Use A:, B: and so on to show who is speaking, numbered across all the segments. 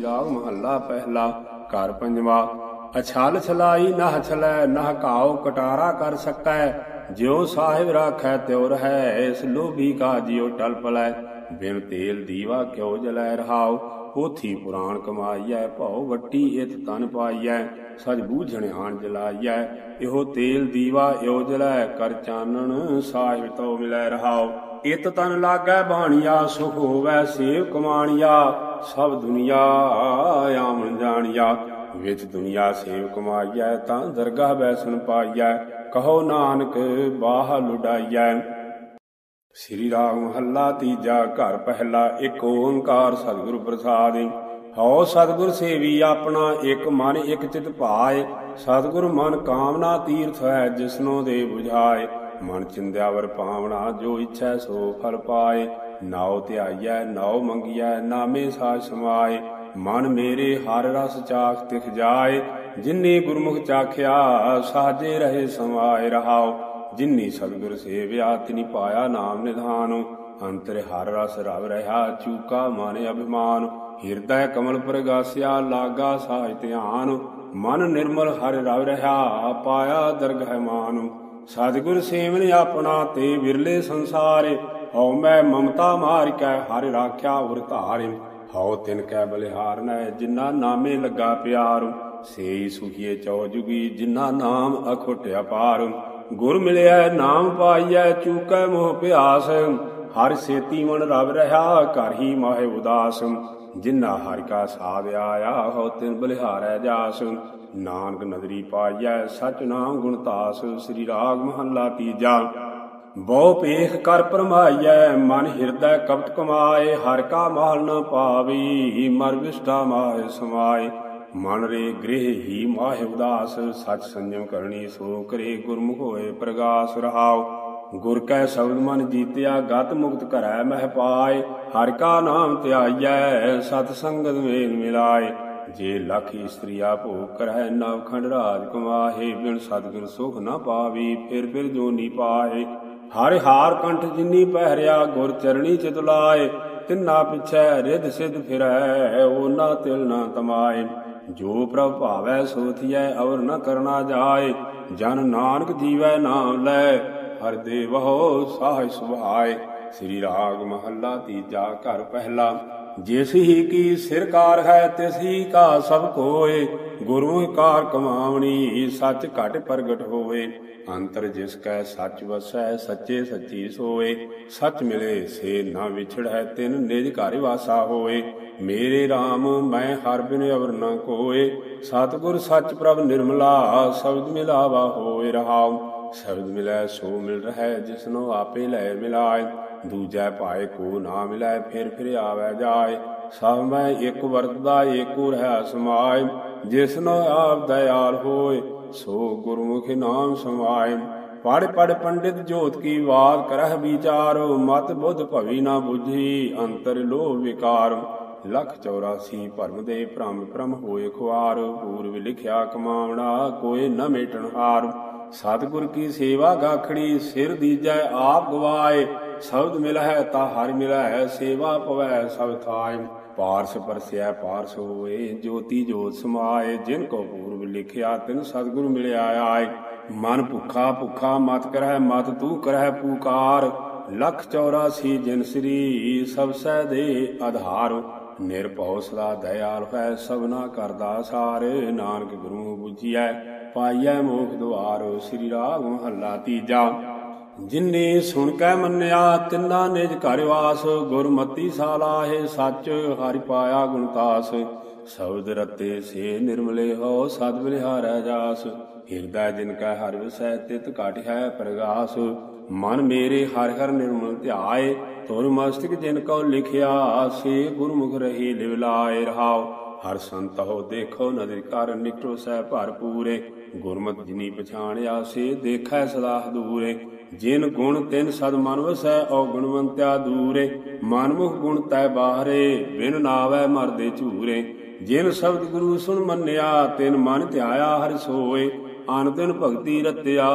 A: ਸ੍ਰੀ ਰਾਗ ਮਹੱਲਾ ਪਹਿਲਾ, ਘਰ ਪੰਜਵਾ। ਅਛਲ ਛਲਾਈ ਨਾ ਛਲੈ, ਨਹ ਘਾਉ ਕਟਾਰਾ ਕਰ ਸਕੈ। ਜਿਉ ਸਾਹਿਬ ਰਾਖੈ ਤਿਉ ਰਹੈ, ਇਸ ਲੋਭੀ ਕਾ ਜਿਉ ਟਲ ਪਲੈ। ਬਿਨ ਤੇਲ ਦੀਵਾ ਕਿਉ ਜਲੈ ਰਹਾਉ, ਪੋਥੀ ਪੁਰਾਣ ਕਮਾਈਐ, ਭਉ ਵੱਟੀ ਇਤ ਤਨ ਪਾਈਐ। ਸਜ ਬੂਝਣ ਆਣ ਜਲਾਈਐ, ਇਹੋ ਤੇਲ ਦੀਵਾ ਇਉ ਜਲੈ, ਕਰ ਚਾਨਣ ਸਾਹਿਬ ਤਉ ਮਿਲੈ ਰਹਾਉ। ਇਤ ਤਨ ਲਾਗੈ ਬਾਣੀਆ, ਸੁਖ ਹੋਵੈ ਸੇਵ ਕਮਾਣੀਆ। ਸਭ ਦੁਨੀਆ ਆਮਣ ਜਾਣੀਆ। ਵਿੱਚ ਦੁਨੀਆ ਸੇਵ ਕਮਾਈਐ ਤਾਂ ਦਰਗਾਹ ਬੈਸਣ ਪਾਈਐ। ਕਹੋ ਨਾਨਕ, ਬਾਹ ਲੁਡਾਈਐ। ਸ੍ਰੀ ਰਾਗ ਮਹੱਲਾ ਤੀਜਾ ਘਰ ਪਹਿਲਾ, ਇੱਕ ਓੰਕਾਰ ਸਤਿਗੁਰ ਪ੍ਰਸਾਦਿ। ਹਉ ਸਤਿਗੁਰ ਸੇਵੀ ਆਪਣਾ ਇੱਕ ਮਨ, ਇੱਕ ਚਿਤ ਭਾਏ। ਸਤਿਗੁਰ ਮਨ ਕਾਮਨਾ ਤੀਰਥ ਹੈ, ਜਿਸਨੋ ਦੇ 부ਝਾਏ ਮਨ ਚਿੰਦਿਆਵਰ ਪਾਵਣਾ, ਜੋ ਇੱਛੈ ਸੋ ਫਲ ਪਾਏ। ਨਾਉ ਧਿਆਈਐ, ਨਾਉ ਮੰਗੀਐ, ਨਾਮੇ ਸਾਜ ਸਮਾਏ। ਮਨ ਮੇਰੇ ਹਰ ਰਸ ਚਾਖ ਤਿਖ ਜਾਏ, ਜਿਨੇ ਗੁਰਮੁਖ ਚਾਖਿਆ, ਸਾਜੇ ਰਹੇ ਸਮਾਏ ਰਹਾਉ। ਜਿਨੀ ਸਤਿਗੁਰ ਸੇਵਿਆ, ਤਿਨੀ ਪਾਇਆ ਨਾਮ ਨਿਧਾਨ। ਅੰਤਰ ਹਰ ਰਸ ਰਵ ਰਹਾ, ਚੂਕਾ ਮਨ ਅਭਿਮਾਨ। ਹਿਰਦੈ ਕਮਲ ਪ੍ਰਗਾਸਿਆ, ਲਾਗਾ ਸਾਜ ਧਿਆਨ। ਮਨ ਨਿਰਮਲ ਹਰ ਰਵ ਰਹਾ, ਪਾਇਆ ਦਰਗਹਿ ਮਾਨ। ਸਤਿਗੁਰ ਸੇਵਨ ਆਪਣਾ ਤੇ ਵਿਰਲੇ ਸੰਸਾਰੇ। ਹਉ ਮੈਂ ਮਮਤਾ ਮਾਰ ਕੇ, ਹਰਿ ਰਾਖਿਆ ਉਰ ਧਾਰਿ। ਹਉ ਤਿਨ ਕੈ ਬਲਿਹਾਰਨੈ ਜਿਨ੍ਹਾਂ ਨਾਮੇ ਲੱਗਾ ਪਿਆਰ। ਸੇਈ ਸੁਖੀਏ ਚੌ ਜੁਗੀ, ਜਿਨ੍ਹਾਂ ਨਾਮ ਅਖੁੱਟ ਅਪਾਰ। ਗੁਰ ਮਿਲਿਆ ਨਾਮ ਪਾਈਐ, ਚੂਕੈ ਮੋਹ ਪਿਆਸ। ਹਰ ਸੇਤੀ ਮਨ ਰਵ ਰਹਾ ਘਰ ਹੀ ਮਾਹੇ ਉਦਾਸ। ਜਿਨ੍ਹਾਂ ਹਰਿ ਕਾ ਸਾਧ ਆਇਆ ਹੋ ਤਿਨ ਬਲਿਹਾਰੈ ਜਾਸ। ਨਾਨਕ ਨਦਰੀ ਪਾਈਐ ਸਚ ਨਾਮ ਗੁਣਤਾਸ ਸ੍ਰੀ ਰਾਗ ਮਹੱਲਾ ਤੀਜਾ। ਬਹੁ ਪੇਖ ਕਰ ਪਰਮਾਈਐ ਮਨ ਹਿਰਦੈ ਕਪਟ ਕਮਾਏ, ਹਰ ਕਾ ਮਹਲ ਨ ਪਾਵੀ, ਮਰ ਵਿਸ਼ਟਾ ਮਾਏ ਸਮਾਏ। ਮਨ ਰੇ ਗ੍ਰਹਿ ਹੀ ਮਾਹਿ ਉਦਾਸ, ਸਚ ਸੰਜਮ ਕਰਨੀ ਸੋ ਕਰੇ ਗੁਰਮੁਖ ਹੋਏ ਪ੍ਰਗਾਸ ਰਹਾਉ। ਗੁਰ ਕੈ ਸ਼ਬਦ ਮਨ ਜੀਤਿਆ, ਗਤ ਮੁਕਤ ਕਰੈ ਮਹਿ ਪਾਏ। ਹਰ ਕਾ ਨਾਮ ਧਿਆਈਐ, ਸਤ ਸੰਗਤ ਮੇਲ ਮਿਲਾਏ। ਜੇ ਲਖ ਇਸਤਰੀਆ ਭੋਗ ਕਰੈ ਨਵ ਰਾਜ ਕਮਾਹੇ। ਬਿਨ ਸਤਿਗੁਰ ਸੁਖ ਨਾ ਪਾਵੀ, ਫਿਰ ਫਿਰ ਜੋਨੀ ਪਾਏ। ਹਰਿ ਹਾਰ ਕੰਠ ਜਿਨੀ ਪਹਿਰਿਆ, ਗੁਰ ਚਰਣੀ ਚਿਤ ਲਾਏ, ਤਿੰਨਾ ਪਿਛੈ ਰਿਧ ਸਿਧ ਫਿਰੈ ਓਨਾ ਤਿਲ ਨਾ ਤਮਾਏ। ਜੋ ਪ੍ਰਭ ਭਾਵੈ ਸੋ ਥੀਐ, ਅਵਰ ਨ ਕਰਨਾ ਜਾਏ। ਜਨ ਨਾਨਕ ਜੀਵੈ ਨਾਮ ਲੈ, ਹਰ ਦੇਵਹੁ ਸਾਹ ਸੁਭਾਏ। ਸ੍ਰੀ ਰਾਗ ਮਹੱਲਾ ਤੀਜਾ ਘਰ ਪਹਿਲਾ। ਜਿਸ ਹੀ ਕੀ ਸਿਰਕਾਰ ਹੈ, ਤਿਸ ਹੀ ਕਾ ਸਭ ਕੋਏ। ਗੁਰੂ ਕਾਰ ਕਮਾਵਣੀ, ਸੱਚ ਘਟ ਪ੍ਰਗਟ ਹੋਏ ਅੰਤਰ ਜਿਸ ਕੈ ਸੱਚ ਵਸੈ, ਸੱਚੇ ਸੱਚੀ ਸੋਏ। ਸੱਚ ਮਿਲੇ, ਸੇ ਨਾ ਵਿਛੜੈ ਤਿਨ ਨਿਜ ਘਰ ਵਾਸਾ ਹੋਏ। ਮੇਰੇ RAM ਮੈਂ ਹਰ ਬਿਨ ਅਵਰ ਨ ਕੋਏ। ਸਤਿਗੁਰ, ਸੱਚ ਪ੍ਰਭ ਨਿਰਮਲਾ, ਸ਼ਬਦ ਮਿਲਾਵਾ ਹੋਏ ਰਹਾਉ। ਸ਼ਬਦ ਮਿਲੈ, ਸੋ ਮਿਲ ਰਹਿ, ਜਿਸਨੋ ਆਪੇ ਲੈ ਮਿਲਾਏ। ਦੂਜੈ ਪਾਏ ਕੋ ਨਾ ਮਿਲੈ, ਫਿਰ ਫਿਰ ਆਵੈ ਜਾਏ। ਸਭ ਮੈਂ ਇੱਕ ਵਰਤਦਾ ਏਕੋ ਰਹਿ ਸਮਾਏ। ਜਿਸਨੋ ਆਪ ਦਇਆਲ ਹੋਏ, ਸੋ ਗੁਰਮੁਖਿ ਨਾਮ ਸਮਾਏ। ਪੜ ਪੜ ਪੰਡਿਤ ਜੋਤ ਕੀ ਬਾਤ ਕਰਹਿ ਵਿਚਾਰੋ, ਮਤ ਬੁੱਧ ਭਵੀ ਨਾ 부ਝੀ ਅੰਤਰ ਲੋਭ ਵਿਕਾਰ। ਲਖ 84 ਭਰਮ ਦੇ ਭ੍ਰਮ ਭ੍ਰਮ ਹੋਏ ਖੁਆਰ, ਪੂਰਵ ਲਿਖਿਆ ਕਮਾਵਣਾ ਕੋਏ ਨ ਮੇਟਣ ਹਾਰ। ਸਤਿਗੁਰ ਕੀ ਸੇਵਾ ਗਾਖੜੀ ਸਿਰ ਦੀਜੈ ਆਪ ਗਵਾਏ, ਸ਼ਬਦ ਮਿਲਹਿ ਤਾ ਹਰਿ ਮਿਲਹਿ, ਸੇਵਾ ਪਵੈ ਸਭ ਥਾਇ ਪਾਰਸ ਪਰਸਿਆ ਪਾਰਸ ਹੋਏ, ਜੋਤੀ ਜੋਤ ਸਮਾਏ, ਜਿਨ ਕੋ ਪੂਰਬ ਲਿਖਿਆ, ਤਿਨ ਸਤਿਗੁਰ ਮਿਲਿਆ ਆਏ। ਮਨ ਭੁੱਖਾ ਭੁੱਖਾ ਮਤ ਕਰਹਿ, ਮਤ ਤੂੰ ਕਰਹਿ ਪੁਕਾਰ। ਲਖ 84 ਜਿਨ ਸ੍ਰੀ, ਸਭ ਸਹਿ ਦੇ ਆਧਾਰ। ਨਿਰਭਉ ਸਦਾ ਦਇਆਲ ਹੈ ਸਭਨਾ ਕਰਦਾ ਸਾਰੇ। ਨਾਨਕ ਗੁਰੂ 부ਜੀਐ ਪਾਈਐ ਮੋਖ ਦੁਆਰੋ, ਸ੍ਰੀ ਰਾਗ ਮਹੱਲਾ ਤੀਜਾ। ਜਿਨੇ ਸੁਣ ਕੈ ਮੰਨਿਆ, ਤਿੰਨਾ ਨਿਜ ਘਰ ਵਾਸ, ਗੁਰਮਤੀ ਸਾਲਾਹੇ ਸੱਚ, ਹਰਿ ਪਾਇਆ ਗੁਣਤਾਸ ਸ਼ਬਦ ਰਤੇ ਸੇ ਨਿਰਮਲੇ ਹੋ, ਸਦ ਬਿਹਾਰੈ ਜਾਸ। ਹਿਰਦੈ ਜਿਨ ਕੈ ਹਰਿ ਵਸੈ, ਤਿਤ ਘਟ ਹੈ ਪ੍ਰਗਾਸ। ਮਨ ਮੇਰੇ ਹਰਿ ਹਰਿ ਨਿਰਮਲ ਧਿਆਏ, ਤੁਰ ਮਸਤਿਕ ਜਿਨ ਕਉ ਲਿਖਿਆ, ਸੇ ਗੁਰਮੁਖ ਰਹੀ ਲਿਵ ਲਾਏ ਰਹਾਉ ਹਰ ਸੰਤੋ ਦੇਖੋ ਨਦਰ ਕਰ, ਨਿਕਟੋ ਸਹਿ ਭਰਪੂਰੇ ਗੁਰਮਤਿ ਜਿਨੀ ਪਛਾਣਿਆ, ਸੇ ਦੇਖੈ ਸਦਾ ਦੂਰੇ। ਜਿਨ ਗੁਣ ਤਿਨ ਸਦ ਮਨ ਵਸੈ ਔ ਗੁਣਵੰਤਿਆ ਦੂਰੇ। ਮਨਮੁਖ ਗੁਣ ਤੈ ਬਾਹਰੇ, ਬਿਨ ਨਾਵੈ ਮਰਦੇ ਝੂਰੇ। ਜਿਨ ਸ਼ਬਦ ਗੁਰੂ ਸੁਣ ਮੰਨਿਆ, ਤਿਨ ਮਨ ਧਿਆਇਆ ਹਰਿ ਸੋਏ। ਅਨ ਦਿਨ ਭਗਤੀ ਰਤਿਆ,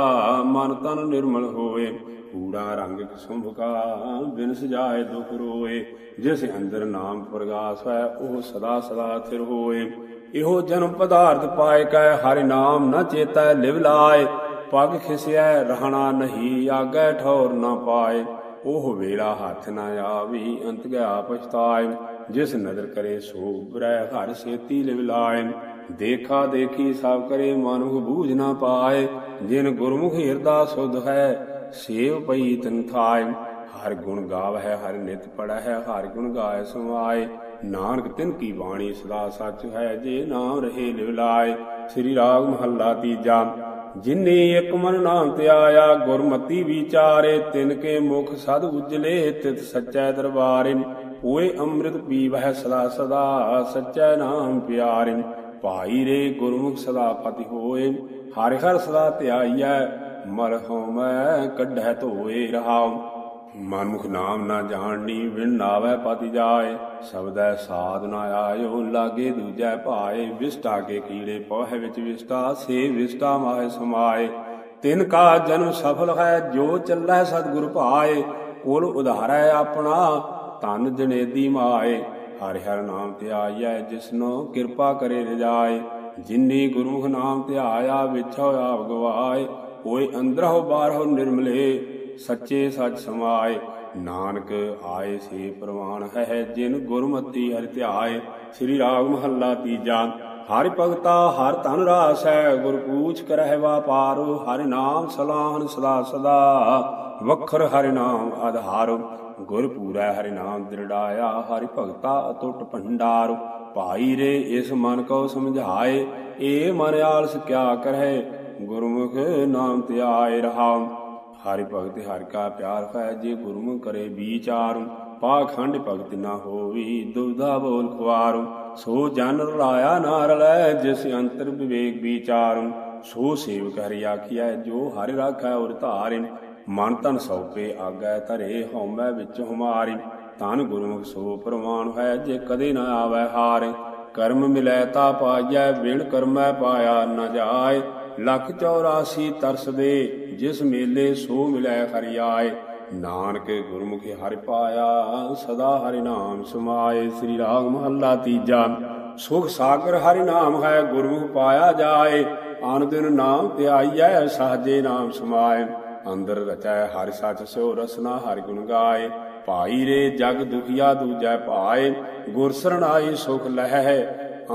A: ਮਨ ਤਨ ਨਿਰਮਲ ਹੋਏ। ਕੂੜਾ ਰੰਗ ਕਿਸੁੰਭ ਕਾ, ਬਿਨ ਸਜਾਏ ਦੁਖ ਰੋਏ। ਜਿਸ ਅੰਦਰ ਨਾਮ ਪ੍ਰਗਾਸ ਹੈ, ਉਹ ਸਦਾ ਸਦਾ ਥਿਰ ਹੋਏ। ਇਹੋ ਜਨਮ ਪਦਾਰਥ ਪਾਏ ਕੈ, ਹਰਿ ਨਾਮ ਨ ਚੇਤੈ ਲਿਵ ਲਾਏ। ਪਗ ਖਿਸਿਐ, ਰਹਿਣਾ ਨਹੀਂ, ਆਗੈ ਠੌਰ ਨ ਪਾਏ। ਉਹ ਵੇਲਾ ਹੱਥ ਨ ਆਵੀ, ਅੰਤ ਗਿਆ ਪਛਤਾਏ। ਜਿਸ ਨਦਰ ਕਰੇ ਸੋ ਬਰੈ, ਹਰ ਸੇਤੀ ਲਿਵ ਲਾਏ। ਦੇਖਾ ਦੇਖੀ ਸਭ ਕਰੇ ਮਨੁਖ ਬੂਝ ਨਾ ਪਾਏ। ਜਿਨ ਗੁਰਮੁਖ ਹਿਰਦਾ ਸੁਧ ਹੈ ਸੇਵ ਪਈ ਤਨ ਥਾਇ। ਹਰ ਗੁਣ ਗਾਵਹਿ, ਹਰ ਨਿਤ ਪੜੈ ਹੈ ਹਰ ਗੁਣ ਗਾਏ ਸਮਾਏ ਨਾਨਕ ਤਿਨ ਕੀ ਬਾਣੀ ਸਦਾ ਸੱਚ ਹੈ, ਜੇ ਨਾਮ ਰਹੇ ਲਿਵ ਸ੍ਰੀ ਰਾਗ ਮਹੱਲਾ ਤੀਜਾ। ਜਿਨੇ ਇਕ ਮਨ ਨਾਮ ਤੇ ਗੁਰਮਤੀ ਵਿਚਾਰੇ। ਤਿਨ ਕੇ ਮੁਖ ਸਦ ਉਜਲੇ ਤਿਤ ਸੱਚੈ ਦਰਬਾਰੇ। ਹੋਏ ਅੰਮ੍ਰਿਤ ਪੀਵਹਿ ਸਦਾ ਸਦਾ, ਸੱਚੈ ਨਾਮ ਪਿਆਰੇ। ਭਾਈ ਰੇ ਗੁਰਮੁਖ ਸਦਾ ਪਤੀ ਹੋਏ। ਹਰਿ ਹਰ ਸਦਾ ਧਿਆਈਐ। ਮਰ ਮੈਂ ਕੱਢੈ ਧੋਏ ਰਹਾਉ। ਮਨਮੁਖ ਨਾਮ ਨਾ ਜਾਣਨੀ ਵਿਣ ਨਾਵੇ ਪਤਿ ਜਾਏ। ਸਬਦੈ ਸਾਧ ਨਾ ਆਇਓ, ਲਾਗੇ ਦੂਜੈ ਭਾਏ। ਵਿਸਟਾ ਕੇ ਕੀੜੇ ਪੋਹਿ ਵਿੱਚ ਵਿਸਟਾ, ਸੇ ਵਿਸਟਾ ਮਾਹਿ ਸਮਾਏ। ਤਿਨ ਕਾ ਜਨਮ ਸਫਲ ਹੈ, ਜੋ ਚੱਲੈ ਸਤਿਗੁਰ ਭਾਏ। ਕੋਲ ਉਧਾਰੈ ਆਪਣਾ ਤਨ ਜਨੇਦੀ ਮਾਏ। ਹਰਿ ਹਰਿ ਨਾਮ ਤੇ ਆਈਐ ਜਿਸਨੋ ਕਿਰਪਾ ਕਰੇ ਰਜਾਏ। ਜਿਨੀ ਗੁਰੂ ਨਾਮ ਤੇ ਆਇਆ ਵਿਛੋ ਆਪ ਗਵਾਏ। ਹੋਏ ਅੰਦਰਹੁ ਬਾਹਰਹੁ ਨਿਰਮਲੇ, ਸੱਚੇ ਸਚ ਸਮਾਏ। ਨਾਨਕ ਆਏ, ਸੇ ਪ੍ਰਵਾਨ ਹੈ, ਜਿਨ ਗੁਰਮਤੀ ਹਰਿ ਧਿਆਏ। ਸ੍ਰੀ ਰਾਗ ਮਹੱਲਾ ਤੀਜਾ, ਹਰਿ ਭਗਤਾ, ਹਰ ਧਨ ਰਾਸ ਹੈ ਗੁਰ ਪੂਛ ਕਰਹਿ ਵਾਪਾਰ, ਹਰਿ ਨਾਮ ਸਲਾਹਨ ਸਦਾ ਸਦਾ। ਵਖਰ ਹਰਿ ਨਾਮ ਆਧਾਰ, ਗੁਰ ਪੂਰੈ ਹਰਿ ਨਾਮ ਦਿਰੜਾਇਆ ਹਰਿ ਭਗਤਾ ਅਤੁੱਟ ਭੰਡਾਰ। ਭਾਈ ਰੇ ਇਸ ਮਨ ਕੋ ਸਮਝਾਏ, ਏ ਮਨ ਆਲਸ ਕਿਆ ਕਰਹਿ ਗੁਰਮੁਖ ਨਾਮ ਤੇ ਆਏ ਰਹਾ। ਹਰਿ ਭਗਤ ਹਰਿ ਕਾ ਪਿਆਰ ਹੈ, ਜੇ ਗੁਰਮੁਖ ਕਰੇ ਵਿਚਾਰ। ਪਾਖੰਡ ਭਗਤ ਨਾ ਹੋਵੀ ਦੁਬਦਾ ਬੋਲ ਖੁਆਰ। ਸੋ ਜਨ ਰਲਾਇਆ ਨਾ ਰਲੈ ਜਿਸ ਅੰਤਰ ਵਿਵੇਕ ਵਿਚਾਰ। ਸੋ ਸੇਵਕ ਹਰਿ ਆਖਿਆ ਜੋ ਹਰਿ ਰਾਖੈ ਔਰ ਧਾਰਿ ਮਨ ਤਨ ਸੌਪੇ ਆਗੈ, ਧਰੇ ਹਉਮੈ ਵਿੱਚ ਹਮਾਰੀ ਤਨ ਗੁਰਮੁਖ ਸੋ ਪ੍ਰਮਾਨ ਹੈ, ਜੇ ਕਦੇ ਨਾ ਆਵੈ ਹਾਰ ਕਰਮ ਮਿਲੈ ਤਾ ਪਾਈਐ, ਵਿਣ ਕਰਮੈ ਪਾਇਆ ਨ ਜਾਏ। ਲੱਖ 84 ਤਰਸ ਦੇ ਜਿਸ ਮੇਲੇ ਸੋ ਮਿਲੈ ਹਰਿ ਆਏ ਨਾਨਕ ਗੁਰਮੁਖੀ ਹਰਿ ਪਾਇਆ, ਸਦਾ ਹਰਿ ਨਾਮ ਸਮਾਏ, ਸ੍ਰੀ ਰਾਗ ਮਹੱਲਾ ਤੀਜਾ। ਸੁਖ ਸਾਗਰ ਹਰਿ ਨਾਮ ਹੈ, ਗੁਰਮੁਖ ਪਾਇਆ ਜਾਏ। ਆਨ ਦਿਨ ਨਾਮ ਧਿਆਈਐ ਸਹਜੇ ਨਾਮ ਸਮਾਏ। ਅੰਦਰ ਰਚੈ ਹਰਿ ਸੱਚ ਸੋ ਰਸਨਾ ਹਰਿ ਗੁਣ ਗਾਏ। ਭਾਈ ਰੇ ਜਗ ਦੁਖੀਆ ਦੂਜੈ ਪਾਏ। ਗੁਰ ਸਰਣਾਈ ਸੁਖ ਲਹਿ,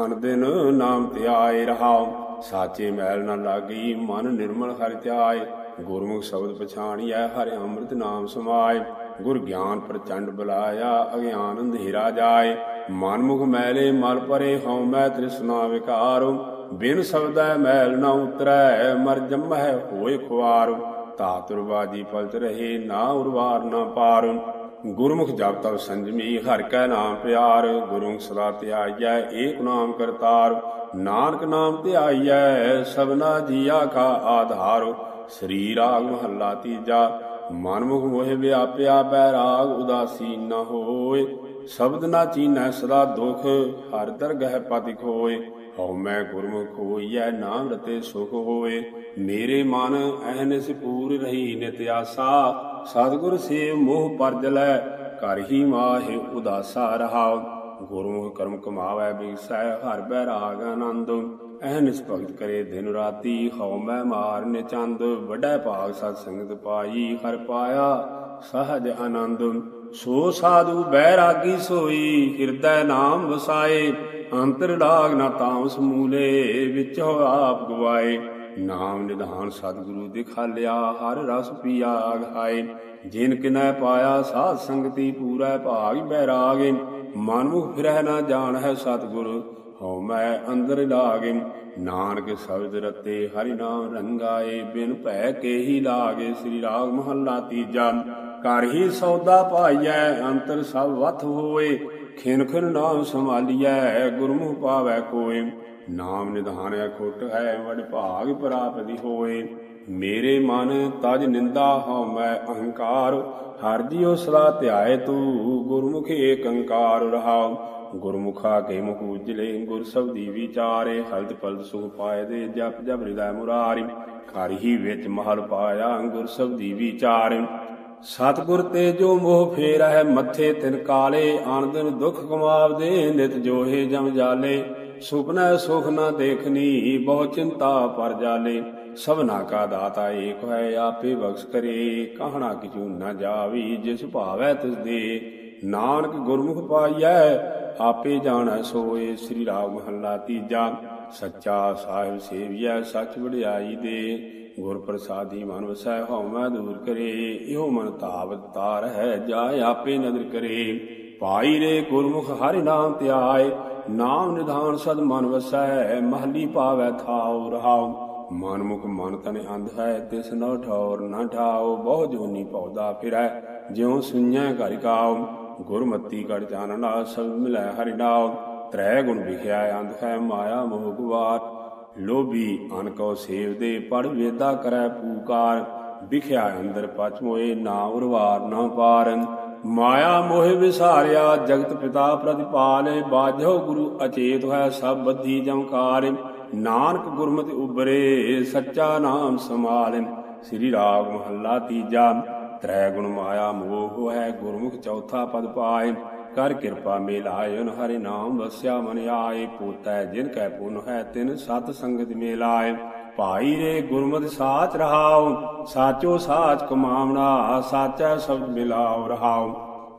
A: ਅਨ ਦਿਨ ਨਾਮ ਧਿਆਏ ਰਹਾਓ ਸਾਚੇ ਮੈਲ ਨਾ ਲਾਗੀ, ਮਨ ਨਿਰਮਲ ਹਰਿ ਧਿਆਏ। ਗੁਰਮੁਖ ਸ਼ਬਦ ਪਛਾਣੀਐ, ਹਰਿ ਅੰਮ੍ਰਿਤ ਨਾਮ ਸਮਾਏ। ਗੁਰ ਗਿਆਨ ਪ੍ਰਚੰਡ ਬੁਲਾਇਆ ਅਗਿਆਨ ਅੰਧੇਰਾ ਜਾਏ। ਮਨ ਮੁਖ ਮੈਲੇ ਮਲ ਪਰੇ, ਹਉ ਮੈਂ ਤ੍ਰਿਸ਼ਨਾ ਵਿਕਾਰੁ। ਬਿਨ ਸਬਦੈ ਮੈਲ ਨਾ ਉਤਰੈ, ਮਰ ਜੰਮਹਿ ਹੋਏ ਖੁਆਰ ਤਾਤੁਰ ਬਾਜੀ ਪਲਤ ਰਹੇ, ਨਾ ਉਰਵਾਰ ਨਾ ਪਾਰ। ਗੁਰਮੁਖ ਜਪ ਤਪ ਸੰਜਮੀ, ਹਰ ਕੈ ਨਾਮ ਪਿਆਰ ਗੁਰਮੁਖ ਸਦਾ ਧਿਆਈਐ, ਏਕ ਨਾਮ ਕਰਤਾਰ, ਨਾਨਕ ਨਾਮ ਧਿਆਈਐ, ਸਭਨਾ ਜੀਆ ਕਾ ਆਧਾਰ, ਸ੍ਰੀ ਰਾਗ ਮਹੱਲਾ ਤੀਜਾ, ਮਨਮੁਖ ਮੋਹਿ ਵਿਆਪਿਆ ਬੈਰਾਗ ਉਦਾਸੀ ਨ ਹੋਏ, ਸ਼ਬਦ ਨਾ ਚੀਨੈ ਸਦਾ ਦੁਖ, ਹਰ ਦਰਗਹਿ ਪਤਿ ਖੋਏ ਹਉ ਮੈਂ ਗੁਰਮੁਖ ਹੋਈਐ, ਨਾਮ ਰਤੇ ਸੁਖ ਹੋਏ ਮੇਰੇ ਮਨ ਅਹਨਿਸ ਪੂਰ ਰਹੀ, ਨਿਤ ਆਸਾ। ਸਤਿਗੁਰ ਸੇ ਮੋਹ ਪਰਜ ਲੈ ਕਰ ਹੀ ਮਾਹਿ ਉਦਾਸਾ ਰਹਾ। ਗੁਰੂ ਕਰਮ ਕਮਾਵੈ ਬਿਗਸੈ ਹਰ ਬੈਰਾਗ ਆਨੰਦ। ਅਹਨਿਸ ਭਗਤ ਕਰੇ ਦਿਨ ਰਾਤੀ, ਹਉ ਮੈਂ ਮਾਰ ਨਿਚੰਦ ਵੱਡਾ ਭਾਗ ਸਤ ਸੰਗਤ ਪਾਈ, ਹਰ ਪਾਇਆ ਸਹਜ ਆਨੰਦ। ਸੋ ਸਾਧੂ ਬੈਰਾਗੀ ਸੋਈ, ਹਿਰਦੈ ਨਾਮ ਵਸਾਏ। ਅੰਤਰ ਲਾਗ ਨਾ ਤਾਮ ਸਮੂਲੇ ਵਿੱਚ ਹੋ ਆਪ ਗਵਾਏ। ਨਾਮ ਨਿਧਾਨ ਸਤਿਗੁਰੂ ਦਿਖਾਲਿਆ, ਹਰ ਰਸ ਪੀਆ ਗਾਏ ਜਿਨ ਕਿਨੈ ਪਾਇਆ, ਸਾਧ ਸੰਗਤੀ ਪੂਰਾ ਭਾਗ ਬੈਰਾਗੇ ਮਨਮੁਖ ਫਿਰਹਿ ਨਾ ਜਾਣ ਹੈ ਸਤਿਗੁਰ, ਹਉ ਮੈਂ ਅੰਦਰ ਲਾਗੇ ਨਾਨਕ ਸ਼ਬਦ ਰਤੇ ਹਰਿ ਨਾਮ ਰੰਗਾਏ ਬਿਨ ਭੈ ਕੇ ਹੀ ਲਾਗੇ ਸ੍ਰੀ ਰਾਗ ਮਹੱਲਾ ਤੀਜਾ ਕਰ ਹੀ ਸੌਦਾ ਪਾਈਐ, ਅੰਤਰ ਸਭ ਵਥ ਹੋਏ। ਖਿਨ ਖਿਨ ਨਾਮ ਸੰਭਾਲੀਐ, ਗੁਰਮੁਖ ਪਾਵੈ ਕੋਏ। ਨਾਮ ਨਿਧਾਨਿਆ ਖੁੱਟ ਹੈ ਵਡ ਭਾਗ ਪ੍ਰਾਪਤੀ ਹੋਏ। ਮੇਰੇ ਮਨ ਤਜ ਨਿੰਦਾ ਹਉ, ਮੈਂ ਅਹੰਕਾਰ। ਹਰ ਜਿਉ ਸਦਾ ਧਿਆਏ ਤੂੰ, ਗੁਰਮੁਖ ਏਕ ਰਹਾਉ। ਗੁਰਮੁਖਾ ਕੇ ਮੁਖ ਉਜਲੇ, ਗੁਰ ਸਬਦੀ ਵਿਚਾਰੇ। ਹਲਤ ਪਲਤ ਸੁਖ ਪਾਏ ਦੇ, ਜਪ ਜਪ ਹਿਰਦੈ ਮੁਰਾਰੀ। ਘਰ ਵਿੱਚ ਮਹਲ ਪਾਇਆ, ਗੁਰ ਸਬਦੀ ਵਿਚਾਰੇ। ਸਤਿਗੁਰ ਤੇ ਜੋ ਮੋਹ ਫੇਰਾ ਹੈ ਮੱਥੇ ਤਿਨ ਕਾਲੇ। ਆਨ ਦਿਨ ਦੁਖ ਕਮਾਵਦੇ ਨਿਤ ਜੋਹੇ ਜਮ ਜਾਲੇ। ਸੁਪਨਾ ਸੁਖ ਨਾ ਦੇਖਨੀ, ਬਹੁ ਚਿੰਤਾ ਪਰ ਜਾਲੇ। ਸਭਨਾ ਕਾ ਦਾਤਾ ਏਕ ਹੈ ਆਪੇ ਬਖਸ਼ ਕਰੇ। ਕਹਣਾ ਕਿਛੂ ਨਾ ਜਾਵੀ, ਜਿਸ ਭਾਵੈ ਤਿਸ ਦੇ। ਨਾਨਕ ਗੁਰਮੁਖ ਪਾਈਐ, ਆਪੇ ਜਾਣੈ ਸੋਏ। ਸ੍ਰੀ ਰਾਮ ਮਹੱਲਾ ਤੀਜਾ, ਸੱਚਾ ਸਾਹਿਬ ਸੇਵੀਐ, ਸੱਚ ਵਡਿਆਈ ਦੇ। ਗੁਰ ਪ੍ਰਸਾਦੀ ਮਨ ਵਸੈ, ਹਉਮੈ ਦੂਰ ਕਰੇ। ਇਹੋ ਮਨ ਧਾਵਤ ਤਾਰ ਹੈ ਜਾ ਆਪੇ ਨਦਰ ਕਰੇ। ਪਾਈ ਰੇ ਗੁਰਮੁਖ ਹਰਿ ਨਾਮ ਧਿਆਏ ਨਾਮ ਨਿਧਾਨ ਸਦ ਮਨ ਵਸੈ, ਮਹਲੀ ਪਾਵੈ ਥਾਉ ਰਹਾਉ। ਮਨ ਮੁਖ ਮਨ ਤਨ ਅੰਧ ਹੈ, ਤਿਸ ਨੋ ਠੌਰ ਨਾ ਠਾਉ, ਬਹੁ ਜੋਨੀ ਪੌਦਾ ਫਿਰੈ, ਜਿਉ ਸੁਣੈ ਘਰਿ ਕਾਉ। ਗੁਰਮਤੀ ਕੜ ਚਾਨਣਾ ਸਭ ਮਿਲੈ ਹਰਿ ਨਾਉ, ਤ੍ਰੈ ਗੁਣ ਵਿਖਿਆ ਅੰਧ ਹੈ ਮਾਇਆ ਮੋਹ ਗੁਵਾਰ। ਲੋਭੀ ਅਨ ਕੋ ਸੇਵ ਦੇ ਪੜ ਵੇਦਾ ਕਰੈ ਪੂਕਾਰ, ਵਿਖਿਆ ਅੰਦਰ ਪਚ ਮੋਏ ਨਾ ਉਰਵਾਰ ਨਾ ਪਾਰਨ ਮਾਇਆ ਮੋਹਿ ਵਿਸਾਰਿਆ, ਜਗਤ ਪਿਤਾ ਪ੍ਰਤਿਪਾਲੇ, ਬਾਝੋ ਗੁਰੂ ਅਚੇਤ ਹੈ ਸਭ ਬੱਧੀ ਜਮਕਾਰ ਨਾਨਕ ਗੁਰਮਤਿ ਉਬਰੇ ਸੱਚਾ ਨਾਮ ਸਮਾਲੇ ਸ੍ਰੀ ਰਾਗ ਮਹੱਲਾ ਤੀਜਾ, ਤ੍ਰੈ ਗੁਣ ਮਾਇਆ ਮੋਹ ਹੈ ਗੁਰਮੁਖ ਚੌਥਾ ਪਦ ਪਾਏ। ਕਰ ਕਿਰਪਾ ਮੇਲਾਇਨ ਹਰਿ ਨਾਮ ਵਸਿਆ ਮਨ ਆਏ। ਪੋਤੈ ਜਿਨ ਕੈ ਪੁਨ ਹੈ ਤਿਨ, ਸਤ ਸੰਗਤ ਮੇਲਾਏ। ਭਾਈ ਰੇ ਗੁਰਮਤਿ ਸਾਚ ਰਹਾਉ, ਸਾਚੋ ਸਾਚ ਕਮਾਵਣਾ ਸਾਚਾ ਸ਼ਬਦ ਮਿਲਾਉ ਰਹਾਉ।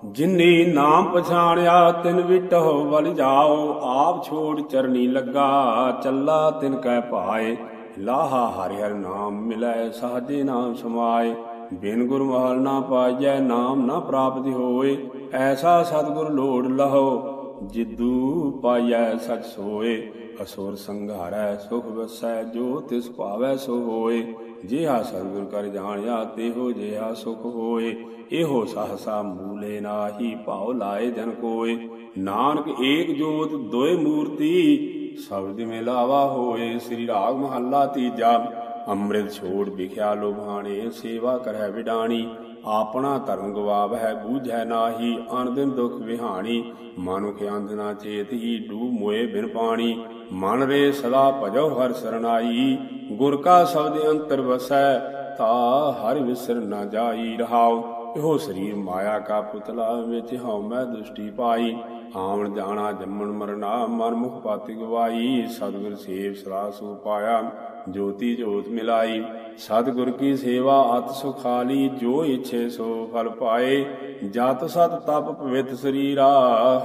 A: ਜਿਨੀ ਨਾਮ ਪਛਾਣਿਆ, ਤਿਨ ਵਿਟਹੁ ਵਲ ਜਾਓ ਆਪ ਛੋੜ ਚਰਨੀ ਲੱਗਾ, ਚੱਲਾ ਤਿਨ ਕੈ ਭਾਏ। ਲਾਹਾ ਹਰਿ ਹਰਿ ਨਾਮ ਮਿਲੈ, ਸਾਜੇ ਨਾਮ ਸਮਾਏ। ਬਿਨ ਗੁਰ ਮਹਲ ਨਾ ਪਾਈਐ, ਨਾਮ ਨਾ ਪ੍ਰਾਪਤੀ ਹੋਏ। ਐਸਾ ਸਤਿਗੁਰ ਲੋੜ ਲਹੋ, ਜਿਦੂ ਪਾਈਐ ਸਚ ਸੋਏ। ਅਸੁਰ ਸੰਘਾਰੈ, ਸੁਖ ਵਸੈ, ਜੋ ਤਿਸ ਭਾਵੈ ਸੋ ਹੋਏ। ਜਿਹਾ ਸਤਿਗੁਰ ਕਰ ਜਾਣਿਆ, ਤੇਹੋ ਜਿਹਾ ਸੁਖ ਹੋਏ। ਇਹੋ ਸਹਸਾ ਮੂਲੇ ਨਾਹੀ, ਭਾਉ ਲਾਏ ਜਨ ਕੋਏ। ਨਾਨਕ ਏਕ ਜੋਤ ਦੋਏ ਮੂਰਤੀ, ਸਬਦ ਮਿਲਾਵਾ ਹੋਏ। ਸ੍ਰੀ ਰਾਗ ਮਹੱਲਾ ਤੀਜਾ। ਅੰਮ੍ਰਿਤ ਛੋੜ ਵਿਖਿਆ ਲੋਭਾਣੇ, ਸੇਵਾ ਕਰੈ ਵਿਡਾਣੀ, ਆਪਣਾ ਧਰਮ ਗਵਾਵਹਿ, ਬੂਝੈ ਨਾਹੀ ਅਨ ਦਿਨ ਦੁਖ ਵਿਹਾਣੀ, ਮਨੁਖ ਅੰਧਨਾ ਚੇਤ ਹੀ ਡੂਬ ਮੋਏ ਬਿਨ ਪਾਣੀ, ਮਨ ਰੇ ਸਦਾ ਭਜੋ ਹਰ ਸਰਨਾਈ ਗੁਰ ਕਾ ਸ਼ਬਦ ਅੰਤਰ ਵਸੈ, ਤਾ ਹਰ ਵਿਸਰ ਨਾ ਜਾਈ ਰਹਾਉ। ਇਹੋ ਸਰੀਰ ਮਾਇਆ ਕਾ ਪੁਤਲਾ ਵਿੱਚ ਹਉਮੈ ਦ੍ਰਿਸ਼ਟੀ ਪਾਈ। ਆਵਣ ਜਾਣਾ ਜੰਮਣ ਮਰਨਾ ਮਨ ਮੁਖ ਪਾਤੀ ਗਵਾਈ। ਸਤਿਗੁਰ ਸੇਵ ਸਲਾਹ ਸੋ ਪਾਇਆ। ਜੋਤੀ ਜੋਤ ਮਿਲਾਈ। ਸਤਿਗੁਰ ਕੀ ਸੇਵਾ, ਅਤ ਸੁਖਾਲੀ ਜੋ ਇਛੇ ਸੋ ਫਲ ਪਾਏ। ਜਤ ਸਤ ਤਪ ਪਵਿੱਤ ਸਰੀਰਾ,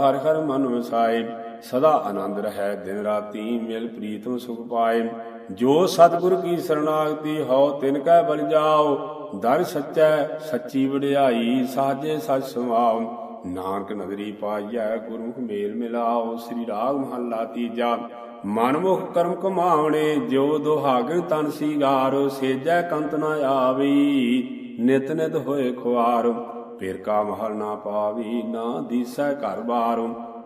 A: ਹਰ ਹਰ ਮਨ ਵਸਾਏ। ਸਦਾ ਆਨੰਦ ਰਹੈ, ਦਿਨ ਰਾਤੀ ਮਿਲ ਪ੍ਰੀਤਮ ਸੁਖ ਪਾਏ। ਜੋ ਸਤਿਗੁਰ ਕੀ ਸਰਣਾਗਤੀ ਹਉ, ਤਿਨ ਕੈ ਬਲ ਜਾਓ। ਦਰ ਸੱਚੈ, ਸੱਚੀ ਵਡਿਆਈ, ਸਾਜੇ ਸਚ ਸਮਾਉ ਨਾਨਕ ਨਗਰੀ ਪਾਈਐ ਗੁਰੂ ਮੇਲ ਮਿਲਾਓ। ਸ੍ਰੀ ਰਾਗ ਮਹੱਲਾ ਤੀਜਾ। ਮਨਮੁਖ ਕਰਮ ਕਮਾਵਣੇ ਜੋ ਦੁਹਾਗਣ ਤਨ ਸੀਗਾਰ, ਸੇਜੈ ਕੰਤ ਨ ਆਵੀ, ਨਿਤ ਨਿਤ ਹੋਏ ਖੁਆਰ। ਫਿਰ ਕਾ ਮਹਲ ਨਾ ਪਾਵੀ, ਨਾ ਦੀਸੈ ਘਰ ਬਾਰ।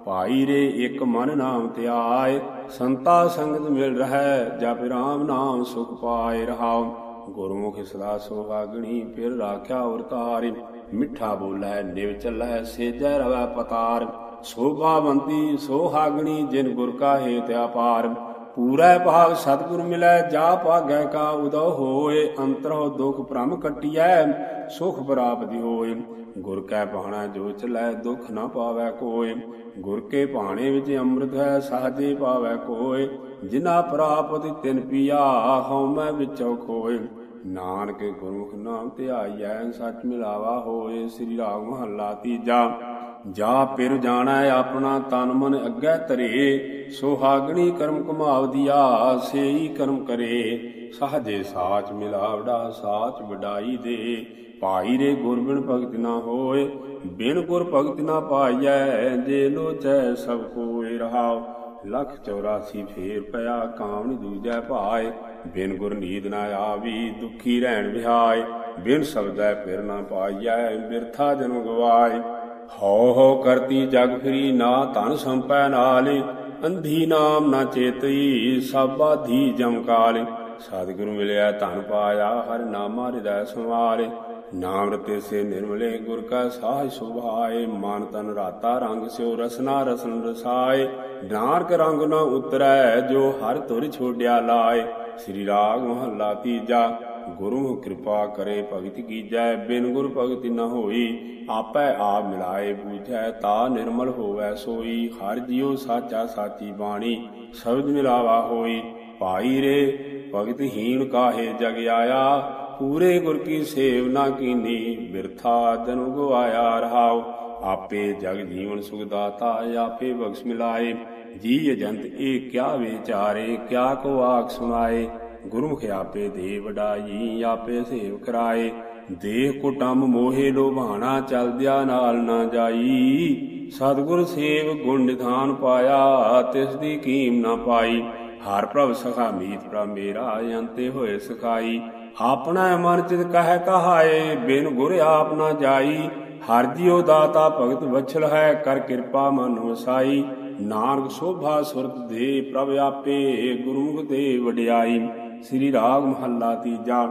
A: ਭਾਈ ਰੇ ਇੱਕ ਮਨ ਨਾਮ ਧਿਆਏ, ਸੰਤਾ ਸੰਗਤ ਮਿਲ ਰਹੈ, ਜਪ ਰਾਮ ਨਾਮ ਸੁਖ ਪਾਏ ਰਹਾਉ। ਗੁਰਮੁਖ ਸਦਾ ਸੋਹਾਗਣੀ, ਫਿਰ ਰਾਖਿਆ ਔਰ ਮਿੱਠਾ ਬੋਲੇ, ਨਿਵ ਚੱਲੈ, ਸੇਜੈ ਰਵੈ ਪਤਾਰ। ਸੋਭਾਵੰਤੀ ਸੋਹਾਗਣੀ ਜਿਨ ਗੁਰ ਕਾ ਹੇਤ ਅਪਾਰ। ਪੂਰੈ ਭਾਗ ਸਤਿਗੁਰ ਮਿਲੈ, ਜਾ ਭਾਗੈ ਕਾ ਉਦਉ ਹੋਏ ਅੰਤਰੋ ਦੁਖ ਭ੍ਰਮ ਕਟਿਐ, ਸੁਖ ਪ੍ਰਾਪਤੀ ਹੋਏ। ਗੁਰ ਕੈ ਪਾਣਾ ਜੋ ਚਲੈ ਦੁਖ ਨਾ ਪਾਵੈ ਕੋਏ। ਗੁਰ ਕੇ ਪਾਣੇ ਵਿੱਚ ਅੰਮ੍ਰਿਤ ਹੈ, ਸਾਜੇ ਪਾਵੈ ਕੋਏ। ਜਿਨਾ ਪ੍ਰਾਪਤ ਤਿਨ ਪੀਆ, ਹਉ ਮੈਂ ਵਿੱਚੋ ਖੋਏ। ਨਾਨਕ ਗੁਰਮੁਖ ਨਾਮ ਧਿਆਈਐ, ਸੱਚ ਮਿਲਾਵਾ ਹੋਏ, ਸ੍ਰੀ ਰਾਗ ਮਹੱਲਾ ਤੀਜਾ। ਜਾ ਪਿਰ ਜਾਣਾ ਆਪਣਾ ਤਨ ਮਨ ਅੱਗੇ ਧਰੇ, ਸੁਹਾਗਣੀ ਕਰਮ ਕਮਾਵਦੀਆ ਸੇਈ ਕਰਮ ਕਰੇ। ਸਹਜੇ ਸਾਚ ਮਿਲਾਵੜਾ, ਸਾਚ ਵਡਾਈ ਦੇ। ਭਾਈ ਰੇ ਗੁਰ ਬਿਨ ਭਗਤ ਨਾ ਹੋਏ, ਬਿਨ ਗੁਰ ਭਗਤ ਨਾ ਪਾਈਐ, ਜੇ ਲੋਚੈ ਸਭ ਕੋਇ ਰਹਾਉ। ਲਖ 84 ਫੇਰ ਪਿਆ ਕਾਮਣੀ ਦੂਜੈ ਭਾਏ। ਬਿਨ ਗੁਰ ਨੀਦ ਨਾ ਆਵੀ, ਦੁਖੀ ਰਹਿਣ ਵਿਹਾਏ। ਬਿਨ ਸਬਦੈ ਫਿਰ ਨਾ ਪਾਈਐ, ਬਿਰਥਾ ਜਨਮ ਗਵਾਏ। ਹਉ ਹਉ ਕਰਤੀ ਜਗ ਫਰੀ, ਨਾ ਧਨ ਸੰਪੈ ਨਾਲੇ, ਅੰਧੀ ਨਾਮ ਨਾ ਚੇਤਈ ਸਭ ਬਾਧੀ ਸਤਿਗੁਰੂ ਮਿਲਿਆ ਧਨ ਪਾਇਆ, ਹਰਿ ਨਾਮਾ ਹਿਰਦੈ ਸਮਾਰੇ ਨਾਮ ਰਤੇ ਸੇ ਨਿਰਮਲੇ, ਗੁਰ ਕਾ ਸਾਜ ਸੁਭਾਏ। ਮਨ ਤਨ ਰਾਤਾ ਰੰਗ ਸਿਓ ਰਸਨਾ ਰਸਨ ਰਸਾਏ। ਨਾਰਕ ਰੰਗ ਨਾ ਉਤਰੈ, ਜੋ ਹਰ ਤੁਰ ਛੋੜਿਆ ਲਾਏ। ਸ੍ਰੀ ਰਾਗ ਮਹੱਲਾ ਤੀਜਾ ਗੁਰੂ ਕਿਰਪਾ ਕਰੇ, ਭਗਤ ਕੀਜੈ ਬਿਨ ਗੁਰ ਭਗਤ ਨ ਹੋਈ, ਆਪੈ ਆਪ ਮਿਲਾਏ ਬੂਝੈ ਤਾ ਨਿਰਮਲ ਹੋਵੈ ਸੋਈ। ਹਰ ਜਿਉ ਸਾਚਾ ਸਾਚੀ ਬਾਣੀ, ਸ਼ਬਦ ਮਿਲਾਵਾ ਹੋਈ। ਭਾਈ ਰੇ, ਭਗਤ ਹੀਣ ਕਾਹੇ ਜਗ ਆਇਆ? ਪੂਰੇ ਗੁਰ ਕੀ ਸੇਵ ਨਾ ਕੀਨੀ, ਬਿਰਥਾ ਜਨੁ ਗਵਾਇਆ ਰਹਾਉ। ਆਪੇ ਜਗ ਜੀਵਨ ਸੁਖ ਦਾਤਾ, ਆਪੇ ਬਖਸ਼ ਮਿਲਾਏ। ਜੀ ਅਜੰਤ ਇਹ ਕਿਆ ਵਿਚਾਰੇ, ਕਿਆ ਕੋ ਆਖ ਸੁਨਾਏ ਗੁਰਮੁਖ ਆਪੇ ਦੇ ਵਡਾਈ ਆਪੇ ਸੇਵ ਕਰਾਏ। ਦੇਹ ਕੁਟੰਬ ਮੋਹੇ ਲੋਭਾਣਾ ਚਲਦਿਆ ਨਾਲ ਨਾ ਜਾਈ। ਸਤਿਗੁਰ ਸੇਵ ਗੁਣ ਨਿਧਾਨ ਪਾਇਆ, ਤਿਸ ਦੀ ਕੀਮ ਨਾ ਪਾਈ। ਹਰ ਪ੍ਰਭ ਸਖਾ ਮੀਤ ਪ੍ਰਭ ਮੇਰਾ, ਅੰਤੇ ਹੋਏ ਸਖਾਈ। ਆਪਣਾ ਮਨ ਚਿਤ ਕਹਿ ਕਹਾਏ, ਬਿਨ ਗੁਰ ਆਪ ਨਾ ਜਾਈ। ਹਰ ਜਿਉ ਦਾਤਾ ਭਗਤ ਵਛਲ ਹੈ, ਕਰ ਕਿਰਪਾ ਮਨ ਵਸਾਈ। ਨਾਨਕ ਸੋਭਾ ਸੁਰਤ ਦੇ ਪ੍ਰਭ ਆਪੇ, ਗੁਰਮੁਖ ਦੇ ਵਡਿਆਈ। ਸ੍ਰੀ ਰਾਗ ਮਹੱਲਾ ਤੀਜਾ।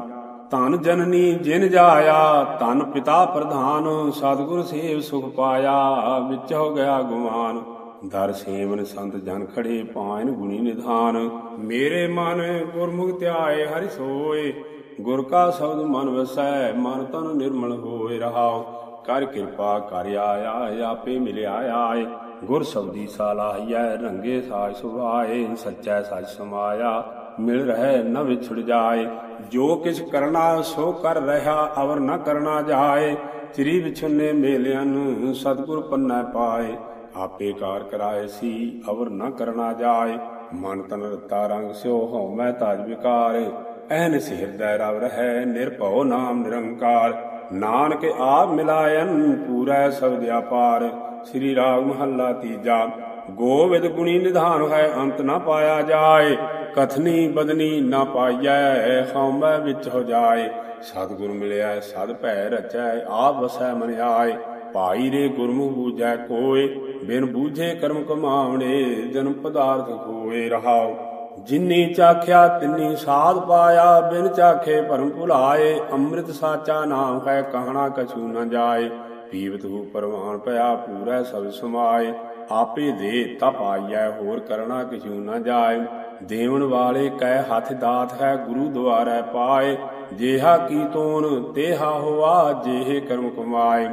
A: ਧਨ ਜਨਨੀ ਜਿਨ ਜਾਇਆ, ਧਨ ਪਿਤਾ ਪ੍ਰਧਾਨ, ਸਤਿਗੁਰ ਸੇਵ ਸੁਖ ਪਾਇਆ ਵਿੱਚ ਹੋ ਗਿਆ ਗੁਮਾਨ ਦਰ ਸੇਵਨ ਸੰਤ ਜਨ ਖੜੇ ਪਾਇਨ ਗੁਣੀ ਨਿਧਾਨ। ਮੇਰੇ ਮਨ ਗੁਰਮੁਖ ਧਿਆਏ ਹਰਿ ਸੋਏ, ਗੁਰ ਕਾ ਸ਼ਬਦ ਮਨ ਵਸੈ, ਮਨ ਤਨ ਨਿਰਮਲ ਹੋਏ ਰਹਾਉ। ਕਰ ਕਿਰਪਾ ਕਰ ਆਇਆ, ਆਪੇ ਮਿਲਿਆ ਆਏ। ਗੁਰ ਸ਼ਬਦੀ ਸਾਲਾਹੀਐ ਰੰਗੇ ਸਾਜ ਸੁਭਾਏ, ਸੱਚੈ ਸੱਚ ਸਮਾਇਆ। ਮਿਲ ਰਹਿ ਨ ਵਿਛੜ ਜਾਏ। ਜੋ ਕਿਛ ਕਰਨਾ ਸੋ ਕਰ ਰਹਾ, ਅਵਰ ਨ ਕਰਨਾ ਜਾਏ। ਚਿਰੀ ਵਿਛੁੰਨੇ ਮੇਲਿਆਨ ਸਤਿਗੁਰ ਪੰਨੈ ਪਾਏ। ਆਪੇ ਕਾਰ ਕਰਾਏ ਸੀ, ਅਵਰ ਨ ਕਰਨਾ ਜਾਏ। ਮਨ ਤਨ ਰਤਾ ਰੰਗ ਸਿਓ ਹਉ, ਮੈਂ ਤਾਜ ਵਿਕਾਰ। ਐਨ ਹਿਰਦੈ ਰਵ ਰਹਿ ਨਿਰਭਉ ਨਾਮ ਨਿਰੰਕਾਰ। ਨਾਨਕ ਆਪ ਮਿਲਾਇਨ, ਪੂਰੈ ਸਬਦ ਆਪਾਰ ਸ੍ਰੀ ਰਾਗ ਮਹੱਲਾ ਤੀਜਾ ਗੋਵਿੰਦ ਗੁਣੀ ਨਿਧਾਨ ਹੈ, ਅੰਤ ਨਾ ਪਾਇਆ ਜਾਏ। ਕਥਨੀ ਬਦਨੀ ਨਾ ਪਾਈਐ, ਹਉਮੈ ਵਿੱਚ ਹੋ ਜਾਏ। ਸਤਿਗੁਰ ਮਿਲਿਆ ਸਦ ਭੈ ਰਚੈ, ਆਪ ਵਸੈ ਮਨ ਆਏ। ਭਾਈ ਰੇ ਗੁਰਮੁਖ ਬੂਝੈ ਕੋਏ, ਬਿਨ ਬੂਝੇ ਕਰਮ ਕਮਾਵਣੇ, ਜਨਮ ਪਦਾਰਥ ਕੋਏ ਰਹਾਉ। ਜਿਨੀ ਚਾਖਿਆ, ਤਿੰਨੀ ਸਾਧ ਪਾਇਆ, ਬਿਨ ਚਾਖੇ ਭਰਮ ਭੁਲਾਏ। ਅੰਮ੍ਰਿਤ ਸਾਚਾ ਨਾਮ ਹੈ, ਕਹਣਾ ਕਛੂ ਨਾ ਜਾਏ। ਪੀਵਤ ਹੂ ਪਰਵਾਨ ਪਿਆ, ਪੂਰਾ ਸਭ ਸਮਾਏ। ਆਪੇ ਦੇ ਤਪ ਆਈਐ, ਹੋਰ ਕਰਣਾ ਕਿਛੂ ਨ ਜਾਏ। ਦੇਵਨ ਵਾਲੇ ਕੈ ਹੱਥ ਦਾਤ ਹੈ, ਗੁਰੂ ਦੁਆਰੈ ਪਾਏ। ਜੇਹਾ ਕੀ ਤੋਨ ਤੇਹਾ ਹੋਆ, ਜੇਹ ਕਰਮ ਕਮਾਏ।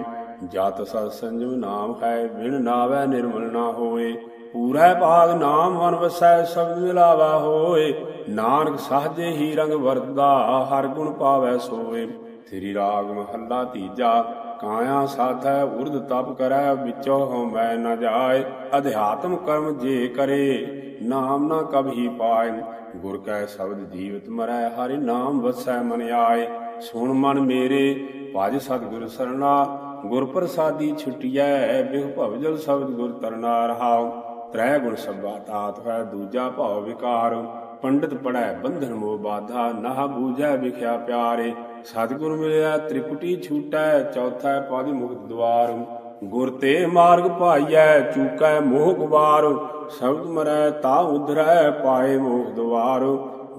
A: ਜਤ ਸਤ ਸੰਜਮ ਨਾਮ ਹੈ, ਬਿਨ ਨਾਵੈ ਨਿਰਮਲ ਨਾ ਹੋਏ। ਪੂਰਾ ਭਾਗ ਨਾਮ ਮਨ ਵਸੈ ਸਬਦ ਮਿਲਾਵਾ ਹੋਏ। ਨਾਨਕ ਸਾਜੇ ਹੀ ਰੰਗ ਵਰਦਾ ਹਰ ਗੁਣ ਪਾਵੈ ਸੋਏ। ਤੇਰੀ ਰਾਗ ਮਹੱਲਾ ਤੀਜਾ। ਕਾਇਆ ਸਾਧੈ ਉਰਦ ਤਪ ਕਰੈ, ਵਿੱਚੋ ਹਉਮੈ ਨ ਜਾਏ। ਅਧਿਆਤਮ ਕਰਮ ਜੇ ਕਰੇ, ਨਾਮ ਨਾ ਕਭੀ ਪਾਏ। ਗੁਰ ਕੈ ਸ਼ਬਦ ਜੀਵਤ ਮਰੈ, ਹਰਿ ਨਾਮ ਵਸੈ ਮਨ ਆਏ। ਸੁਣ ਮਨ ਮੇਰੇ, ਭਜ ਸਤਿਗੁਰ ਸਰਣਾ। ਗੁਰ ਪ੍ਰਸਾਦੀ ਛੁਟਿਐ, ਬਿਹ ਭਵਜਲ ਸ਼ਬਦ ਗੁਰ ਤਰਨਾ ਰਹਾਉ। ਤ੍ਰੈ ਗੁਣ ਸਭਾ ਤਾਤ ਹੈ ਦੂਜਾ ਭਾਵ ਵਿਕਾਰ। ਪੰਡਿਤ ਪੜੈ ਬੰਧਨ ਮੋਹ ਬਾਧਾ ਨਾ ਬੂਝੈ ਵਿਖਿਆ ਪਿਆਰੇ। ਸਤਿਗੁਰ ਮਿਲਿਆ, ਤ੍ਰਿਪਟੀ ਛੂਟੈ, ਚੌਥਾ ਪਦ ਮੁਕਤ ਦਵਾਰ। ਗੁਰ ਤੇ ਮਾਰਗ ਪਾਈਐ, ਚੂਕੈ ਮੋਹ ਗਵਾਰ। ਸ਼ਬਦ ਮਰੈ ਤਾ ਉਧਰੈ, ਪਾਏ ਮੋਹ ਦਵਾਰ।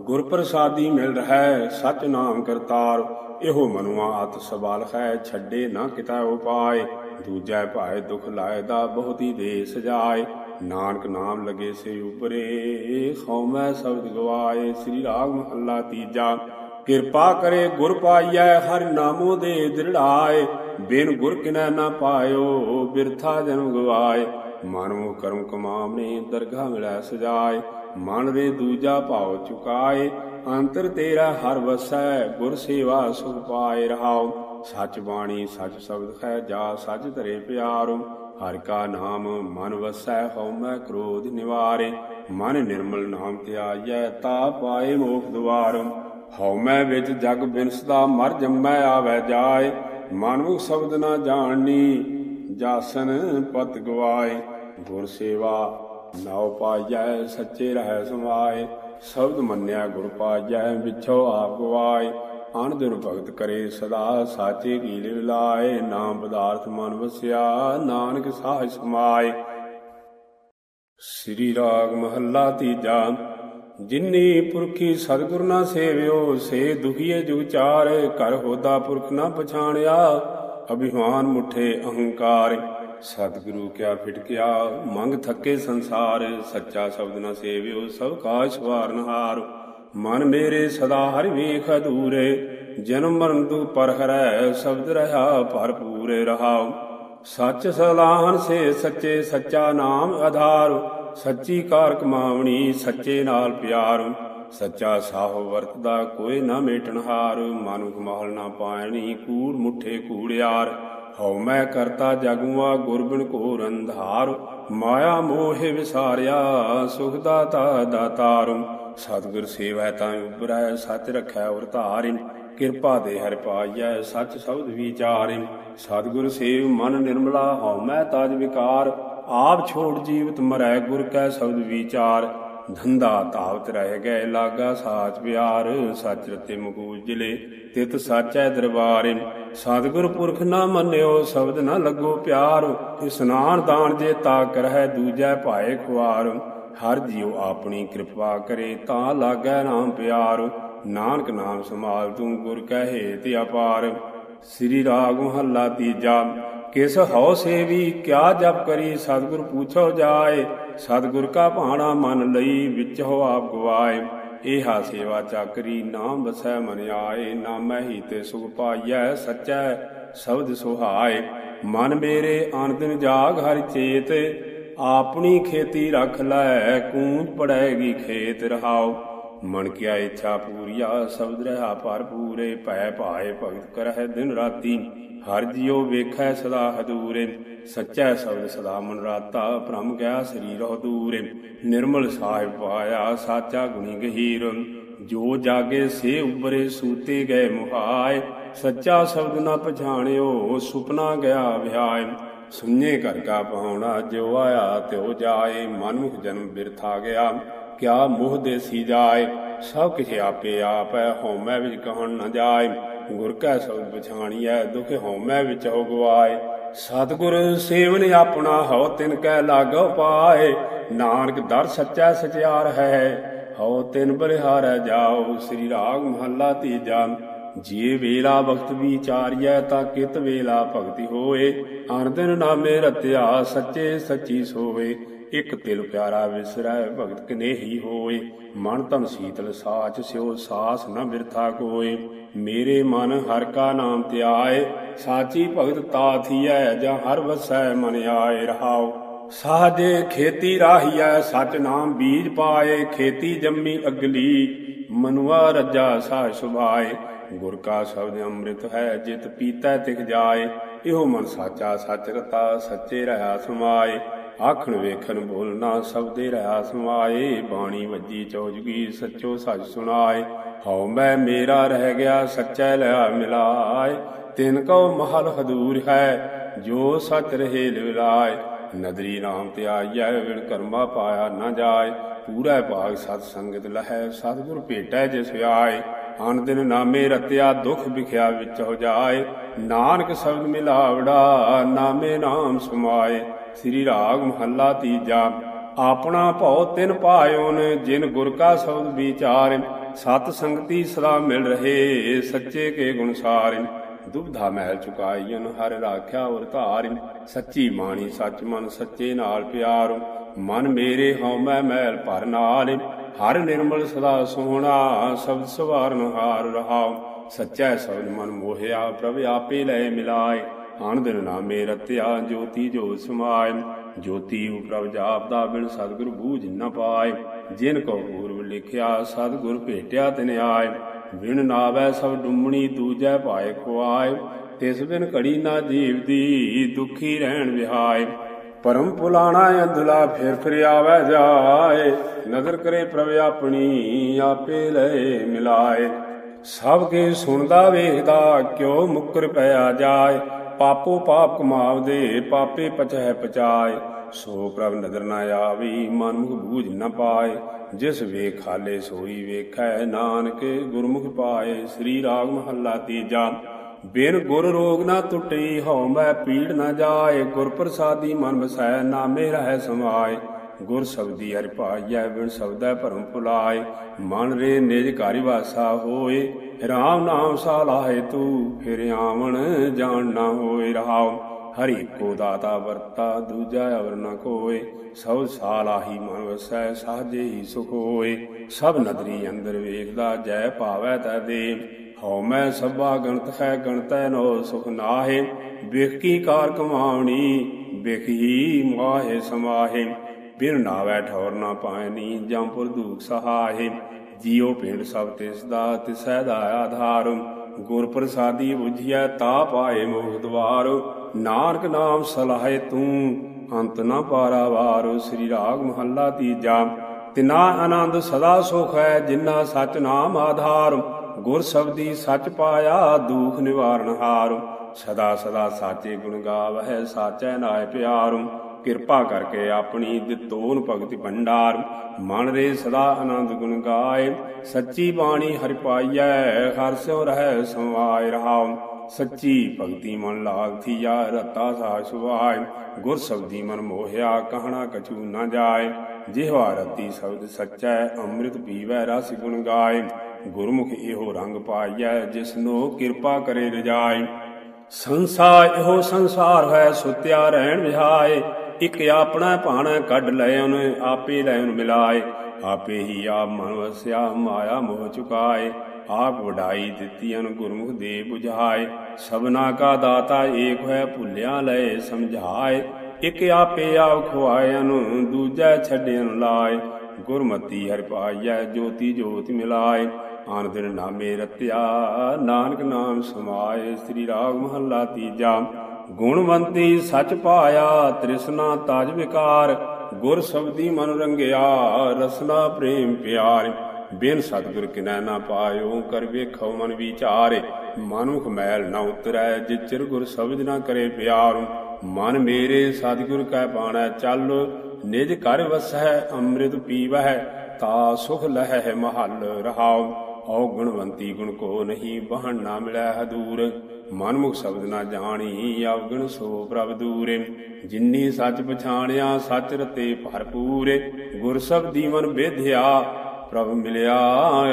A: ਗੁਰ ਪ੍ਰਸਾਦੀ ਮਿਲ ਰਹੈ ਸਚ ਨਾਮ ਕਰਤਾਰ। ਇਹੋ ਮਨੁਆ ਅਤ ਸਵਾਲ ਹੈ, ਛੱਡੇ ਨਾ ਕਿਤਾ ਉਪਾਏ। ਦੂਜੈ ਭਾਏ ਦੁਖ ਲਾਇਦਾ ਬਹੁਤੀ ਦੇ ਸਜਾਏ ਨਾਨਕ ਨਾਮ ਲਗੇ ਸੇ ਉਪਰੇ ਖੌਮੈ ਸ਼ਬਦ ਗਵਾਏ। ਸ੍ਰੀ ਰਾਗ ਮਹੱਲਾ ਤੀਜਾ। ਕਿਰਪਾ ਕਰੇ ਗੁਰ ਪਾਈਐ, ਹਰ ਨਾਮੋ ਦੇ ਦ੍ਰਿੜਾਏ ਬਿਨ ਗੁਰ ਕਿਨੈ ਨਾ ਪਾਇਓ, ਬਿਰਥਾ ਜਨਮ ਗਵਾਏ। ਮਨੋ ਕਰਮ ਕਮਾਵਨੇ ਦਰਗਾ ਮਿਲੈ ਸਜਾਏ। ਮਨ ਰੇ ਦੂਜਾ ਭਾਉ ਚੁਕਾਏ। ਅੰਤਰ ਤੇਰਾ ਹਰ ਵਸੈ, ਗੁਰ ਸੇਵਾ ਸੁਖ ਪਾਏ ਰਹਾਉ। ਸਚ ਬਾਣੀ, ਸਚ ਸ਼ਬਦ ਹੈ ਜਾ, ਸਚ ਧਰੇ ਪਿਆਰੋ। ਹਰ ਕਾ ਨਾਮ ਮਨ ਵਸੈ, ਹਉਮੈ ਕ੍ਰੋਧ ਨਿਵਾਰੇ। ਮਨ ਨਿਰਮਲ ਨਾਮ ਧਿਆਈਐ, ਤਾ ਪਾਏ ਮੋਖ ਦਵਾਰ ਹਉਮੈ ਵਿੱਚ ਜਗ ਬਿਨਸਦਾ, ਮਰ ਜੰਮੈ ਆਵੈ ਜਾਏ। ਮਨੁਖ ਸ਼ਬਦ ਨਾ ਜਾਣਨੀ, ਜਾਸਨ ਪਤ ਗਵਾਏ। ਗੁਰ ਸੇਵਾ ਨਾਉ ਪਾਈਐ ਸੱਚੇ ਰਹਿ ਸਮਾਏ। ਸ਼ਬਦ ਮੰਨਿਆ ਗੁਰ ਪਾਈਐ ਵਿਛੋ ਆਪ ਗਵਾਏ। ਅਨ ਦਿਨ ਭਗਤ ਕਰੇ ਸਦਾ, ਸਾਚੇ ਕੀ ਲਿਵ ਲਾਏ। ਨਾਮ ਪਦਾਰਥ ਮਨ ਵਸਿਆ, ਨਾਨਕ ਸਾਜ ਸਮਾਏ। ਸ੍ਰੀ ਰਾਗ ਮਹੱਲਾ ਤੀਜਾ। ਜਿਨੀ ਪੁਰਖੀ ਸਤਿਗੁਰ ਨਾ ਸੇਵਿਓ, ਸੇ ਦੁਖੀਏ ਜੁਗਚਾਰ ਕਰ ਹੋਦਾ ਪੁਰਖ ਨਾ ਪਛਾਣਿਆ। ਅਭਿਮਾਨ ਮੁਠੇ ਅਹੰਕਾਰ, ਸਤਿਗੁਰੂ ਕਿਆ ਫਿਟਕਿਆ, ਮੰਗ ਥੱਕੇ ਸੰਸਾਰ, ਸੱਚਾ ਸ਼ਬਦ ਨਾ ਸੇਵਿਓ, ਸਭ ਕਾਸ਼ ਵਾਰਨਹਾਰ ਮਨ ਮੇਰੇ ਸਦਾ ਹਰਿ ਵੇਖ ਅਧੂਰੇ, ਜਨਮ ਮਰਨ ਦੁਖ ਪਰ ਹਰੈ ਸ਼ਬਦ ਰਹਾ ਭਰਪੂਰ ਰਹਾਉ। ਸੱਚ ਸਲਾਹਨ ਸੇ ਸੱਚੇ, ਸੱਚਾ ਨਾਮ ਆਧਾਰ। ਸੱਚੀ ਕਾਰ ਕਮਾਵਣੀ, ਸੱਚੇ ਨਾਲ ਪਿਆਰ। ਸੱਚਾ ਸਾਹ ਵਰਤਦਾ, ਕੋਈ ਨਾ ਮੇਟਣ ਹਾਰ। ਮਨੁਖ ਮਹਲ ਨਾ ਪਾਇਣੀ, ਕੂੜ ਮੁਠੇ ਕੂੜਿਆਰ। ਹਉ ਮੈਂ ਕਰਤਾ ਜਗੁਆ ਗੁਰਬਿਨ ਕੋ ਰੰਧਾਰ ਮਾਇਆ ਮੋਹਿ ਵਿਸਾਰਿਆ, ਸੁਖ ਦਾਤਾ ਦਾਤਾਰ ਸਤਿਗੁਰ ਸੇਵੈ ਤਾਂ ਉਬਰੈ ਸੱਚ ਰਖੈ ਉਰ ਧਾਰਿ ਕਿਰਪਾ ਦੇ ਹਰਿ ਪਾਈਐ, ਸੱਚ ਸ਼ਬਦ ਵਿਚਾਰਿ ਸਤਿਗੁਰ ਸੇਵ ਮਨ ਨਿਰਮਲਾ, ਹਉ ਮੈਂ ਤਾਜ ਵਿਕਾਰ। ਆਪ ਛੋੜ ਜੀਵਤ ਮਰੈ ਗੁਰ ਕੈ ਸ਼ਬਦ ਵਿਚਾਰ। ਧੰਦਾ ਧਾਵਤ ਰਹਿ ਗਏ ਲਾਗਾ ਸਾਚ ਪਿਆਰ ਸੱਚ ਰਤੇ ਮਕੂਜ ਜਿਲੇ, ਤਿਤ ਸਾਚੈ ਦਰਬਾਰ। ਸਤਿਗੁਰ ਪੁਰਖ ਨਾ ਮੰਨਿਓ, ਸ਼ਬਦ ਨਾ ਲੱਗੋ ਪਿਆਰ। ਇਸਨਾਨ ਦਾਨ ਜੇ ਤਾ ਕਰਹਿ, ਦੂਜੈ ਭਾਏ ਖੁਆਰ। ਹਰ ਜੀਉ ਆਪਣੀ ਕਿਰਪਾ ਕਰੇ, ਤਾਂ ਲਾਗੈ ਨਾਮ ਪਿਆਰ। ਨਾਨਕ ਨਾਮ ਸਮਾਲ ਤੂੰ ਗੁਰ ਕਹੇ ਤੇ ਅਪਾਰ। ਸ੍ਰੀ ਰਾਗ ਮਹੱਲਾ ਤੀਜਾ। ਕਿਸ ਹਉ ਸੇਵੀ, ਕਿਆ ਜਪ ਕਰੀ, ਸਤਿਗੁਰ ਪੁੱਛੋ ਜਾਏ। ਸਤਿਗੁਰ ਕਾ ਭਾਣਾ ਮਨ ਲਈ ਵਿੱਚ ਹੋ ਆਪ ਗਵਾਏ। ਏਹਾ ਸੇਵਾ ਚਾਕਰੀ, ਨਾਮ ਵਸੈ ਮਨ ਆਏ। ਨਾਮੈ ਹੀ ਤੇ ਸੁਖ ਪਾਈਐ, ਸਚੈ ਸ਼ਬਦ ਸੁਹਾਏ। ਮਨ ਮੇਰੇ ਆਨੰਦਨ ਜਾਗ ਹਰਿ ਚੇਤ। ਆਪਣੀ ਖੇਤੀ ਰੱਖ ਲੈ, ਕੂੰਜ ਪੜੈਗੀ ਖੇਤ ਰਹਾਓ ਮਨ ਕਿਆ ਇੱਛਾ ਪੂਰੀਆ ਸ਼ਬਦ ਰਹਾ ਭਰਪੂਰੇ ਭੈ ਭਾਏ ਭਗਤ ਕਰਹਿ ਦਿਨ ਰਾਤੀ। ਹਰ ਜਿਉ ਵੇਖੈ ਸਦਾ ਹਦੂਰੇ, ਸੱਚਾ ਸ਼ਬਦ ਸਦਾ ਮਨ ਰਾਤਾ, ਭ੍ਰਮ ਗਿਆ ਸਰੀਰੋ ਦੂਰੇ। ਨਿਰਮਲ ਸਾਹਿਬ ਪਾਇਆ ਸਾਚਾ ਗੁਣੀ ਗਹੀਰ, ਜੋ ਜਾਗੇ ਸੇ ਉਬਰੇ ਸੂਤੇ ਗਏ ਮੁਹਾਏ। ਸੱਚਾ ਸ਼ਬਦ ਨਾ ਪਛਾਣਿਓ, ਸੁਪਨਾ ਗਿਆ ਵਿਹਾਇ ਸੁਨੇ ਘਰ ਕਾ ਪਾਉਣਾ ਜੋ ਆਇਆ ਤਿਉ ਜਾਏ, ਮਨੁਖ ਜਨਮ ਬਿਰਥਾ ਗਿਆ। ਕਿਆ ਮੋਹ ਦੇ ਸੀ ਜਾਏ ਸਭ ਕਿਛ ਆਪੇ ਆਪ ਹੈ, ਹਉਮੈ ਵਿੱਚ ਕਹਣ ਨਾ ਜਾਏ। ਗੁਰ ਕੈ ਸਬਦ ਪਛਾਣੀਐ, ਦੁਖ ਹਉਮੈ ਵਿੱਚ ਹੋ ਗਵਾਏ। ਸਤਿਗੁਰ ਸੇਵਨ ਆਪਣਾ ਹਉ, ਤਿਨ ਕੈ ਲਾਗੋ ਪਾਏ। ਨਾਨਕ ਦਰ ਸੱਚਾ ਸਚਿਆਰ ਹੈ, ਹਉ ਤਿਨ ਬਲਿਹਾਰੈ ਜਾਓ, ਸ੍ਰੀ ਰਾਗ ਮਹੱਲਾ ਤੀਜਾ। ਜੇ ਵੇਲਾ ਵਕਤ ਵਿਚਾਰੀਐ ਤਾਂ ਕਿਤ ਵੇਲਾ ਭਗਤੀ ਹੋਏ। ਅਰਦਨ ਨਾਮੇ ਰਤਿਆ ਸੱਚੇ ਸੱਚੀ ਸੋਵੇ। ਇਕ ਤਿਲ ਪਿਆਰਾ ਵਿਸਰੈ ਭਗਤ ਕਨੇਹੀ ਹੋਏ। ਮਨ ਤਨ ਸੀਤਲ ਸਾਚ ਸਿਓ ਸਾਸ ਨ ਬਿਰਥਾ ਕੋਏ। ਮੇਰੇ ਮਨ ਹਰ ਕਾ ਨਾਮ ਧਿਆਏ। ਸਾਚੀ ਭਗਤ ਤਾ ਥੀਐ ਜਾਂ ਹਰ ਵਸੈ ਮਨ ਆਏ ਰਹਾਉ। ਸਾਜੇ ਖੇਤੀ ਰਾਹੀਐ ਸਚ ਨਾਮ ਬੀਜ ਪਾਏ। ਖੇਤੀ ਜੰਮੀ ਅਗਲੀ ਮਨੁਆ ਰੱਜਾ ਸਾ ਸੁਭਾਏ। ਗੁਰ ਕਾ ਸ਼ਬਦ ਅੰਮ੍ਰਿਤ ਹੈ, ਜਿਤ ਪੀਤਾ ਤਿਖ ਜਾਏ, ਇਹੋ ਮਨ ਸਾਚਾ ਸੱਚ ਰਤਾ, ਸੱਚੇ ਰਹਾ ਸਮਾਏ। ਆਖਣ ਵੇਖਣ ਬੋਲਣਾ ਸਬਦੇ ਰਹਾ ਸਮਾਏ, ਬਾਣੀ ਵੱਜੀ ਚੌਜਗੀ ਸੱਚੋ ਸੱਚ ਸੁਣਾਏ। ਹਉ ਮੈਂ ਮੇਰਾ ਰਹਿ ਗਿਆ, ਸੱਚਾ ਲਿਆ ਮਿਲਾਏ। ਤਿਨ ਕਉ ਮਹਲ ਹਦੂਰ ਹੈ, ਜੋ ਸਚ ਰਹੇ ਲਿਵਲਾਏ ਨਦਰੀ ਨਾਮ ਤੇ ਆਈਐ, ਵਿਣ ਕਰਮਾ ਪਾਇਆ ਨਾ ਜਾਏ। ਪੂਰਾ ਭਾਗ ਸਤ ਸੰਗਤ ਲਹੈ, ਸਤਿਗੁਰ ਭੇਟੈ ਜਿਸ ਆਏ ਅਨ ਦਿਨ ਨਾਮੇ ਰਤਿਆ, ਦੁਖ ਵਿਖਿਆ ਵਿੱਚ ਹੋ ਜਾਏ। ਨਾਨਕ ਸ਼ਬਦ ਮਿਲਾਵੜਾ, ਨਾਮੇ ਨਾਮ ਸਮਾਏ। ਸ੍ਰੀ ਰਾਗ ਮਹੱਲਾ ਤੀਜਾ, ਆਪਣਾ ਭਉ ਤਿਨ ਪਾਇਓਨ ਜਿਨ ਗੁਰ ਕਾ ਸ਼ਬਦ ਵਿਚਾਰ। ਸਤ ਸੰਗਤੀ ਸਦਾ ਮਿਲ ਰਹੇ, ਸੱਚੇ ਕੇ ਗੁਣ ਸਾਰੇ। ਦੁਬਧਾ ਮਹਿਲ ਚੁਕਾਈਨ ਹਰ ਰਾਖਿਆ ਉਰ ਧਾਰਿ। ਸੱਚੀ ਮਾਣੀ ਸੱਚ ਮਨ ਸੱਚੇ ਨਾਲ ਪਿਆਰ। ਮਨ ਮੇਰੇ ਹਉਮੈ ਮਹਿਲ ਭਰ ਨਾਲ। ਹਰ ਨਿਰਮਲ ਸਦਾ ਸੋਹਣਾ, ਸਬਦ ਸਵਾਰਨ ਹਾਰ ਰਹਾਉ ਸੱਚੈ ਸਬਦ ਮਨ ਮੋਹਿਆ, ਪ੍ਰਭ ਆਪੇ ਲੈ ਮਿਲਾਏ। ਆਣ ਦਿਨ ਨਾਮੇ ਰਤਿਆ, ਜੋਤੀ ਜੋ ਸਮਾਇ ਜੋਤੀ ਉ ਪ੍ਰਭ ਜਾਪਦਾ ਬਿਨ ਸਤਿਗੁਰ ਬੂਝ ਨ ਪਾਏ। ਜਿਨ ਕੋ ਪੂਰਵ ਲਿਖਿਆ, ਸਤਿਗੁਰ ਭੇਟਿਆ ਤਿਨ ਆਏ। ਬਿਨ ਨਾਵੈ ਸਭ ਡੁੰਮਣੀ, ਦੂਜੈ ਭਾਏ ਖੁਆਏ। ਤਿਸ ਬਿਨ ਘੜੀ ਨਾ ਜੀਵ ਦੀ ਦੁਖੀ ਰਹਿਣ ਵਿਹਾਏ। ਪਰਮ ਪੁਲਾਣਾ ਅੰਧਲਾ ਫਿਰ ਫਿਰ ਆਵੈ ਜਾਏ। ਨਜ਼ਰ ਕਰੇ ਪ੍ਰਭ ਆਪਣੀ, ਆਪੇ ਲੈ ਮਿਲਾਏ। ਸਭ ਕੇ ਸੁਣਦਾ ਵੇਖਦਾ, ਕਿਉ ਮੁਕਰ ਪਿਆ ਜਾਏ। ਪਾਪੋ ਪਾਪ ਕਮਾਵਦੇ, ਪਾਪੇ ਪਚਹਿ ਪਚਾਏ। ਸੋ ਪ੍ਰਭ ਨਦਰ ਨਾ ਆਵੀ, ਮਨ ਮੁਖ ਬੂਝ ਨਾ ਪਾਏ। ਜਿਸ ਵੇਖਾਲੇ ਸੋਈ ਵੇਖੈ, ਨਾਨਕ ਗੁਰਮੁਖ ਪਾਏ। ਸ੍ਰੀ ਰਾਗ ਮਹੱਲਾ ਤੀਜਾ। ਬਿਨ ਗੁਰ ਰੋਗ ਨਾ ਟੁੱਟੀ ਹਉ ਮੈਂ ਪੀੜ ਨਾ ਜਾਏ, ਗੁਰ ਪ੍ਰਸਾਦੀ ਮਨ ਵਸੈ ਨਾਮੇ ਰਹਿ ਸਮਾਏ। ਗੁਰ ਸਬਦੀ ਹਰਿ ਭਾਈਐ, ਬਿਨ ਸਬਦੈ ਭਰਮ ਭੁਲਾਏ। ਮਨ ਰੇ ਨਿਜ ਘਰਿ ਵਾਸਾ ਹੋਏ RAM ਨਾਮ ਸਾਲਾਹੇ ਤੂ, ਫਿਰ ਆਵਣ ਜਾਣ ਨਾ ਹੋਏ ਰਹਾਉ। ਹਰੀ ਕੋ ਦਾਤਾ ਵਰਤਾ, ਦੂਜਾ ਅਵਰ ਨ ਕੋਏ। ਸਭ ਸਾਲਾਹੀ ਮਨ ਵਸੈ, ਸਾਜੇ ਹੀ ਸੁਖ ਹੋਏ। ਸਭ ਨਦਰੀ ਅੰਦਰ ਵੇਖਦਾ, ਜੈ ਭਾਵੈ ਤੈ ਦੇਵ। ਹਉ ਮੈਂ ਸਭਾ ਗਣਤ ਹੈ ਗਣਤੈ ਨੋ ਸੁਖ ਨਾਹੇ, ਬਿਖ ਕੀ ਕਾਰ ਕਮਾਉਣੀ, ਬਿਖ ਹੀ ਮਾਹੇ ਸਮਾਹੇ। ਬਿਨ ਨਾਵੈ ਠੌਰ ਨਾ ਪਾਇਨੀ ਜੰਪੁਰ ਦੂਖ ਸਹਾਏ ਜੀਉ ਪਿੰਡ ਸਭ ਤਿਸ ਦਾ, ਤਿਸੈ ਦਾ ਆਧਾਰ। ਗੁਰ ਪ੍ਰਸਾਦੀ 부ਝਿਆ ਤਾ ਪਾਏ ਮੋਖ ਦਵਾਰ। ਨਾਨਕ ਨਾਮ ਸਲਾਹੇ ਤੂੰ, ਅੰਤ ਨਾ ਪਾਰਾਵਾਰ ਸ੍ਰੀ ਰਾਗ ਮਹੱਲਾ ਤੀਜਾ, ਤਿਨਾ ਆਨੰਦ ਸਦਾ ਸੁਖ ਹੈ ਜਿਨ੍ਹਾਂ ਸਚ ਨਾਮ ਆਧਾਰ। ਗੁਰ ਸਬਦੀ ਸਚ ਪਾਇਆ, ਦੁਖ ਨਿਵਾਰਨ ਹਾਰ। ਸਦਾ ਸਦਾ ਸਾਚੇ ਗੁਣ ਗਾਵਹਿ, ਸਾਚੈ ਨਾਇ ਪਿਆਰ। ਕਿਰਪਾ ਕਰਕੇ ਆਪਣੀ ਦਿੱਤੋਨ ਭਗਤੀ ਭੰਡਾਰ। ਮਨ ਰੇ ਸਦਾ ਆਨੰਦ ਗੁਣ ਗਾਏ, ਸੱਚੀ ਬਾਣੀ ਹਰਿ ਪਾਈਐ, ਹਰ ਸਿਉ ਰਹਿ ਸਮਾਇ ਰਹਾਉ। ਸੱਚੀ ਭਗਤੀ ਮਨ ਲਾਗ ਥੀਆ ਰਤਾ ਸਾ ਸੁਭਾਇ। ਗੁਰ ਸਬਦੀ ਮਨ ਮੋਹਿਆ, ਕਹਣਾ ਕਛੂ ਨਾ ਜਾਏ। ਜਿਹਵਾ ਰਤੀ ਸ਼ਬਦ ਸੱਚੈ, ਅੰਮ੍ਰਿਤ ਪੀਵੈ, ਰਸ ਗੁਣ ਗਾਏ। ਗੁਰਮੁਖ ਇਹੋ ਰੰਗ ਪਾਈਐ, ਜਿਸਨੋ ਕਿਰਪਾ ਕਰੇ ਰਜਾਈ। ਸੰਸਾਰ ਇਹੋ ਸੰਸਾਰ ਹੈ, ਸੁਤਿਆ ਰਹਿਣ ਵਿਹਾਏ। ਇਕ ਆਪਣਾ ਭਾਣਾ ਕੱਢ ਲੈ ਉਹਨੇ, ਆਪੇ ਲੈ ਉਹਨ ਮਿਲਾਏ। ਆਪੇ ਹੀ ਆਪ ਮਨ ਵਸਿਆ ਮਾਇਆ ਮੋਹ ਚੁਕਾਏ। ਆਪ ਵਡਾਈ ਦਿੱਤੀ ਅਨ ਗੁਰਮੁਖ ਦੇ 부ਝਾਏ ਸਭਨਾ ਕਾ ਦਾਤਾ ਏਕ ਹੈ, ਭੁੱਲਿਆ ਲਏ ਸਮਝਾਏ। ਇਕ ਆਪੇ ਆਪ ਖੁਆਏ ਅਨ ਦੂਜਾ ਛੱਡੇ ਲਾਏ। ਗੁਰਮਤੀ ਹਰਿ ਪਾਈਐ, ਜੋਤੀ ਜੋਤ ਮਿਲਾਏ। ਆਨ ਦਿਨ ਨਾਮੇ ਰਤਿਆ। ਨਾਨਕ ਨਾਮ ਸਮਾਏ ਸ੍ਰੀ ਰਾਗ ਮਹੱਲਾ ਤੀਜਾ। ਗੁਣਵੰਤੀ ਸਚ ਪਾਇਆ, ਤ੍ਰਿਸ਼ਨਾ ਤਾਜ ਵਿਕਾਰ। ਗੁਰ ਸਬਦੀ ਮਨ ਰੰਗਿਆ, ਰਸਨਾ ਪ੍ਰੇਮ ਪਿਆਰ। ਬਿਨ ਸਤਿਗੁਰ ਕਿਨੈ ਨਾ ਪਾਇਓ, ਕਰ ਵੇਖੋ ਮਨ ਵਿਚਾਰੇ। ਮਨੁਖ ਮੈਲ ਨਾ ਉਤਰੈ ਜਿਚਰ ਗੁਰ ਸਬਦ ਨਾ ਕਰੇ ਪਿਆਰ। ਮਨ ਮੇਰੇ, ਸਤਿਗੁਰ ਕੈ ਪਾਣਾ ਚੱਲ। ਨਿਜ ਘਰ ਵਸੈ, ਅੰਮ੍ਰਿਤ ਪੀਵਹਿ, ਤਾ ਸੁਖ ਲਹਿ ਮਹਲ ਰਹਾਉ। ਔ ਗੁਣਵੰਤੀ ਗੁਣ ਕੋ ਨਹੀਂ ਬਹਣ ਨਾ ਮਿਲੈ ਹਦੂਰ। ਮਨਮੁਖ ਸ਼ਬਦ ਨਾ ਜਾਣੀ ਅਵਗਣ ਸੋ ਪ੍ਰਭ ਦੂਰੇ। ਜਿਨਨੀ ਸੱਚ ਪਛਾਣਿਆ, ਸੱਚ ਰਤੇ ਭਰਪੂਰੇ। ਗੁਰ ਸਬਦੀ ਮਨ ਬੇਧਿਆ ਪ੍ਰਭ ਮਿਲਿਆ,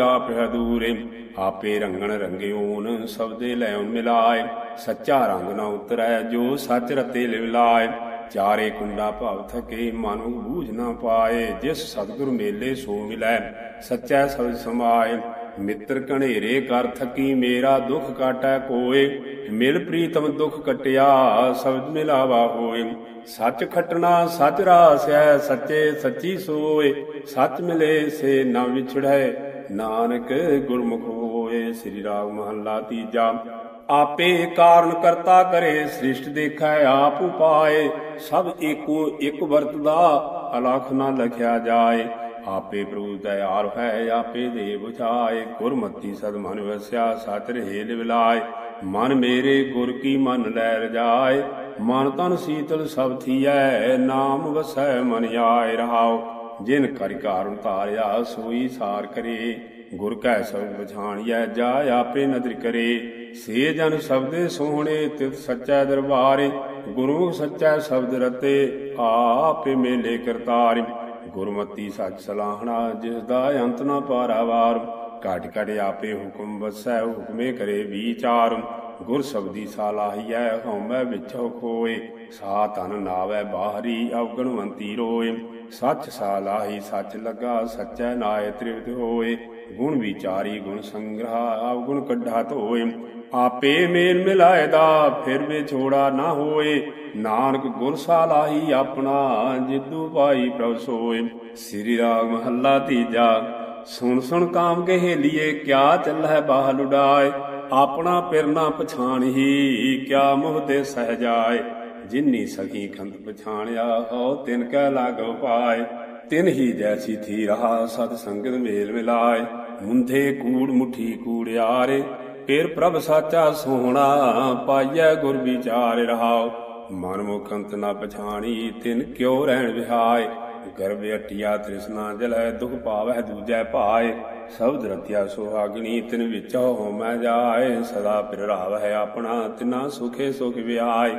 A: ਆਪ ਹਦੂਰੇ ਆਪੇ ਰੰਗਣ ਰੰਗਿਓਨ ਸਬਦੇ ਲੈਉ ਮਿਲਾਏ। ਸੱਚਾ ਰੰਗ ਨਾ ਉਤਰੈ, ਜੋ ਸੱਚ ਰਤੇ ਲਿਵਲਾਏ ਚਾਰੇ ਕੁੰਡਾ ਭਾਵ ਥਕੇ, ਮਨ ਬੂਝ ਨਾ ਪਾਏ। ਜਿਸ ਸਤਿਗੁਰ ਮੇਲੇ ਸੋ ਮਿਲੈ, ਸੱਚਾ ਸਬਦ ਸਮਾਏ। ਮਿੱਤਰ ਕਣੇਰੇ ਕਰ ਥਕੀ, ਮੇਰਾ ਦੁਖ ਕਾਟੈ ਕੋਏ। ਮਿਲ ਪ੍ਰੀਤਮ ਦੁਖ ਕਟਿਆ, ਸਬਦ ਮਿਲਾਵਾ ਹੋਏ। ਸੱਚ ਖਟਣਾ, ਸੱਚ ਰਾਸੈ ਸੱਚੇ ਸੱਚੀ ਸੋਏ। ਸੱਚ ਮਿਲੇ, ਸੇ ਨਾ ਵਿਛੜੈ, ਨਾਨਕ ਗੁਰਮੁਖ ਹੋਏ। ਸ੍ਰੀ ਰਾਗ ਮਹੱਲਾ ਤੀਜਾ। ਆਪੇ ਕਾਰਨ ਕਰਤਾ ਕਰੇ, ਸ੍ਰਿਸ਼ਟ ਦੇਖੈ, ਆਪ ਉਪਾਏ। ਸਭ ਏਕੋ ਇੱਕ ਵਰਤਦਾ, ਅਲਖ ਨਾ ਲਖਿਆ ਜਾਏ। ਆਪੇ ਪ੍ਰਭੂ ਦਇਆਲ ਹੈ, ਆਪੇ ਦੇ ਬੁਝਾਏ ਗੁਰਮਤੀ ਸਦ ਮਨ ਵਸਿਆ ਸਚ ਰਹੇ ਲਿਵਲਾਏ ਮਨ ਮੇਰੇ ਗੁਰ ਕੀ ਮਨ ਲੈ ਰਜਾਏ ਮਨ ਤਨ ਸੀਤਲ ਸਭ ਥੀਐ, ਨਾਮ ਵਸੈ ਮਨ ਆਏ ਰਹਾਉ। ਜਿਨ ਕਰਿ ਕਾਰਨ ਤਾਰਿਆ ਸੋਈ ਸਾਰ ਕਰੇ। ਗੁਰ ਕੈ ਸਬਦ ਪਛਾਣਿਐ ਜਾ ਆਪੇ ਨਦਰ ਕਰੇ। ਸੇ ਜਨ ਸਬਦੇ ਸੋਹਣੇ ਤਿਤ ਸੱਚਾ ਦਰਬਾਰੇ। ਗੁਰੂ ਸੱਚਾ ਸ਼ਬਦ ਰਤੇ, ਆਪੇ ਮੇਲੇ ਕਰਤਾਰ। ਗੁਰਮਤੀ ਸੱਚ ਸਲਾਹਣਾ, ਜਿਸ ਦਾ ਅੰਤ ਨਾ ਪਾਰਾਵਾਰ, ਘਟ ਘਟ ਆਪੇ ਹੁਕਮ ਵਸੈ, ਹੁਕਮੇ ਕਰੇ ਵਿਚਾਰ। ਗੁਰ ਸਬਦੀ ਸਾਲਾਹੀਐ ਹਉਮੈ ਵਿਚੋ ਖੋਏ, ਸਾ ਤਨ ਨਾਵੈ ਬਾਹਰੀ ਅਵਗਣਵੰਤੀ ਰੋਏ। ਸੱਚ ਸਾਲਾਹੀ ਸੱਚ ਲੱਗਾ, ਸੱਚੈ ਨਾਇ ਤ੍ਰਿਵਤ ਹੋਏ। ਗੁਣ ਵਿਚਾਰੀ ਗੁਣ ਸੰਗ੍ਰਹ ਗੁਣ ਕੱਢਾ ਧੋਏ। ਆਪੇ ਮੇਲ ਮਿਲਾਏ ਦਾ ਫਿਰ ਵਿਛੋੜਾ ਨਾ ਹੋਏ। ਨਾਨਕ ਗੁਰ ਸਾਲਾਹੀ ਆਪਣਾ, ਜਿੱਦੂ ਪਾਈ ਪ੍ਰਭ ਸੋਏ। ਸ੍ਰੀ ਰਾਗ ਮਹੱਲਾ ਤੀਜਾ, ਸੁਣ ਸੁਣ ਕਾਮ ਕਹੇਲੀਏ ਕਿਆ ਚੱਲੈ ਬਾਹ ਲੁਡਾਏ ਆਪਣਾ ਪਿਰ ਨਾ ਪਛਾਣਹੀ, ਕਿਆ ਮੋਹ ਤੇ ਸਹਿ ਜਾਏ ਜਿਨਨੀ ਸਖੀ ਖੰਤ ਪਛਾਣਿਆ ਹੋ ਤਿਨ ਕੈ ਲਾਗੋ ਪਾਏ। ਤਿਨ ਹੀ ਜੈਸੀ ਥੀ ਰਹਾ, ਸਤ ਸੰਗਤ ਮੇਲ ਮਿਲਾਏ। ਮੁੰਧੇ ਕੂੜ ਮੁਠੀ ਕੂੜਿਆਰੇ, ਫਿਰ ਪ੍ਰਭ ਸਾਚਾ ਸੋਹਣਾ ਪਾਈਐ ਗੁਰ ਵਿਚਾਰ ਰਹਾਉ। ਮਨ ਮੁਖ ਅੰਤ ਨਾ ਪਛਾਣੀ ਤਿਨ ਕਿਉ ਰਹਿਣ ਵਿਹਾਏ। ਗਰਭ ਅਟਿਆ ਤ੍ਰਿਸ਼ਨਾ ਜਲੈ ਦੁਖ ਪਾਵੈ ਦੂਜੈ ਭਾਏ ਸਬਦ ਰਤਿਆ ਸੁਹਾਗਣੀ ਤਿਨ ਵਿੱਚ ਹੋ ਮੈਂ ਜਾਏ। ਸਦਾ ਪਿਰ ਰਾਵਹਿ ਆਪਣਾ ਤਿਨਾ ਸੁਖੇ ਸੁਖ ਵਿਆਏ।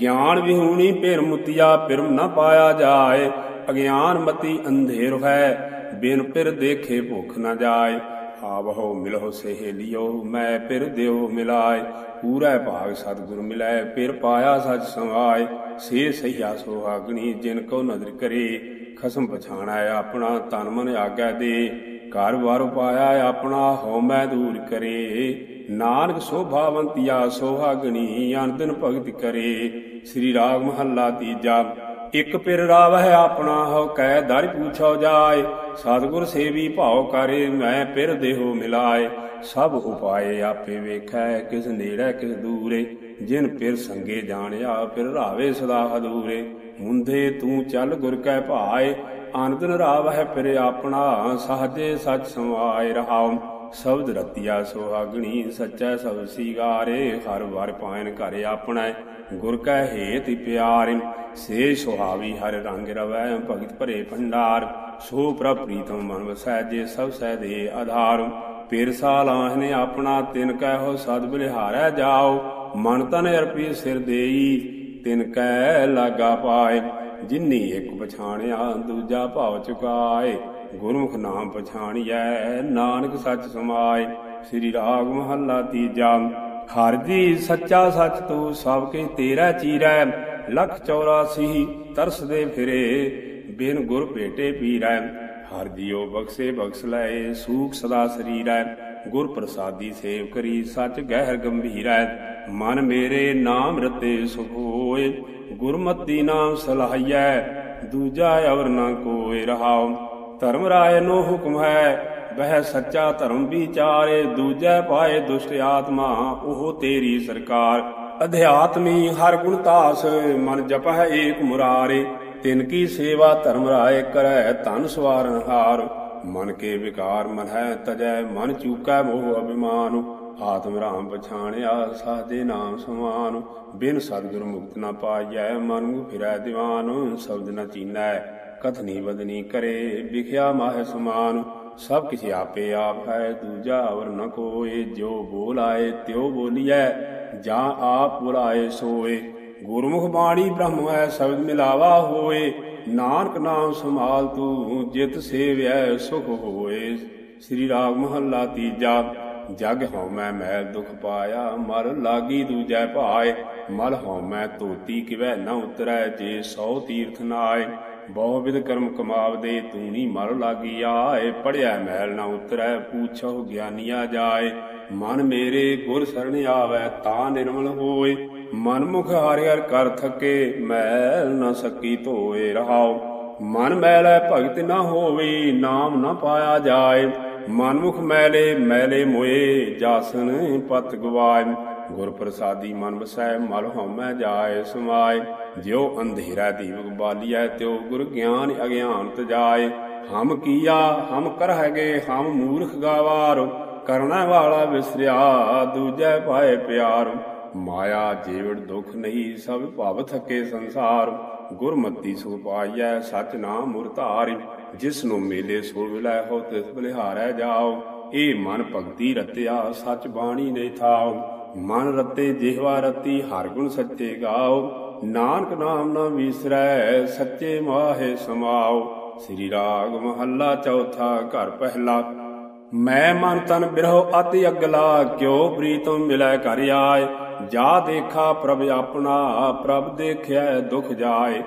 A: ਗਿਆਨ ਵਿਹੂਣੀ ਪਿਰ ਮੁਤਿਆ ਪਿਰਮ ਨ ਪਾਇਆ ਜਾਏ। ਅਗਿਆਨ ਮਤੀ ਅੰਧੇਰ ਹੈ ਬਿਨ ਪਿਰ ਦੇਖੇ ਭੁਖ ਨਾ ਜਾਏ। ਆਵਹੋ ਮਿਲਹੁ ਸਹੇਲਿਓ ਮੈਂ ਪਿਰ ਦਿਓ ਮਿਲਾਏ। ਪੂਰਾ ਭਾਗ ਸਤਿਗੁਰ ਮਿਲੈ, ਪਿਰ ਪਾਇਆ ਸਚ ਸਮਾਏ ਸੇ ਸਈਆ ਸੁਹਾਗਣੀ ਜਿਨ ਕੋ ਨਦਰ ਕਰੇ। ਖਸਮ ਪਛਾਣਾ ਆਪਣਾ ਤਨ ਮਨ ਆਗਿਆ ਦੇ। ਘਰ ਵਾਰ ਪਾਇਆ ਆਪਣਾ ਹਉਮੈ ਦੂਰ ਕਰੇ। ਨਾਨਕ ਸੋਭਾਵੰਤਿਆ ਸੁਹਾਗਣੀ ਅਨੰਦਨ ਭਗਤ ਕਰੇ। ਸ੍ਰੀ ਰਾਗ ਮਹੱਲਾ ਤੀਜਾ, ਇਕ ਪਿਰ ਰਾਵ ਹੈ ਆਪਣਾ ਹੋ ਕੈ ਦਰ ਪੂਛੋ ਜਾਏ। ਸਤਿਗੁਰ ਸੇਵੀ ਭਾਉ ਕਰੇ, ਮੈਂ ਪਿਰ ਦੇਹੋ ਮਿਲਾਏ। ਸਭ ਉਪਾਏ ਆਪੇ ਵੇਖੈ, ਕਿਸ ਨੇੜੇ, ਕਿਸ ਦੂਰੇ। ਜਿਨ ਪਿਰ ਸੰਗੇ ਜਾਣਿਆ, ਪਿਰ ਰਾਵੇ ਸਦਾ ਹਦੂਰੇ ਮੁੰਦੇ ਤੂੰ ਚੱਲ ਗੁਰ ਕੈ ਭਾਏ ਆਨੰਦਨ ਰਾਵਹਿ ਪਿਰ ਆਪਣਾ। ਸਹਜੇ ਸਚ ਸਮਾਏ ਰਹਾਉ, ਸ਼ਬਦ ਰਤਿਆ ਸੁਹਾਗਣੀ, ਸੱਚਾ ਸਭ ਸੀਗਾਰੇ ਹਰ ਵਾਰ ਪਾਇਨ ਘਰ ਆਪਣਾ ਗੁਰ ਕੈ ਹੇਤ ਪਿਆਰ ਸੇ ਸੁਹਾਵੀ ਹਰ ਰੰਗ ਰਵੈ, ਭਗਤ ਭਰੇ ਭੰਡਾਰ। ਸੋ ਪ੍ਰਭ ਪ੍ਰੀਤਮ ਮਨ ਵਸੈ ਜੇ ਸਭ ਸਹਿ ਦੇ ਆਧਾਰ। ਪੇਰ ਸਾਲਾਹ ਆਪਣਾ ਤਿਨ ਕੈ ਹੋ ਸਦ ਬਿਲਹਾਰੈ ਜਾਓ। ਮਨ ਤਨ ਅਰਪੀ ਸਿਰ ਦੇਈ, ਤਿਨ ਕੈ ਲਾਗਾ ਪਾਏ। ਜਿਨੀ ਇੱਕ ਪਛਾਣਿਆ, ਦੂਜਾ ਭਾਵ ਚੁਕਾਏ। ਗੁਰਮੁਖ ਨਾਮ ਪਛਾਣੀਐ, ਨਾਨਕ ਸੱਚ ਸਮਾਏ। ਸ੍ਰੀ ਰਾਗ ਮਹੱਲਾ ਤੀਜਾ। ਹਰਜੀ ਸੱਚਾ ਸੱਚ ਤੂੰ ਸਭ ਕੇ ਤੇਰਾ ਚੀਰੈ, ਲਖ 84 ਤਰਸਦੇ ਫਿਰੇ, ਬਿਨ ਗੁਰ ਭੇਟੇ ਪੀਰੈ। ਹਰ ਜੀਉ ਬਖਸ਼ੇ ਬਖਸ਼ ਲਏ ਸੂਖ ਸਦਾ ਸਰੀਰੈ। ਗੁਰ ਪ੍ਰਸਾਦੀ ਸੇਵ ਕਰੀ, ਸਚ ਗਹਿਰ ਗੰਭੀਰੈ। ਮਨ ਮੇਰੇ ਨਾਮ ਰਤੇ ਸੁਖ ਹੋਏ, ਗੁਰਮਤੀ ਨਾਮ ਸਲਾਹੀਐ। ਦੂਜਾ ਅਵਰ ਨਾ ਕੋਇ ਰਹਾਉ, ਧਰਮ ਰਾਏ ਨੂੰ ਹੁਕਮ ਹੈ। ਵਹਿ ਸੱਚਾ ਧਰਮ ਵਿਚਾਰੇ, ਦੂਜੈ ਪਾਏ ਦੁਸ਼ਟ ਆਤਮਾ, ਉਹ ਤੇਰੀ ਸਰਕਾਰ। ਅਧਿਆਤਮੀ ਹਰ ਗੁਣ ਤਾਸ, ਮਨ ਜਪਹਿ ਏਕ ਮੁਰਾਰੇ। ਤਿਨ ਕੀ ਸੇਵਾ ਧਰਮ ਰਾਏ ਕਰੈ ਧਨ ਸਵਾਰਨ ਹਾਰ। ਮਨ ਕੇ ਵਿਕਾਰ ਮਨ ਤਜੈ, ਮਨ ਚੂਕੈ ਮੋਹ ਅਭਿਮਾਨ। ਆਤਮ ਰਾਮ ਪਛਾਣਿਆ, ਸਾਦੇ ਨਾਮ ਸਮਾਨ। ਬਿਨ ਸਤਿਗੁਰ ਮੁਕਤ ਨਾ ਪਾਈਐ, ਮਨ ਮੁ ਫਿਰੈ ਦੀਵਾਨ। ਸ਼ਬਦ ਨ ਚੀਨੈ, ਕਥਨੀ ਬਦਨੀ ਕਰੇ, ਵਿਖਿਆ ਮਾਹਿ ਸਮਾਨ। ਸਭ ਕਿਛ ਆਪੇ ਆਪ ਹੈ ਦੂਜਾ ਅਵਰ ਨ ਕੋਏ, ਜੋ ਬੋਲ ਆਏ ਤਿਉ ਬੋਲੀਐ, ਜਾਂ ਆਪ ਬੁਲਾਏ ਸੋਏ। ਗੁਰਮੁਖ ਬਾਣੀ ਬ੍ਰਹਮ ਹੈ ਸਬਦ ਮਿਲਾਵਾ ਹੋਏ। ਨਾਨਕ ਨਾਮ ਸੰਭਾਲ ਤੂੰ, ਜਿਤ ਸੇਵਿਐ, ਸੁਖ ਹੋਏ। ਸ੍ਰੀ ਰਾਗ ਮਹੱਲਾ ਤੀਜਾ, ਜਗ ਹਉਮੈ ਮੈਲ ਦੁਖ ਪਾਇਆ, ਮਰ ਲਾਗੀ ਦੂਜੈ ਭਾਏ। ਮਲ ਹਉਮੈ ਧੋਤੀ ਕਿਵੈ ਨ ਉਤਰੈ, ਜੇ ਸੌ ਤੀਰਥ ਨਾਏ। ਬਹੁ ਵਿਦ ਕਰਮ ਕਮਾਵਦੇ ਤੂਨੀ ਮਰ ਲਾਗੀ ਆਏ, ਪੜਿਆ ਮੈਲ ਨਾ ਉਤਰੈ ਪੂਛੋ ਗਿਆਨੀਆ ਜਾਏ। ਮਨ ਮੇਰੇ ਗੁਰ ਸਰਣ ਆਵੈ, ਤਾਂ ਨਿਰਮਲ ਹੋਏ। ਮਨ ਮੁਖ ਹਰਿ ਹਰਿ ਕਰ ਥਕੇ ਮੈਲ ਨਾ ਸਕੀ ਧੋਏ ਰਹਾਉ। ਮਨ ਮੈਲੈ ਭਗਤ ਨਾ ਹੋਵੇ, ਨਾਮ ਨਾ ਪਾਇਆ ਜਾਏ। ਮਨ ਮੁਖ ਮੈਲੇ ਮੈਲੇ ਮੋਏ ਜਾਸਨ ਪਤ ਗਵਾਏ। ਗੁਰ ਪ੍ਰਸਾਦੀ ਮਨ ਵਸੈ, ਮਲ ਹਉਮੈ ਜਾਏ ਸਮਾਏ। ਜਿਉ ਅੰਧੇਰਾ ਦੀਵਕ ਬਾਲੀਐ, ਤਿਉ ਗੁਰ ਗਿਆਨ ਅਗਿਆਨ ਤਜਾਏ। ਹਮ ਕੀਆ, ਹਮ ਕਰਹਿਗੇ ਹਮ ਮੂਰਖ ਗਾਵਾਰ। ਕਰਨਾ ਵਾਲਾ ਵਿਸਰਿਆ, ਦੂਜੈ ਪਾਏ ਪਿਆਰ। ਮਾਇਆ ਜੀਵੜ ਦੁਖ ਨਹੀਂ, ਸਭ ਭਵ ਥਕੇ ਸੰਸਾਰ। ਗੁਰਮਤੀ ਸੁਖ ਪਾਈਐ ਸਚ ਨਾਮ ਮੁਰਤਾਰਿ ਜਿਸ ਨੂੰ ਮੇਲੇ ਸੋ ਮਿਲੈ ਹੋ ਤਿਸ ਬਲਿਹਾਰੈ ਜਾਓ। ਇਹ ਮਨ ਭਗਤੀ ਰਤਿਆ, ਸਚ ਬਾਣੀ ਨੇ ਥਾਓ। ਮਨ ਰਤੇ ਜਿਹਵਾ ਰਤੀ ਹਰ ਗੁਣ ਸੱਚੇ ਗਾਓ। ਨਾਨਕ ਨਾਮ ਨਾ ਵਿਸਰੈ, ਸੱਚੇ ਮਾਹੇ ਸਮਾਓ। ਸ੍ਰੀ ਰਾਗ ਮਹੱਲਾ ਚੌਥਾ ਘਰ ਪਹਿਲਾ। ਮੈਂ ਮਨ ਤਨ ਬਿਰਹੁ ਅਤਿ ਅਗਲਾ, ਕਿਉ ਪ੍ਰੀਤਮ ਮਿਲੈ ਘਰ ਆਏ। ਜਾ ਦੇਖਾ ਪ੍ਰਭ ਆਪਣਾ, ਪ੍ਰਭ ਦੇਖਿਆ ਦੁਖ ਜਾਏ।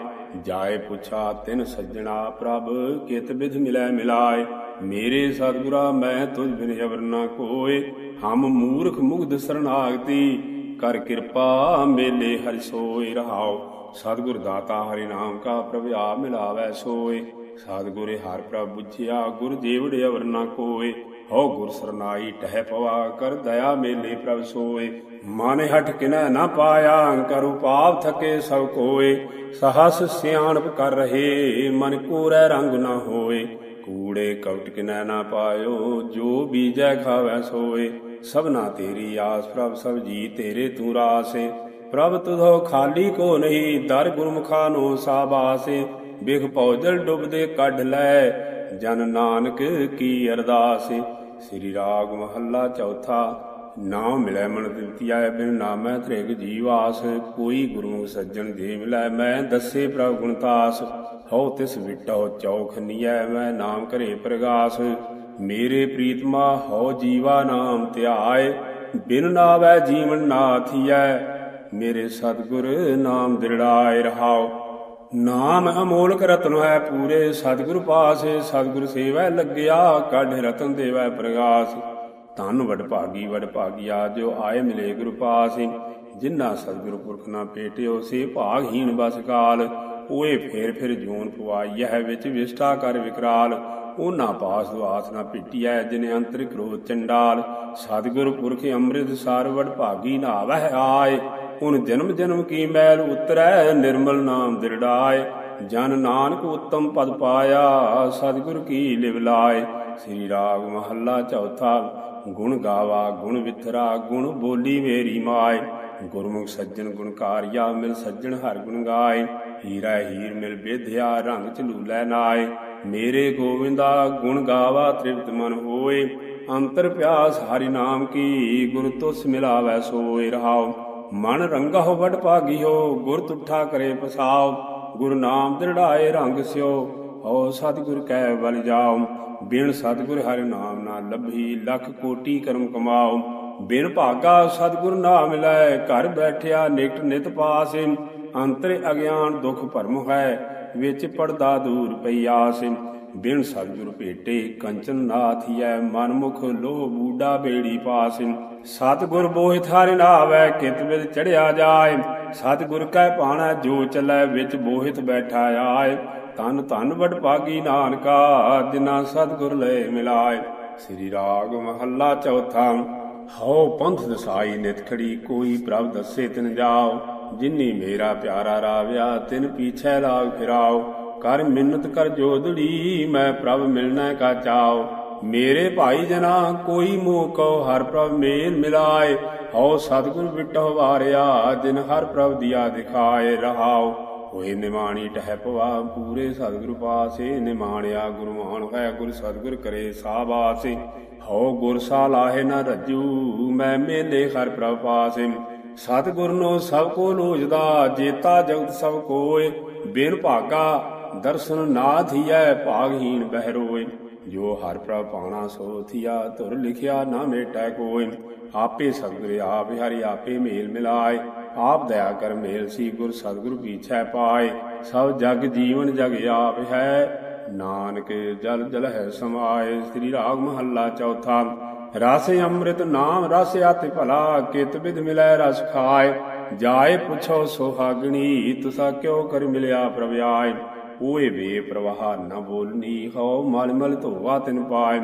A: ਜਾਏ ਪੁੱਛਾ ਤਿਨ ਸੱਜਣਾ ਪ੍ਰਭ, ਕਿਤ ਵਿਧ ਮਿਲੈ ਮਿਲਾਏ। ਮੇਰੇ ਸਤਿਗੁਰਾ, ਮੈਂ ਤੁਝ ਬਿਨ ਅਵਰ ਨਾ ਕੋਏ। ਹਮ ਮੂਰਖ ਮੁਗਧ ਸਰਣਾਗਤੀ ਕਰ ਕਿਰਪਾ ਮੇਲੇ ਹਰਿ ਸੋਇ ਰਹਾਉ ਸਤਿਗੁਰ ਦਾਤਾ ਹਰਿ ਨਾਮ ਕਾ ਪ੍ਰਭ ਮਿਲਾਵੈ ਸੋਏ। ਸਤਿਗੁਰੇ ਹਰ ਪ੍ਰਭ ਬੁਝਿਆ, ਗੁਰ ਜੀਵੜ ਅਵਰ ਨਾ ਕੋਏ। ਹੋ ਗੁਰ ਸਰਨਾਈ, ਟਹਿ ਪਵਾ ਕਰ ਦਇਆ ਮੇਲੇ ਪ੍ਰਭ ਸੋਏ। ਮਨ ਹਟ ਕਿਨੈ ਨਾ ਪਾਇਆ, ਕਰ ਪਾਪ ਥਕੇ ਸਭ ਕੋਏ। ਸਹਸ ਸਿਆਣਪ ਕਰ ਰਹੇ, ਮਨ ਕੋਰੈ ਰੰਗ ਨਾ ਹੋਏ। ਕੂੜੇ ਕਵਟ ਕਿਨੈ ਨਾ ਪਾਇਓ, ਜੋ ਬੀਜੈ ਖਾਵੈ ਸੋਏ। ਸਭਨਾ ਤੇਰੀ ਆਸ ਪ੍ਰਭ, ਸਭ ਜੀ ਤੇਰੇ ਤੂੰ ਰਾਸੇ। ਪ੍ਰਭ, ਤੁਧੋ ਖਾਲੀ ਕੋ ਨਹੀਂ, ਦਰ ਗੁਰਮੁਖਾ ਨੋ ਸਾਬਾਸੇ ਬਿਖ ਪੌਜਲ ਡੁੱਬਦੇ ਕੱਢ ਲੈ, ਜਨ ਨਾਨਕ ਕੀ ਅਰਦਾਸ। ਸ੍ਰੀ ਰਾਗ ਮਹੱਲਾ ਚੌਥਾ ਨਾਮ ਮਿਲੈ ਮਨ ਤ੍ਰਿਤੀਆ ਬਿਨ ਨਾਮੈ ਤ੍ਰਿਗ ਜੀਵਾਸ, ਕੋਈ ਗੁਰੂ ਸੱਜਣ ਦੇ ਮਿਲੈ, ਮੈਂ ਦੱਸੇ ਪ੍ਰਭ ਗੁਣਤਾਸ ਹਉ ਤਿਸ ਵਿਟੋ ਚੌਖ ਨੀਐ, ਮੈਂ ਨਾਮ ਘਰੇ ਪ੍ਰਗਾਸ। ਮੇਰੇ ਪ੍ਰੀਤਮਾ, ਹਉ ਜੀਵਾ ਨਾਮ ਧਿਆਏ, ਬਿਨ ਨਾਵੈ ਜੀਵਨ ਨਾਥੀਐ ਮੇਰੇ ਸਤਿਗੁਰ ਨਾਮ ਦਿਰੜਾਏ ਰਹਾਓ ਨਾਮ ਅਮੋਲਕ ਰਤਨ ਹੈ ਪੂਰੇ, ਸਤਿਗੁਰ ਪਾਸੇ, ਸਤਿਗੁਰ ਸੇਵੈ ਲੱਗਿਆ, ਕੱਢ ਰਤਨ ਦੇਵੈ ਪ੍ਰਗਾਸ। ਧਨ ਵਡ ਭਾਗੀ, ਵਡ ਭਾਗਿਆ ਜੋ ਆਏ ਮਿਲੇ ਗੁਰੂ ਪਾਸੇ। ਜਿਨ੍ਹਾਂ ਸਤਿਗੁਰੂ ਪੁਰਖ ਨਾ ਪੇਟਿਓ, ਸੇ ਭਾਗਹੀਣ ਬਸ ਕਾਲ। ਓਏ ਫੇਰ ਫਿਰ ਜੂਨ ਪਵਾਈਐ ਵਿੱਚ ਵਿਸ਼ਟਾ ਕਰ ਵਿਕਰਾਲ। ਉਹਨਾਂ ਪਾਸ ਦੁਆਸ ਨਾ ਪਿਟਿਐ ਜਿਨੇ ਅੰਤਰ ਕ੍ਰੋਧ ਚੰਡਾਲ। ਸਤਿਗੁਰ ਪੁਰਖ ਅੰਮ੍ਰਿਤ ਸਾਰ ਵਡ ਭਾਗੀ ਨਾਵਹਿ ਆਏ। ਹੁਣ ਜਨਮ ਜਨਮ ਕੀ ਮੈਲ ਉਤਰੈ, ਨਿਰਮਲ ਨਾਮ ਦਿਰੜਾਏ। ਜਨ ਨਾਨਕ ਉਤਮ ਪਦ ਪਾਇਆ, ਸਤਿਗੁਰ ਕੀ ਲਿਵ ਲਾਏ। ਸ੍ਰੀ ਰਾਗ ਮਹੱਲਾ ਚੌਥਾ ਗੁਣ ਗਾਵਾ, ਗੁਣ ਵਿਥਰਾ, ਗੁਣ ਬੋਲੀ ਮੇਰੀ ਮਾਏ। ਗੁਰਮੁਖ ਸੱਜਣ ਗੁਣਕਾਰਿਆ ਮਿਲ ਸੱਜਣ ਹਰ ਗੁਣ ਗਾਏ। ਹੀਰਾ ਹੀਰ ਮਿਲ ਬੇਧਿਆ, ਰੰਗ ਝਲੂਲੇ ਨਾਏ। ਮੇਰੇ ਗੋਵਿੰਦਾ ਗੁਣ ਗਾਵਾ, ਤ੍ਰਿਪਤ ਮਨ ਹੋਏ। ਅੰਤਰ ਪਿਆਸ ਹਰੀ ਨਾਮ ਕੀ, ਗੁਰ ਤੁਸ ਮਿਲਾਵੈ ਸੋਏ ਰਹਾਓ ਮਨ ਰੰਗਹੁ ਵਡ ਭਾਗਿਓ, ਗੁਰ ਤੁਠਾ ਕਰੇ ਪਸਾਓ ਗੁਰ ਨਾਮ ਦ੍ਰਿੜਾਏ ਰੰਗ ਸਿਓ, ਓ ਸਤਿਗੁਰ ਕੈ ਬਲ ਜਾਓ ਬਿਨ ਸਤਿਗੁਰ ਹਰਿ ਨਾਮ ਨਾ ਲੱਭੀ, ਲੱਖ ਕੋਟੀ ਕਰਮ ਕਮਾਓ ਬਿਨ ਭਾਗਾ ਸਤਿਗੁਰ ਨਾ ਮਿਲੈ ਘਰ ਬੈਠਿਆ ਨਿਕਟ ਨਿਤ ਪਾਸੇ। ਅੰਤਰ ਅਗਿਆਨ ਦੁਖ ਭਰਮ ਹੈ, ਵਿੱਚ ਪਰਦਾ ਦੂਰ ਪਈ ਬਿਨ ਸਤਿਗੁਰ ਭੇਟੇ ਕੰਚਨ ਨਾਥੀਐ ਮਨ ਮੁਖ ਲੋਹ ਬੂਡਾ ਬੇੜੀ ਪਾਸ। ਸਤਿਗੁਰ ਬੋਹਿ ਥਾਰਿ ਨਾਵੈ, ਕਿਤ ਵਿਦ ਚੜਿਆ ਜਾਏ। ਸਤਿਗੁਰ ਕੈ ਪਾਣਾ ਜੋ ਚੱਲੈ ਵਿੱਚ ਬੋਹਿਤ ਬੈਠਾ ਆਏ। ਤਨ ਧਨ ਵਡ ਭਾਗੀ ਨਾਨਕਾ ਜਿਨਾ ਸਤਿਗੁਰ ਲੈ ਮਿਲਾਏ। ਸ੍ਰੀ ਰਾਗ ਮਹੱਲਾ ਚੌਥਾ, ਹਉ ਪੰਥ ਦਸਾਈ ਨਿਤ ਖੜੀ, ਕੋਈ ਪ੍ਰਭ ਦੱਸੇ ਤਿਨ ਜਾਓ ਜਿਨੀ ਮੇਰਾ ਪਿਆਰਾ ਰਾਵਿਆ, ਤਿਨ ਪੀਛੇ ਲਾਗ ਫਿਰਾਓ ਕਰ ਮਿੰਨਤ ਕਰ ਜੋਦੜੀ ਮੈਂ ਪ੍ਰਭ ਮਿਲਣਾ ਕਾ ਚਾਓ ਮੇਰੇ ਭਾਈ ਜਨਾ, ਕੋਈ ਮੋਹ ਕੋ ਹਰ ਪ੍ਰਭ ਮੇਲ ਮਿਲਾਏ। ਹਉ ਸਤਿਗੁਰ ਵਿਟੋ ਵਾਰਿਆ, ਜਿਨ ਹਰ ਪ੍ਰਭ ਦਿਆ ਦਿਖਾਏ ਰਹਾਓ ਹੋਏ ਨਿਮਾਣੀ ਟਹਿ ਪਵਾ ਪੂਰੇ ਸਤਿਗੁਰ ਪਾਸੇ, ਨਿਮਾਣਿਆ ਗੁਰਮਾਨ ਹੈ ਗੁਰ ਸਤਿਗੁਰ ਕਰੇ ਸਾਬਾਸੇ ਹਉ ਗੁਰ ਸਾ ਲਾਹੇ ਨ ਰੱਜੂ ਮੈਂ ਮੇਲੇ ਹਰ ਪ੍ਰਭ ਪਾਸੇ। ਸਤਿਗੁਰ ਨੋ ਸਭ ਕੋ ਲੋਜਦਾ ਜੇਤਾ ਜਗਤ ਸਭ ਕੋਏ। ਬਿਨ ਭਾਗਾ ਦਰਸ਼ਨ ਨਾ ਥੀਐ, ਭਾਗਹੀਣ ਬਹਿਰੋਏ। ਜੋ ਹਰ ਪ੍ਰਭ ਪਾਣਾ ਸੋ ਥੀਆ, ਧੁਰ ਲਿਖਿਆ ਨਾ ਮੇਟੈ ਕੋਇ ਆਪੇ ਸਤਿਗੁਰ ਆਪ ਹਰਿ ਆਪੇ ਮੇਲ ਮਿਲਾਏ। ਆਪ ਦਇਆ ਕਰ ਮੇਲ ਸੀ, ਗੁਰ ਸਤਿਗੁਰ ਪੀਛੈ ਪਾਏ। ਸਭ ਜਗ ਜੀਵਨ ਜਗ ਆਪ ਹੈ, ਨਾਨਕ ਜਲ ਜਲ ਹੈ ਸਮਾਏ। ਸ੍ਰੀ ਰਾਗ ਮਹੱਲਾ ਚੌਥਾ, ਰਸ ਅੰਮ੍ਰਿਤ ਨਾਮ ਰਸ ਆਤਿ ਭਲਾ, ਕਿਤ ਵਿਦ ਮਿਲੈ ਰਸ ਖਾਏ। ਜਾਏ ਪੁੱਛੋ ਸੁਹਾਗਣੀ ਤੁਸਾ ਕਿਉ ਕਰ ਮਿਲਿਆ ਪ੍ਰਵਿਆਏ ਓਏ ਵੇ ਪ੍ਰਵਾਹ ਨਾ ਬੋਲਨੀ, ਹਉ ਮਲ ਮਲ ਧੋਵਾ ਤਿਨ ਪਾਏ।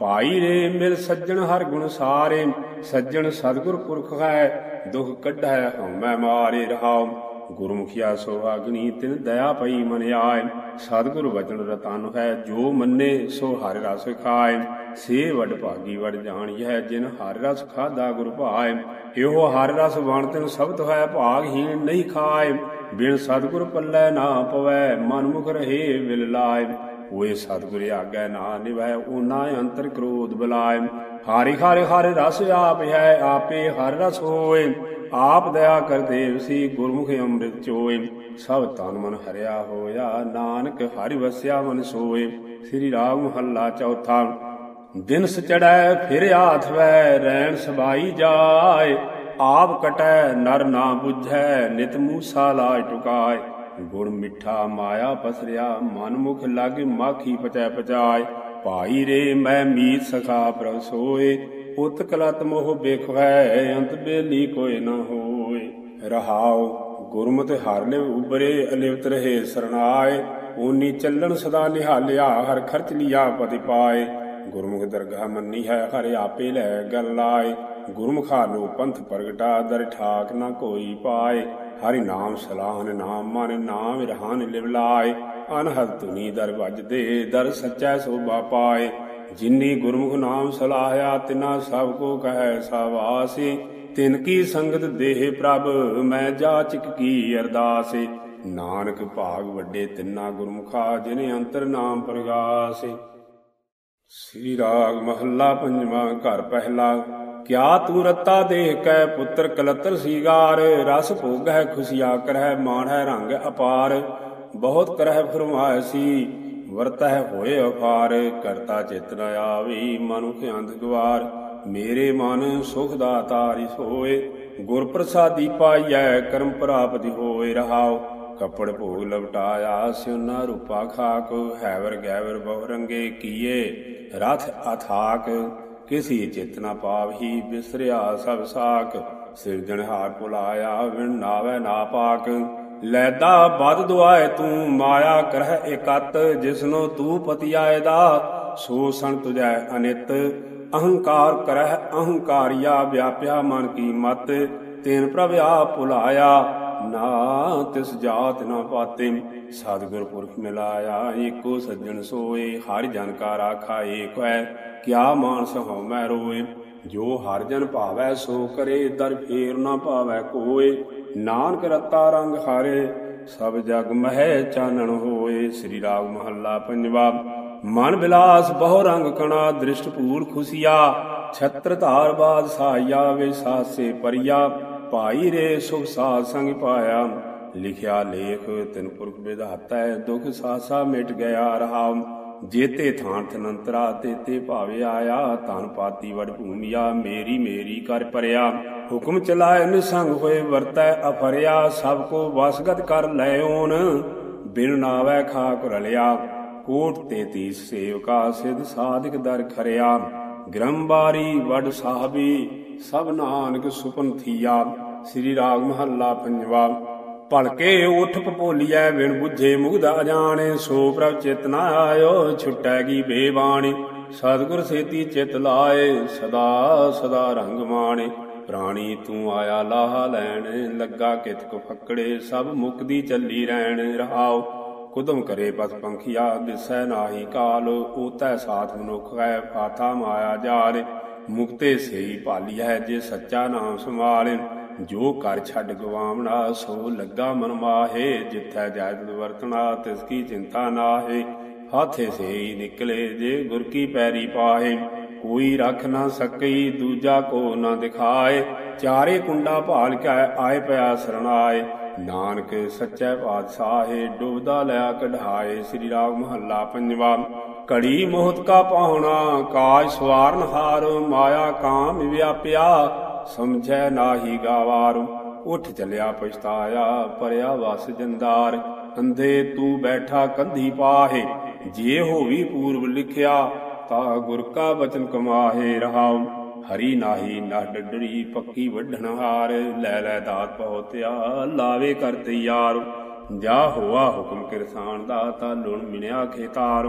A: ਪਾਈ ਰੇ ਮਿਲ ਸੱਜਣ ਹਰ ਗੁਣ ਸਾਰੇ, ਸੱਜਣ ਸਤਿਗੁਰ ਪੁਰਖ ਹੈ ਦੁਖ ਕੱਢੈ ਹਉਮੈ ਮਾਰੇ ਰਹਾਉ। ਗੁਰਮੁਖਿਆ ਸੁਹਾਗਣੀ ਤਿਨ ਦਇਆ ਪਈ ਮਨ ਆਏ ਸਤਿਗੁਰ ਵਚਨ ਰਤਨ ਹੈ, ਜੋ ਮੰਨੇ ਸੋ ਹਰਿ ਰਸ ਖਾਏ। ਸੇ ਵਡ ਭਾਗੀ ਵਡ ਹੈ ਜਿਨ ਹਰਿ ਰਸ ਖਾਦਾ ਗੁਰ ਭਾਏ। ਇਹੋ ਹਰਿ ਰਸ ਵਣ ਤਿਨ ਸਬਦ ਹੈ ਭਾਗਹੀਣ ਨਹੀਂ ਖਾਏ। ਬਿਨ ਸਤਿਗੁਰ ਪੱਲੇ ਨਾ ਪਵੈ, ਮਨ ਮੁਖ ਰਹੇ ਵਿਲ ਲਾਏ। ਹੋਏ ਸਤਿਗੁਰ ਆਗੈ ਨਾ ਨਿਵੈ ਓਨਾ ਅੰਤਰ ਕ੍ਰੋਧ ਬਲਾਏ। ਹਾਰਿ ਹਾਰਿ ਹਰਿ ਰਸ ਆਪ ਹੈ, ਆਪੇ ਹਰ ਰਸ ਹੋਏ। ਆਪ ਦਇਆ ਕਰ ਦੇਵ ਸੀ ਗੁਰਮੁਖ ਅੰਮ੍ਰਿਤ ਚੋਏ। ਸਭ ਤਨ ਮਨ ਹਰਿਆ ਹੋਇਆ, ਨਾਨਕ ਹਰਿ ਵਸਿਆ ਮਨ ਸੋਏ। ਸ੍ਰੀ ਰਾਮ ਹੱਲਾ ਚੌਥਾ, ਦਿਨ ਸਚੜੈ ਫਿਰ ਆਥ ਵੈ ਰੈਣ ਸਬਾਈ ਜਾਏ। ਆਪ ਕਟੈ, ਨਰ ਨਾ ਬੁਝੈ, ਨਿਤ ਮੂਸਾ ਲਾਜ ਟੁਕਾਏ। ਗੁਣ ਮਿੱਠਾ ਮਾਇਆ ਪਸਰਿਆ ਮਨ ਮੁਖ ਲਾਗੇ ਮਾਖੀ ਪਚੈ ਪਚਾਏ। ਭਾਈ ਰੇ, ਮੈਂ ਮੀਤ ਸਖਾ ਪ੍ਰਭ ਸੋਏ। ਉਤ ਕਲਤ ਮੋਹ ਬੇਖਵੈ ਅੰਤ ਬੇਲੀ ਕੋਇ ਨ ਹੋਏ। ਰਹਾਉ, ਗੁਰਮਤਿ ਹਰ ਲਿਵ ਉਬਰੇ ਅਲਿਵਤ ਰਹੇ ਸਰਣਾਏ ਓਨੀ ਚੱਲਣ ਸਦਾ ਨਿਹਾਲਿਆ, ਹਰ ਖਰਚ ਲਿਆ ਪਤਿ ਪਾਏ। ਗੁਰਮੁਖ ਦਰਗਾਹ ਮੰਨੀ ਹੈ, ਹਰਿ ਆਪੇ ਲੈ ਗਲ ਲਾਏ। ਗੁਰਮੁਖਾ ਨੂੰ ਪੰਥ ਪ੍ਰਗਟਾ, ਦਰ ਠਾਕ ਨਾ ਕੋਈ ਪਾਏ। ਹਰਿ ਨਾਮ ਸਲਾਹਨ ਨਾਮ ਮਨ ਨਾਮ ਰਹਾਨ ਲਿਵ ਅਨਹਦ ਤੁਨੀ ਦਰ ਵੱਜਦੇ, ਦਰ ਸੱਚਾ ਸੋਭਾ ਪਾਏ। ਜਿਨੀ ਗੁਰਮੁਖ ਨਾਮ ਸਲਾਹਿਆ, ਤਿਨਾ ਸਭ ਕੋ ਕਹੈ ਸਾਵਾਸੀ। ਤਿਨ ਕੀ ਸੰਗਤ ਦੇਹ ਪ੍ਰਭ, ਮੈਂ ਜਾਚਕ ਕੀ ਅਰਦਾਸੇ। ਨਾਨਕ ਭਾਗ ਵੱਡੇ, ਤਿੰਨਾ ਗੁਰਮੁਖਾ, ਜਿਨੇ ਅੰਤਰ ਨਾਮ ਪ੍ਰਗਾਸੇ। ਸ੍ਰੀ ਰਾਗ ਮਹੱਲਾ ਪੰਜਵਾਂ ਘਰ ਪਹਿਲਾ। ਕਿਆ ਤੂੰ ਰਤਾ ਦੇਖ ਕੈ ਪੁੱਤਰ ਕਲਤਰ ਸੀਗਾਰ, ਰਸ ਭੋਗੈ ਖੁਸ਼ੀਆ ਕਰਹਿ ਮਾਣੈ ਰੰਗ ਅਪਾਰ। ਬਹੁਤ ਕਰਹਿ ਫਰਮਾਇਸੀ ਵਰਤਹਿ ਹੋਏ ਅਪਾਰ। ਕਰਤਾ ਚਿਤ ਨ ਆਵੀ ਮਨੁਖ ਅੰਧ ਗਵਾਰ। ਮੇਰੇ ਮਨ ਸੁਖ ਦਾਤਾਰਿ ਹੋਏ ਗੁਰ ਪ੍ਰਸਾਦੀ ਪਾਈਐ, ਕਰਮ ਪ੍ਰਾਪਤੀ ਹੋਏ ਰਹਾਓ ਕੱਪੜ ਭੋਗ ਲਵਟਾਇਆ, ਸਿਉਨਾ ਰੂਪਾ ਖਾਕ, ਹੈਵਰ ਗੈਵਰ ਬਹੁ ਰੰਗੇ ਕੀਏ, ਰਥ ਅਥਾਕ। ਕਿਸੀ ਚਿਤ ਨ ਪਾਵਹੀ, ਬਿਸਰਿਆ ਸਭ ਸਾਕ ਸਿਰਜਣਹਾਰ ਭੁਲਾਇਆ, ਵਿਣ ਨਾਵੇ ਨਾ ਪਾਕ। ਲੈਦਾ ਬਦ ਦੁਆਏ ਤੂੰ, ਮਾਇਆ ਕਰਹਿ ਇਕਤ, ਜਿਸਨੋ ਤੂੰ ਪਤਿਆਏ ਦਾ। ਸੋ ਸੰ ਤੁਜੈ ਅਨਿਤ, ਅਹੰਕਾਰ ਕਰਹਿ ਅਹੰਕਾਰਿਆ, ਵਿਆਪਿਆ ਮਨ ਕੀ ਮਤ। ਤੈਨ ਪ੍ਰਭ ਆਪ ਭੁਲਾਇਆ ਨਾ ਤਿਸ ਜਾਤ ਨਾ ਪਾਤੇ, ਸਤਿਗੁਰ ਪੁਰਖ ਮਿਲਾਇਆ, ਏਕੋ ਸੱਜਣ ਸੋਏ, ਹਰਿ ਜਨ ਕਾ ਰਾਖਾ ਏਕ ਹੈ ਕਿਆ ਮਾਨਸ ਹਉ ਮੈਂ ਰੋਏ, ਜੋ ਹਰ ਜਨ ਭਾਵੈ ਸੋ ਕਰੇ, ਦਰ ਫੇਰ ਨਾ ਭਾਵੈ ਕੋਏ, ਨਾਨਕ ਰਤਾ ਰੰਗ ਹਾਰੇ, ਸਭ ਜਗ ਮਹਿ ਚਾਨਣ ਹੋਏ, ਸ੍ਰੀ ਰਾਗ ਮਹੱਲਾ ਪੰਜਵਾ, ਮਨ ਬਿਲਾਸ ਬਹੁ ਰੰਗ ਕਣਾ, ਦ੍ਰਿਸ਼ਟ ਪੂਰ ਖੁਸ਼ੀਆ, ਛਤਰ ਧਾਰ ਬਾਦ ਸਾਇਆ ਵੇ ਸਾਸੇ ਪਰਿਆ ਭਾਈ ਰੇ ਸੁਖ ਸਾਧ ਸੰਗ ਪਾਇਆ, ਲਿਖਿਆ ਲੇਖ ਤਿਨ ਪੁਰਖ ਵਿਧਾਤਾ ਦੁਖ ਸਾਸਾ ਮਿਟ ਗਿਆ ਰਹਾ। ਜੇਤੇ ਥਾਨ ਤਨੰਤਰਾ ਤੇਤੇ ਭਾਵੇ ਆਇਆ, ਧਨ ਪਾਤੀ ਵਡ ਭੂਮਿਆ, ਮੇਰੀ ਮੇਰੀ ਕਰ ਪਰਿਆ। ਹੁਕਮ ਚਲਾਏ ਨਿਸੰਗ ਹੋਏ ਵਰਤੈ ਅਫਰਿਆ, ਸਭ ਕੋ ਵਸਗਤ ਕਰ ਲੈ ਬਿਨ ਨਾਵੈ ਖਾਕ ਰਲਿਆ। ਕੋਟ ਤੇਤੀ ਸੇਵਕਾ, ਸਿਧ ਸਾਧਿਕ ਦਰ ਖਰਿਆ। ਗ੍ਰੰਬਾਰੀ ਵਡ ਸਾਹਿਬੀ ਸਭ ਨਾਨਕ ਸੁਪਨ ਥੀਆ। ਸ੍ਰੀ ਰਾਗ ਮਹੱਲਾ ਪੰਜਵਾ। ਭਲਕੇ ਉਠ ਪਪੋਲੀਐ ਵਿਣ 부ਝੇ ਮੁਗਦਾ ਅਜਾਣੇ। ਸੋ ਪ੍ਰਭ ਚਿਤ ਨਾ ਆਇਓ ਛੁਟੈਗੀ ਬੇਬਾਣੀ। ਸਤਿਗੁਰ ਸੇਤੀ ਚਿਤ ਲਾਏ, ਸਦਾ ਸਦਾ ਰੰਗ ਮਾਣੇ। ਪ੍ਰਾਣੀ ਤੂੰ ਆਇਆ, ਲਾਹ ਲੈਣ। ਲੱਗਾ ਕਿਤ ਕੋ ਫੱਕੜੇ, ਸਭ ਮੁਕਦੀ ਚੱਲੀ ਰਹਿਣ। ਰਹਾਓ, ਕੁਦਮ ਕਰੇ ਪਤ ਪੰਖੀਆ ਦਿਸੈ ਨਾਹੀ ਕਾਲ। ਊਤੈ ਸਾਥ ਮਨੁਖ ਹੈ ਫਾਥਾ ਮਾਇਆ ਜਾਲ ਮੁਕਤੇ ਸਈ ਹੈ, ਜੇ ਸੱਚਾ ਨਾਮ ਸੰਭਾਲੇ, ਜੋ ਕਰ ਛੱਡ ਗਵਾਵਣਾ, ਸੋ ਲੱਗਾ ਮਨ ਮਾਹੇ, ਜਿੱਥੈ ਜਾਇਦ ਵਰਤਣਾ, ਤਿਸ ਕੀ ਚਿੰਤਾ ਨਾਹੇ। ਹਾਥੇ ਸੇ ਨਿਕਲੇ, ਜੇ ਗੁਰ ਕੀ ਪੈਰੀ ਪਾਹੇ, ਕੋਈ ਰੱਖ ਨਾ ਸਕਈ, ਦੂਜਾ ਕੋ ਨਾ ਦਿਖਾਏ। ਚਾਰੇ ਕੁੰਡਾ ਭਾਲ ਕੇ ਆਏ ਪਿਆ ਸਰਣਾਏ। ਨਾਨਕ ਸੱਚੇ ਪਾਤਸ਼ਾਹੇ, ਡੁਬਦਾ ਲਿਆ ਕਢਾਏ। ਸ੍ਰੀ ਰਾਗ ਮਹੱਲਾ ਪੰਜਵਾ ਘੜੀ ਮੋਹਤ ਕਾ ਪਾਉਣਾ, ਕਾਜ ਸਵਾਰਨ ਹਾਰ, ਮਾਇਆ ਕਾਮ ਵਿਆਪਿਆ, ਸਮਝੈ ਨਾਹੀ ਗਾਵਾਰ, ਉਠ ਚਲਿਆ ਪਛਤਾਇਆ ਪਰਿਆ ਵਸ ਜੰਦਾਰ ਅੰਧੇ ਤੂੰ ਬੈਠਾ ਕੰਧੀ ਪਾਹੇ, ਜੇ ਹੋਵੀ ਪੂਰਬ ਲਿਖਿਆ, ਤਾ ਗੁਰ ਕਾ ਬਚਨ ਕਮਾਹੇ ਰਹਾਉ, ਹਰੀ ਨਾਹੀ ਨਾ ਡੱਡਰੀ ਪੱਕੀ ਵੱਢਣ ਹਾਰ, ਲੈ ਲੈ ਦਾਤ ਪਹੁਤਿਆ ਲਾਵੇ ਕਰ ਤਿਆਰ, ਜਾ ਹੋਆ ਹੁਕਮ ਕਿਰਸਾਨ ਦਾ ਤਾ ਲੁਣ ਮਿਣਿਆ ਖੇਤਾਰ।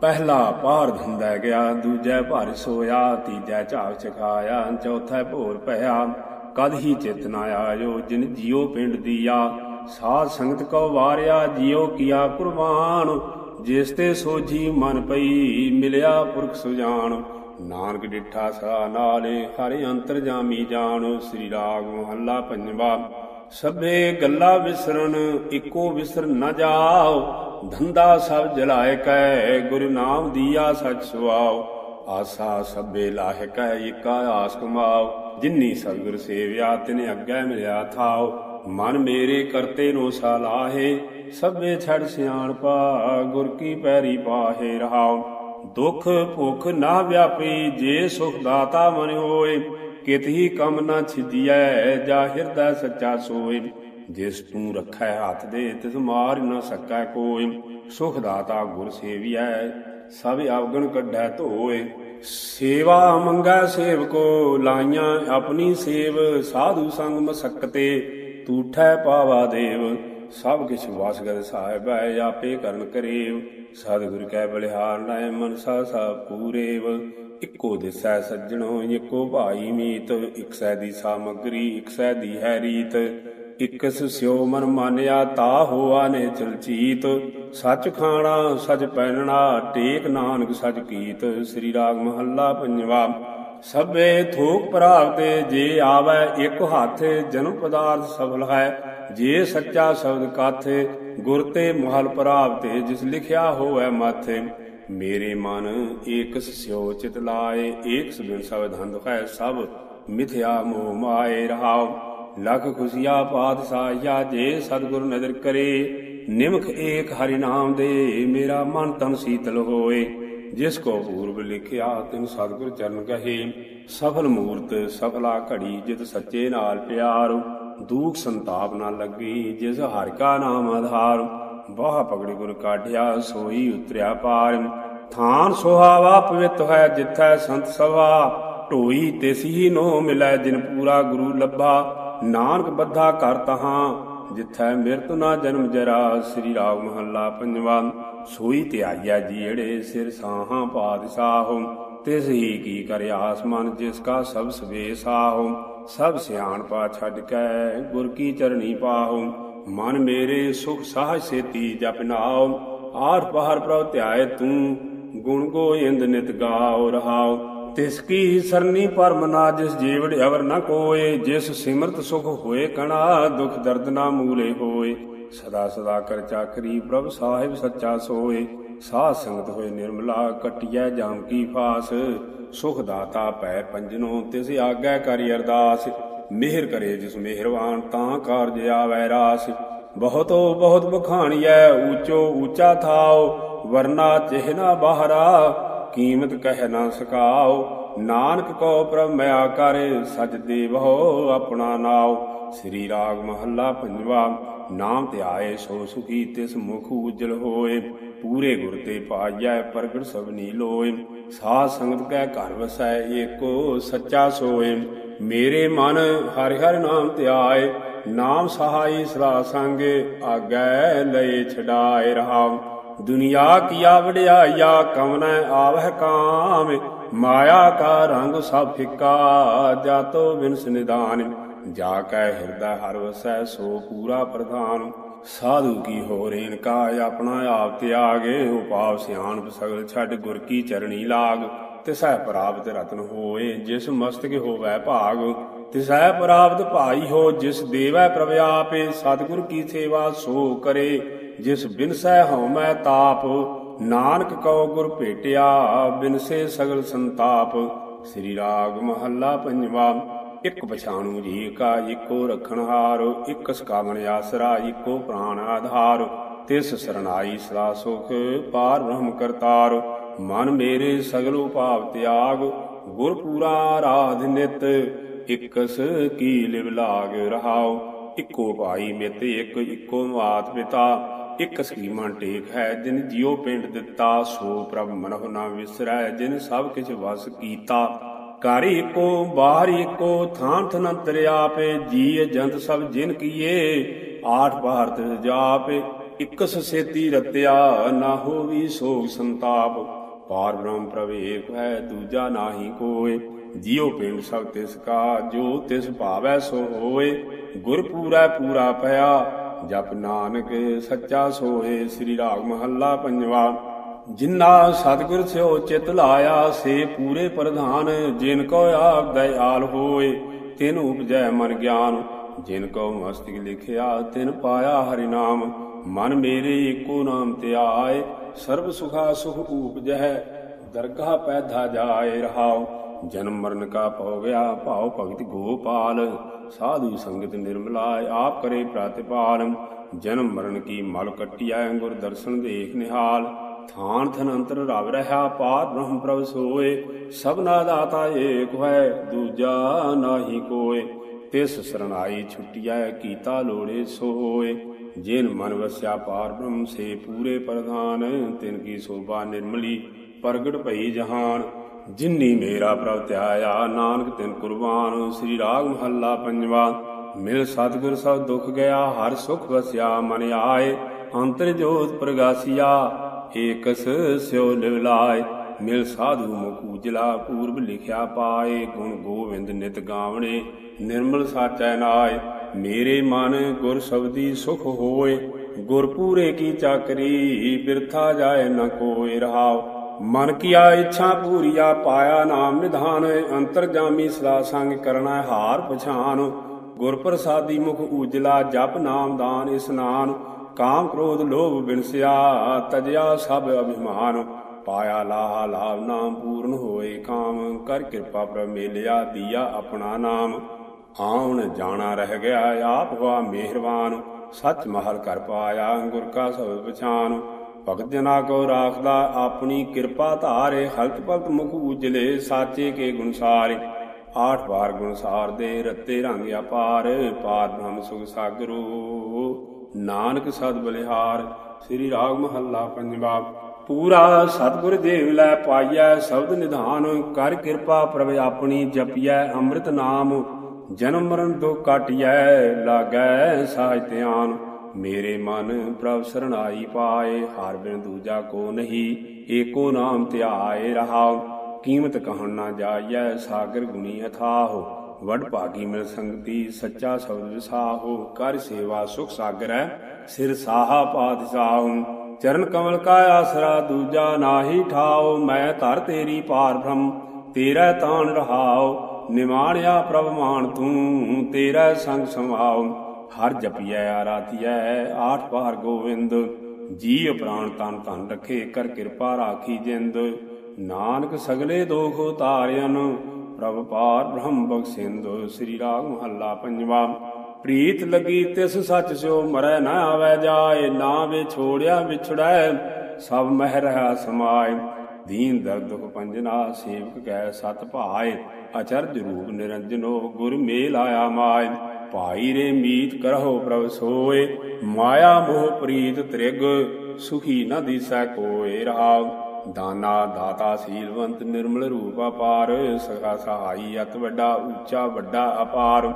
A: ਪਹਿਲਾ ਪਾਰ ਧੰਦਾ ਗਿਆ, ਦੂਜੈ ਭਰ ਸੋਇਆ, ਤੀਜੈ ਝਾਕ ਚਖਾਇਆ, ਚੌਥਾ ਭੋਰ ਭਇਆ, ਕਦ ਹੀ ਚਿਤ ਨਾ ਆਇਓ, ਜਿਨ ਜਿਉ ਪਿੰਡ ਦੀਆ, ਸਾਧ ਸੰਗਤ ਕੋ ਵਾਰਿਆ ਜਿਉ ਕੀਆ ਕੁਰਬਾਨ, ਜਿਸ ਤੇ ਸੋਝੀ ਮਨ ਪਈ, ਮਿਲਿਆ ਪੁਰਖ ਸੁਜਾਨ। ਨਾਨਕ ਡਿਠਾ ਸਾ ਨਾਲੇ, ਹਰਿ ਅੰਤਰ ਜਾਮੀ ਜਾਣ ਸ੍ਰੀ ਰਾਗ ਮਹੱਲਾ ਪੰਜਵਾ। ਸਭੇ ਗੱਲਾਂ ਵਿਸਰਨ, ਇੱਕੋ ਵਿਸਰ ਨਾ ਜਾਓ ਧੰਦਾ ਸਭ ਜਲਾਇ ਕੈ, ਗੁਰੂ ਨਾਮ ਦੀਆ ਸਚ ਸੁਆਓ। ਆਸਾ ਸਭੇ ਲਾਹਿ ਏਕਾ ਆਸ ਕਮਾਓ। ਜਿਨਨੀ ਸਤਿਗੁਰ ਸੇਵਿਆ, ਤਿਨੇ ਅੱਗੇ ਮਿਲਿਆ ਥਾਓ। ਮਨ ਮੇਰੇ ਕਰਤੇ ਨੋ ਸਾਲਾਹੇ ਸਭੇ ਛੜ ਸਿਆਣਪਾ ਗੁਰ ਕੀ ਪੈਰੀ ਪਾਹੇ ਰਹਾਉ ਦੁਖ ਭੁਖ ਨਾ ਵਿਆਪੀ, ਜੇ ਸੁਖ ਦਾਤਾ ਮਨ ਹੋਏ, ਕਿਤਹੀ ਕਮ ਨਾ ਛਿਜੀਐ, ਜਾ ਹਿਰਦੈ ਸੱਚਾ ਸੋਏ। ਜਿਸ ਤੂੰ ਰੱਖੈ ਹੱਥ ਦੇ, ਤਿਸ ਮਾਰ ਨ ਸਕੈ ਕੋਈ। ਸੁਖ ਦਾਤਾ ਗੁਰ ਸੇਵੀਐ, ਸਭ ਆਵਗਣ ਕੱਢੈ ਧੋਏ। ਸੇਵਾ ਮੰਗੈ ਸੇਵਕੋ, ਲਾਈਆਂ ਆਪਣੀ ਸੇਵ। ਸਾਧੂ ਸੰਗ ਮਸਕਤੇ, ਤੂਠੈ ਪਾਵਾ ਦੇਵ। ਸਭ ਕਿਛ ਵਾਸਗਰ ਹੈ, ਆਪੇ ਕਰਨ ਕਰੇਵ। ਸਤਿਗੁਰ ਕੈ ਬਲਿਹਾਰ ਨਾਇ ਮਨਸਾ ਸਾ ਪੂਰੇਵ। ਇੱਕੋ ਦਿਸੈ ਸੱਜਣੋ, ਇੱਕੋ ਭਾਈ ਮੀਤ। ਇਕ ਸੈ ਦੀ ਸਾਮਗਰੀ, ਇਕ ਸੈ ਦੀ ਹੈ ਰੀਤ। ਇਕਸ ਸਿਓ ਮਨ ਮਾਨਿਆ ਤਾ ਹੋਆ ਨੇ ਚਲਚੀਤ ਸੱਚ ਖਾਣਾ, ਸੱਚ ਪਹਿਨਣਾ, ਟੇਕ ਨਾਨਕ ਸੱਚ ਕੀਤ। ਸ੍ਰੀ ਰਾਗ ਮਹੱਲਾ ਪੰਜਵਾ। ਸਭੇ ਥੋਕ ਪ੍ਰਾਪਤੇ ਜੇ ਆਵੈ, ਇੱਕ ਹੱਥ ਜਨਮ ਪਦਾਰਥ ਸਫਲ ਹੈ। ਜੇ ਸੱਚਾ ਸ਼ਬਦ ਕਾਥੇ, ਗੁਰ ਤੇ ਮਹਲ ਤੇ ਜਿਸ ਲਿਖਿਆ ਹੋਵੇ ਮਾਥੇ। ਮੇਰੇ ਮਨ ਏਕਸ ਸਿਓ ਚਿਤ ਲਾਏ, ਏਕ ਸਬਿਨ ਸਬਦ ਹੰਦ ਹੈ ਸਭ। ਮਿਥਿਆ ਮੋਹ ਮਾਏ ਰਹਾਉ। ਲਖ ਖੁਸ਼ੀਆ ਪਾਤਸ਼ਾਹਿਆ ਜੇ ਸਤਿਗੁਰ ਨਦਰ ਕਰੇ, ਨਿਮਖ ਏਕ ਹਰਿ ਨਾਮ ਦੇ, ਮੇਰਾ ਮਨ ਤਨ ਸੀਤਲ ਹੋਏ। ਜਿਸ ਕੋ ਪੂਰਬ ਲਿਖਿਆ, ਤਿਨ ਸਤਿਗੁਰ ਚਰਨ ਕਹੇ। ਸਫਲ ਮੂਰਤ, ਸਫਲਾ ਘੜੀ, ਜਿਤ ਸੱਚੇ ਨਾਲ ਪਿਆਰ। ਦੁਖ ਸੰਤਾਪ ਨਾ ਲੱਗੀ, ਜਿਸ ਹਰਿ ਕਾ ਨਾਮ ਆਧਾਰ। ਬਾਹ ਪਗੜੀ ਗੁਰ ਕਾਢਿਆ, ਸੋਈ ਉਤਰਿਆ ਪਾਰ। ਥਾਨ ਸੁਹਾਵਾ ਪਵਿੱਤ ਹੈ ਜਿੱਥੈ ਸੰਤ ਸਵਾ ਢੋਈ ਤਿਸ ਹੀ ਨੋ ਮਿਲੈ, ਜਿਨ ਪੂਰਾ ਗੁਰੂ ਲੱਭਾ। ਨਾਨਕ ਬੱਧਾ ਕਰ ਤਹਾਂ, ਜਿੱਥੈ ਮਿਰਤ ਨਾ ਜਨਮ ਜਰਾ, ਸ੍ਰੀ ਰਾਗ ਮਹੱਲਾ ਪੰਜਵਾ। ਸੋਈ ਧਿਆਈਆ ਜੀੜੇ ਸਿਰ ਸਾਹਾਂ ਪਾਤਸ਼ਾਹੋ ਤਿਸ ਹੀ ਕੀ ਕਰਿ ਆਸਮਨ ਜਿਸ ਕਾ ਸਭ ਸਵੇਸ ਆਹੋ ਸਭ ਸਿਆਣ ਪਾ ਛੱਡ ਕੈ ਗੁਰ ਕੀ ਚਰਣੀ ਪਾਹੋ। ਮਨ ਮੇਰੇ ਸੁਖ ਸਾਹ ਸੇਤੀ ਜਪ ਨਾਉ ਆਰ ਪਹਰ ਪ੍ਰਭ ਧਿਆਏ ਤੂੰ, ਗੁਣ ਗੋਇੰਦ ਨਿਤ ਗਾਉ ਰਹਾਉ। ਤਿਸ ਕੀ ਸਰਨੀ ਪਰਮ ਨਾ ਜਿਸ ਜੀਵੜ ਅਵਰ ਨ ਕੋਏ, ਜਿਸ ਸਿਮਰਤ ਸੁਖ ਹੋਏ ਕਣਾ, ਦੁਖ ਦਰਦ ਨਾ ਮੂਲੇ ਹੋਏ। ਸਦਾ ਸਦਾ ਕਰ ਚਾਕਰੀ ਪ੍ਰਭ ਸਾਹਿਬ ਸੱਚਾ ਸੋਏ। ਸਾਧ ਸੰਗਤ ਹੋਏ ਨਿਰਮਲਾ, ਕਟਿਐ ਜਾਮ ਕੀ ਫਾਸ। ਸੁਖ ਦਾਤਾ ਪੈ ਪੰਜਨੋ, ਤਿਸ ਆਗੈ ਕਰਿ ਅਰਦਾਸ। ਮਿਹਰ ਕਰੇ ਜਿਸ ਮਿਹਰਵਾਨ, ਤਾਂ ਕਾਰਜ ਆਵੈ ਰਾਸ। ਬਹੁਤੋ ਬਹੁਤ ਬਖਾਣੀਐ, ਊਚੋ ਊਚਾ ਥਾਓ ਵਰਨਾ ਚਿਹਨਾ ਬਾਹਰਾ। ਕੀਮਤ ਕਹਿ ਨਾ ਸਕਾਓ। ਨਾਨਕ ਕੋ ਪ੍ਰਭ ਮਿਆ ਕਰੇ ਸਜ ਦੇਵੋ ਆਪਣਾ ਨਾਉ। ਸ੍ਰੀ ਰਾਗ ਮਹੱਲਾ ਪੰਜਵਾ, ਨਾਮ ਧਿਆਏ ਸੋ ਸੁਖੀ ਤਿਸ ਮੁਖ ਉਜਲ ਹੋਏ। ਪੂਰੇ ਗੁਰ ਤੇ ਪਾਈਐ ਪ੍ਰਗਟ ਸਭਨੀ ਲੋਏ। ਸਾਧ ਸੰਗਤ ਕੈ ਘਰ ਵਸੈ ਏਕੋ ਸੱਚਾ ਸੋਏ। ਮੇਰੇ ਮਨ ਹਰਿ ਹਰਿ ਨਾਮ ਧਿਆਏ ਨਾਮ ਸਹਾਈ ਸਦਾ ਸੰਗੇ ਆਗੈ ਲਏ ਛਡਾਏ ਰਹਾਉ। ਦੁਨੀਆ ਕੀਆ ਵਡਿਆਈਆ ਕਵਨੈ ਆਵਹਿ ਕਾਮ, ਮਾਇਆ ਕਾ ਰੰਗ ਸਭ ਫਿੱਕਾ, ਜਾਤੋ ਬਿਨਸ ਨਿਦਾਨ, ਜਾ ਕੈ ਹਿਰਦੈ ਹਰ ਵਸੈ ਸੋ ਪੂਰਾ ਪ੍ਰਧਾਨ। ਸਾਧੂ ਕੀ ਹੋ ਰੇਨ ਕਾ ਆਪਣਾ ਆਪ ਤਿਆਗੇ ਉਪਾਵ ਸਿਆਣ ਸਗਲ ਛੱਡ ਗੁਰ ਕੀ ਚਰਣੀ ਲਾਗ। ਤਿਸੈ ਪ੍ਰਾਪਤ ਰਤਨ ਹੋਏ, ਜਿਸ ਮਸਤਕ ਹੋਵੈ ਭਾਗ। ਤਿਸੈ ਪ੍ਰਾਪਤ ਭਾਈ ਹੋ, ਜਿਸ ਦੇਵੈ ਪ੍ਰਭ ਆਪੇ, ਸਤਿਗੁਰ ਕੀ ਸੇਵਾ ਸੋ ਕਰੇ। ਜਿਸ ਬਿਨਸੈ ਹਉਮੈ ਤਾਪ, ਨਾਨਕ ਕਉ ਗੁਰ ਭੇਟਿਆ ਬਿਨਸੇ ਸਗਲ ਸੰਤਾਪ। ਸ੍ਰੀ ਰਾਗ ਮਹੱਲਾ ਪੰਜਵਾ, ਇਕ ਪਛਾਣੂ ਜੀ ਕਾ ਇਕੋ ਰਖਣ ਹਾਰ, ਇਕ ਸਕਾਵਣ ਆਸਰਾ, ਇੱਕੋ ਪ੍ਰਾਣ ਆਧਾਰ। ਤਿਸ ਸਰਨਾਈ ਸਦਾ ਸੁਖ, ਪਾਰ ਬ੍ਰਹਮ ਕਰਤਾਰ। ਮਨ ਮੇਰੇ ਸਗਲੋ ਭਾਵ ਤਿਆਗ ਗੁਰ ਪੂਰਾ ਰਾਧ ਨਿਤ, ਇਕਸ ਕੀ ਲਿਵ ਲਾਗ ਰਹਾਉ। ਇੱਕੋ ਭਾਈ ਮਿਤ ਇੱਕ, ਇੱਕੋ ਮਾਤ ਪਿਤਾ, ਇਕ ਸਕੀਮਾ ਟੇਕ ਹੈ, ਜਿਨ ਜਿਉ ਪਿੰਡ ਦਿੱਤਾ, ਸੋ ਪ੍ਰਭ ਮਨਹੁ ਨਾ ਵਿਸਰੈ, ਜਿਨ ਸਭ ਕਿਛ ਵਸ ਕੀਤਾ। ਘਰ ਏਕੋ ਬਾਹਰ ਏਕੋ ਥਾਂ ਥਨ ਅੰਤਰ ਆਪੇ ਜੀ ਜੰਤ ਸਭ ਜਿਨ ਕੀਏ, ਆਠ ਭਾਰਤ ਜਾਪੇ, ਇਕਸ ਸੇਤੀ ਰਤਿਆ, ਨਾ ਹੋਵੀ ਸੋਗ ਸੰਤਾਪ। ਪਾਰ ਬ੍ਰਹਮ ਪ੍ਰਭ ਏਕ ਹੈ, ਦੂਜਾ ਨਾਹੀ ਕੋਏ। ਜਿਉ ਪਿੰਡ ਸਭ ਤਿਸ ਕਾ, ਜੋ ਤਿਸ ਭਾਵੈ ਸੋ ਹੋਏ। ਗੁਰ ਪੂਰਾ ਪੂਰਾ ਭਇਆ ਜਪ ਨਾਨਕ ਸੱਚਾ ਸੋਏ। ਸ੍ਰੀ ਰਾਗ ਮਹੱਲਾ ਪੰਜਵਾ। ਜਿਨ੍ਹਾਂ ਸਤਿਗੁਰ ਸਿਓ ਚਿਤ ਲਾਇਆ, ਸੇ ਪੂਰੇ ਪ੍ਰਧਾਨ। ਜਿਨ ਕੋ ਆਪ ਦਇਆਲ ਹੋਏ, ਤਿਨ ਉਪਜੈ ਮਨ ਗਿਆਨ। ਜਿਨ ਕੋ ਮਸਤਿਕ ਲਿਖਿਆ, ਤਿਨ ਪਾਇਆ ਹਰਿ ਨਾਮ। ਮਨ ਮੇਰੇ ਏਕੋ ਨਾਮ ਤੇ ਆਏ। ਸਰਬ ਸੁਖਾ ਸੁਖ ਉਪਜੈ ਦਰਗਾਹ ਪੈਧਾ ਜਾਏ ਰਹਾਓ ਜਨਮ ਮਰਨ ਕਾ ਪਉ ਗਿਆ ਭਾਉ ਭਗਤ ਗੋਪਾਲ, ਸਾਧੂ ਸੰਗਤ ਨਿਰਮਲਾ, ਆਪ ਕਰੇ ਪ੍ਰਤਿਪਾਲ। ਜਨਮ ਮਰਨ ਕੀ ਮਲ ਕਟਿਆ, ਗੁਰ ਦਰਸ਼ਨ ਦੇਖ ਨਿਹਾਲ। ਥਾਨ ਥਨ ਅੰਤਰ ਰਵ ਰਹਾ, ਪਾਰ ਬ੍ਰਹਮ ਪ੍ਰਭ ਸੋਏ। ਸਭਨਾ ਦਾਤਾ ਏਕ ਹੈ ਦੂਜਾ ਨਾਹੀ ਕੋਏ। ਤਿਸ ਸਰਨਾਈ ਛੁਟਿਆ, ਕੀਤਾ ਲੋੜੇ ਸੋਏ। ਜਿਨ ਮਨ ਵਸਿਆ, ਪਾਰ ਬ੍ਰਹਮ ਸੇ ਪੂਰੇ ਪ੍ਰਧਾਨ। ਤਿਨ ਕੀ ਸੋਭਾ ਨਿਰਮਲੀ, ਪ੍ਰਗਟ ਭਈ ਜਹਾਨ। ਜਿਨਨੀ ਮੇਰਾ ਪ੍ਰਭ ਧਿਆਇਆ, ਨਾਨਕ ਤਿਨ ਕੁਰਬਾਨ, ਸ੍ਰੀ ਰਾਗ ਮਹੱਲਾ ਪੰਜਵਾ। ਮਿਲ ਸਤਿਗੁਰ ਸਭ ਦੁਖ ਗਿਆ, ਹਰ ਸੁਖ ਵਸਿਆ, ਮਨ ਆਏ, ਅੰਤਰ ਜੋਤ ਪ੍ਰਗਾਸੀਆ, ਏਕਸ ਸਿਉ ਲਿਵਲਾਏ ਮਿਲ ਸਾਧੂ ਮੁਖ ਉਜਲਾ, ਪੂਰਬ ਲਿਖਿਆ ਪਾਏ, ਗੁਣ ਗੋਵਿੰਦ ਨਿਤ ਗਾਵਣੇ, ਨਿਰਮਲ ਸਾਚੈ ਨਾਏ। ਮੇਰੇ ਮਨ ਗੁਰ ਸਬਦੀ ਸੁਖ ਹੋਏ, ਗੁਰ ਪੂਰੇ ਕੀ ਚਾਕਰੀ, ਬਿਰਥਾ ਜਾਏ ਨ ਕੋਇ ਰਹਾਉ। ਮਨ ਕੀਆ ਇੱਛਾ ਪੂਰੀਆ ਪਾਇਆ ਨਾਮ ਨਿਧਾਨ ਅੰਤਰ ਜਾਮੀ ਸਦਾ ਸੰਗ ਕਰਨਾ ਹਾਰ ਪਛਾਨ। ਗੁਰ ਪ੍ਰਸਾਦੀ ਮੁਖ ਉਜਲਾ ਜਪ ਨਾਮ ਦਾਨ ਇਸਨਾਨ। ਕਾਮ ਕ੍ਰੋਧ ਲੋਭ ਬਿਨਸਿਆ, ਤਜਿਆ ਸਭ ਅਭਿਮਾਨ। ਪਾਇਆ ਲਾਹਾ ਲਾਭ ਨਾਮ ਪੂਰਨ ਹੋਏ ਕਾਮ, ਕਰ ਕਿਰਪਾ ਪ੍ਰਭ ਮੇਲਿਆ ਦੀਆ ਆਪਣਾ ਨਾਮ। ਆਉਣ ਜਾਣਾ ਰਹਿ ਗਿਆ ਆਪ ਵਾ ਮਿਹਰਬਾਨ। ਸੱਚ ਮਹਲ ਕਰ ਪਾਇਆ, ਗੁਰ ਕਾ ਸਬਦ ਪਛਾਨ। ਭਗਤ ਜਨਾ ਕੋ ਰਾਖਦਾ, ਆਪਣੀ ਕਿਰਪਾ ਧਾਰੇ ਹਲਤ ਭਗਤ ਮੁਖ ਉਜਲੇ, ਸਾਚੇ ਕੇ ਗੁਣ ਆਠ ਵਾਰ ਗੁਣ ਦੇ, ਰਤੇ ਰੰਗ ਅਪਾਰ ਪਾਦ ਬ੍ਰਹਮ ਸੁਖ ਸਾਗਰੋ। ਨਾਨਕ ਸਦ ਬਲਿਹਾਰ, ਸ੍ਰੀ ਰਾਗ ਮਹੱਲਾ ਪੰਜਵਾ। ਪੂਰਾ ਸਤਿਗੁਰ ਦੇਵ ਲੈ ਪਾਈਐ, ਸ਼ਬਦ ਨਿਧਾਨ ਕਰ ਕਿਰਪਾ ਪ੍ਰਭ ਆਪਣੀ ਜਪੀਐ, ਅੰਮ੍ਰਿਤ ਨਾਮ, ਜਨਮ ਮਰਨ ਦੁਖ ਕਾਟਿਐ, ਲਾਗੈ ਸਾਜ ਧਿਆਨ। ਮੇਰੇ ਮਨ ਪ੍ਰਭ ਸਰਣਾਈ ਪਾਏ ਹਰ ਬਿਨ ਦੂਜਾ ਕੋ ਨਹੀਂ, ਏਕੋ ਨਾਮ ਧਿਆਏ ਰਹਾਉ। ਕੀਮਤ ਕਹਿਣ ਨਾ ਜਾਈਐ, ਸਾਗਰ ਗੁਣੀ ਅਥਾਹੋ। ਵਡ ਭਾਗੀ ਮਿਲ ਸੰਗਤੀ, ਸੱਚਾ ਸ਼ਬਦ ਵਿਸਾਹੋ। ਕਰ ਸੇਵਾ ਸੁਖ ਸਾਗਰੈ, ਸਿਰ ਸਾਹਾ ਪਾਤਸ਼ਾਹੂ। ਚਰਨ ਕਮਲ ਕਾ ਆਸਰਾ, ਦੂਜਾ ਨਾਹੀ ਠਾਓ ਮੈਂ ਧਰ ਤੇਰੀ ਪਾਰ ਬ੍ਰਹਮ, ਤੇਰਾ ਤਾਣ ਰਹਾਓ ਨਿਮਾਣਿਆ ਪ੍ਰਭ ਮਾਨ ਤੂੰ, ਤੇਰਾ ਸੰਗ ਸਮਾਉ ਹਰ ਜਪੀਐ, ਆਰਾਧੀਐ, ਆਠ ਪਾਰ ਗੋਵਿੰਦ। ਜੀ ਪ੍ਰਾਣ ਤਨ ਧਨ ਰੱਖੇ, ਕਰ ਕਿਰਪਾ ਰਾਖੀ ਜਿੰਦ। ਨਾਨਕ ਸਗਲੇ ਦੋਖ ਉਤਾਰਿਆਨ ਪ੍ਰਭ ਪਾਰ ਬ੍ਰਹਮ ਬਖਸ਼ਿੰਦ। ਸ੍ਰੀ ਰਾਗ ਮਹੱਲਾ ਪੰਜਵਾ, ਪ੍ਰੀਤ ਲਗੀ ਤਿਸ ਸੱਚ ਸਿਓ ਮਰੈ ਨਾ ਆਵੈ ਜਾਏ। ਨਾ ਵੇ ਛੋੜਿਆ ਵਿਛੜੈ, ਸਭ ਮਹਿ ਰਹਾ ਸਮਾਏ। ਦੀਨ ਦਰਦ ਦੁਖ ਪੰਜਨਾ, ਸੇਵਕ ਕੈ ਸਤ ਭਾਏ। ਅਚਰਜ ਰੂਪ ਨਿਰੰਜਨੋ, ਗੁਰ ਮੇਲ ਆਇਆ ਮਾਇ ਭਾਈ ਰੇ ਮੀਤ ਕਰਹੁ ਪ੍ਰਭ ਸੋਏ, ਮਾਇਆ ਮੋਹ ਪ੍ਰੀਤ ਤ੍ਰਿਗ, ਸੁਖੀ ਨ ਦਿਸੈ ਕੋਏ ਰਹਾਉ ਦਾਨਾ ਦਾਤਾ ਸੀਲਵੰਤ ਨਿਰਮਲ ਰੂਪ ਅਪਾਰ ਸਖਾ ਸਹਾਈ ਅਤ ਵੱਡਾ, ਉੱਚਾ ਵੱਡਾ ਅਪਾਰ।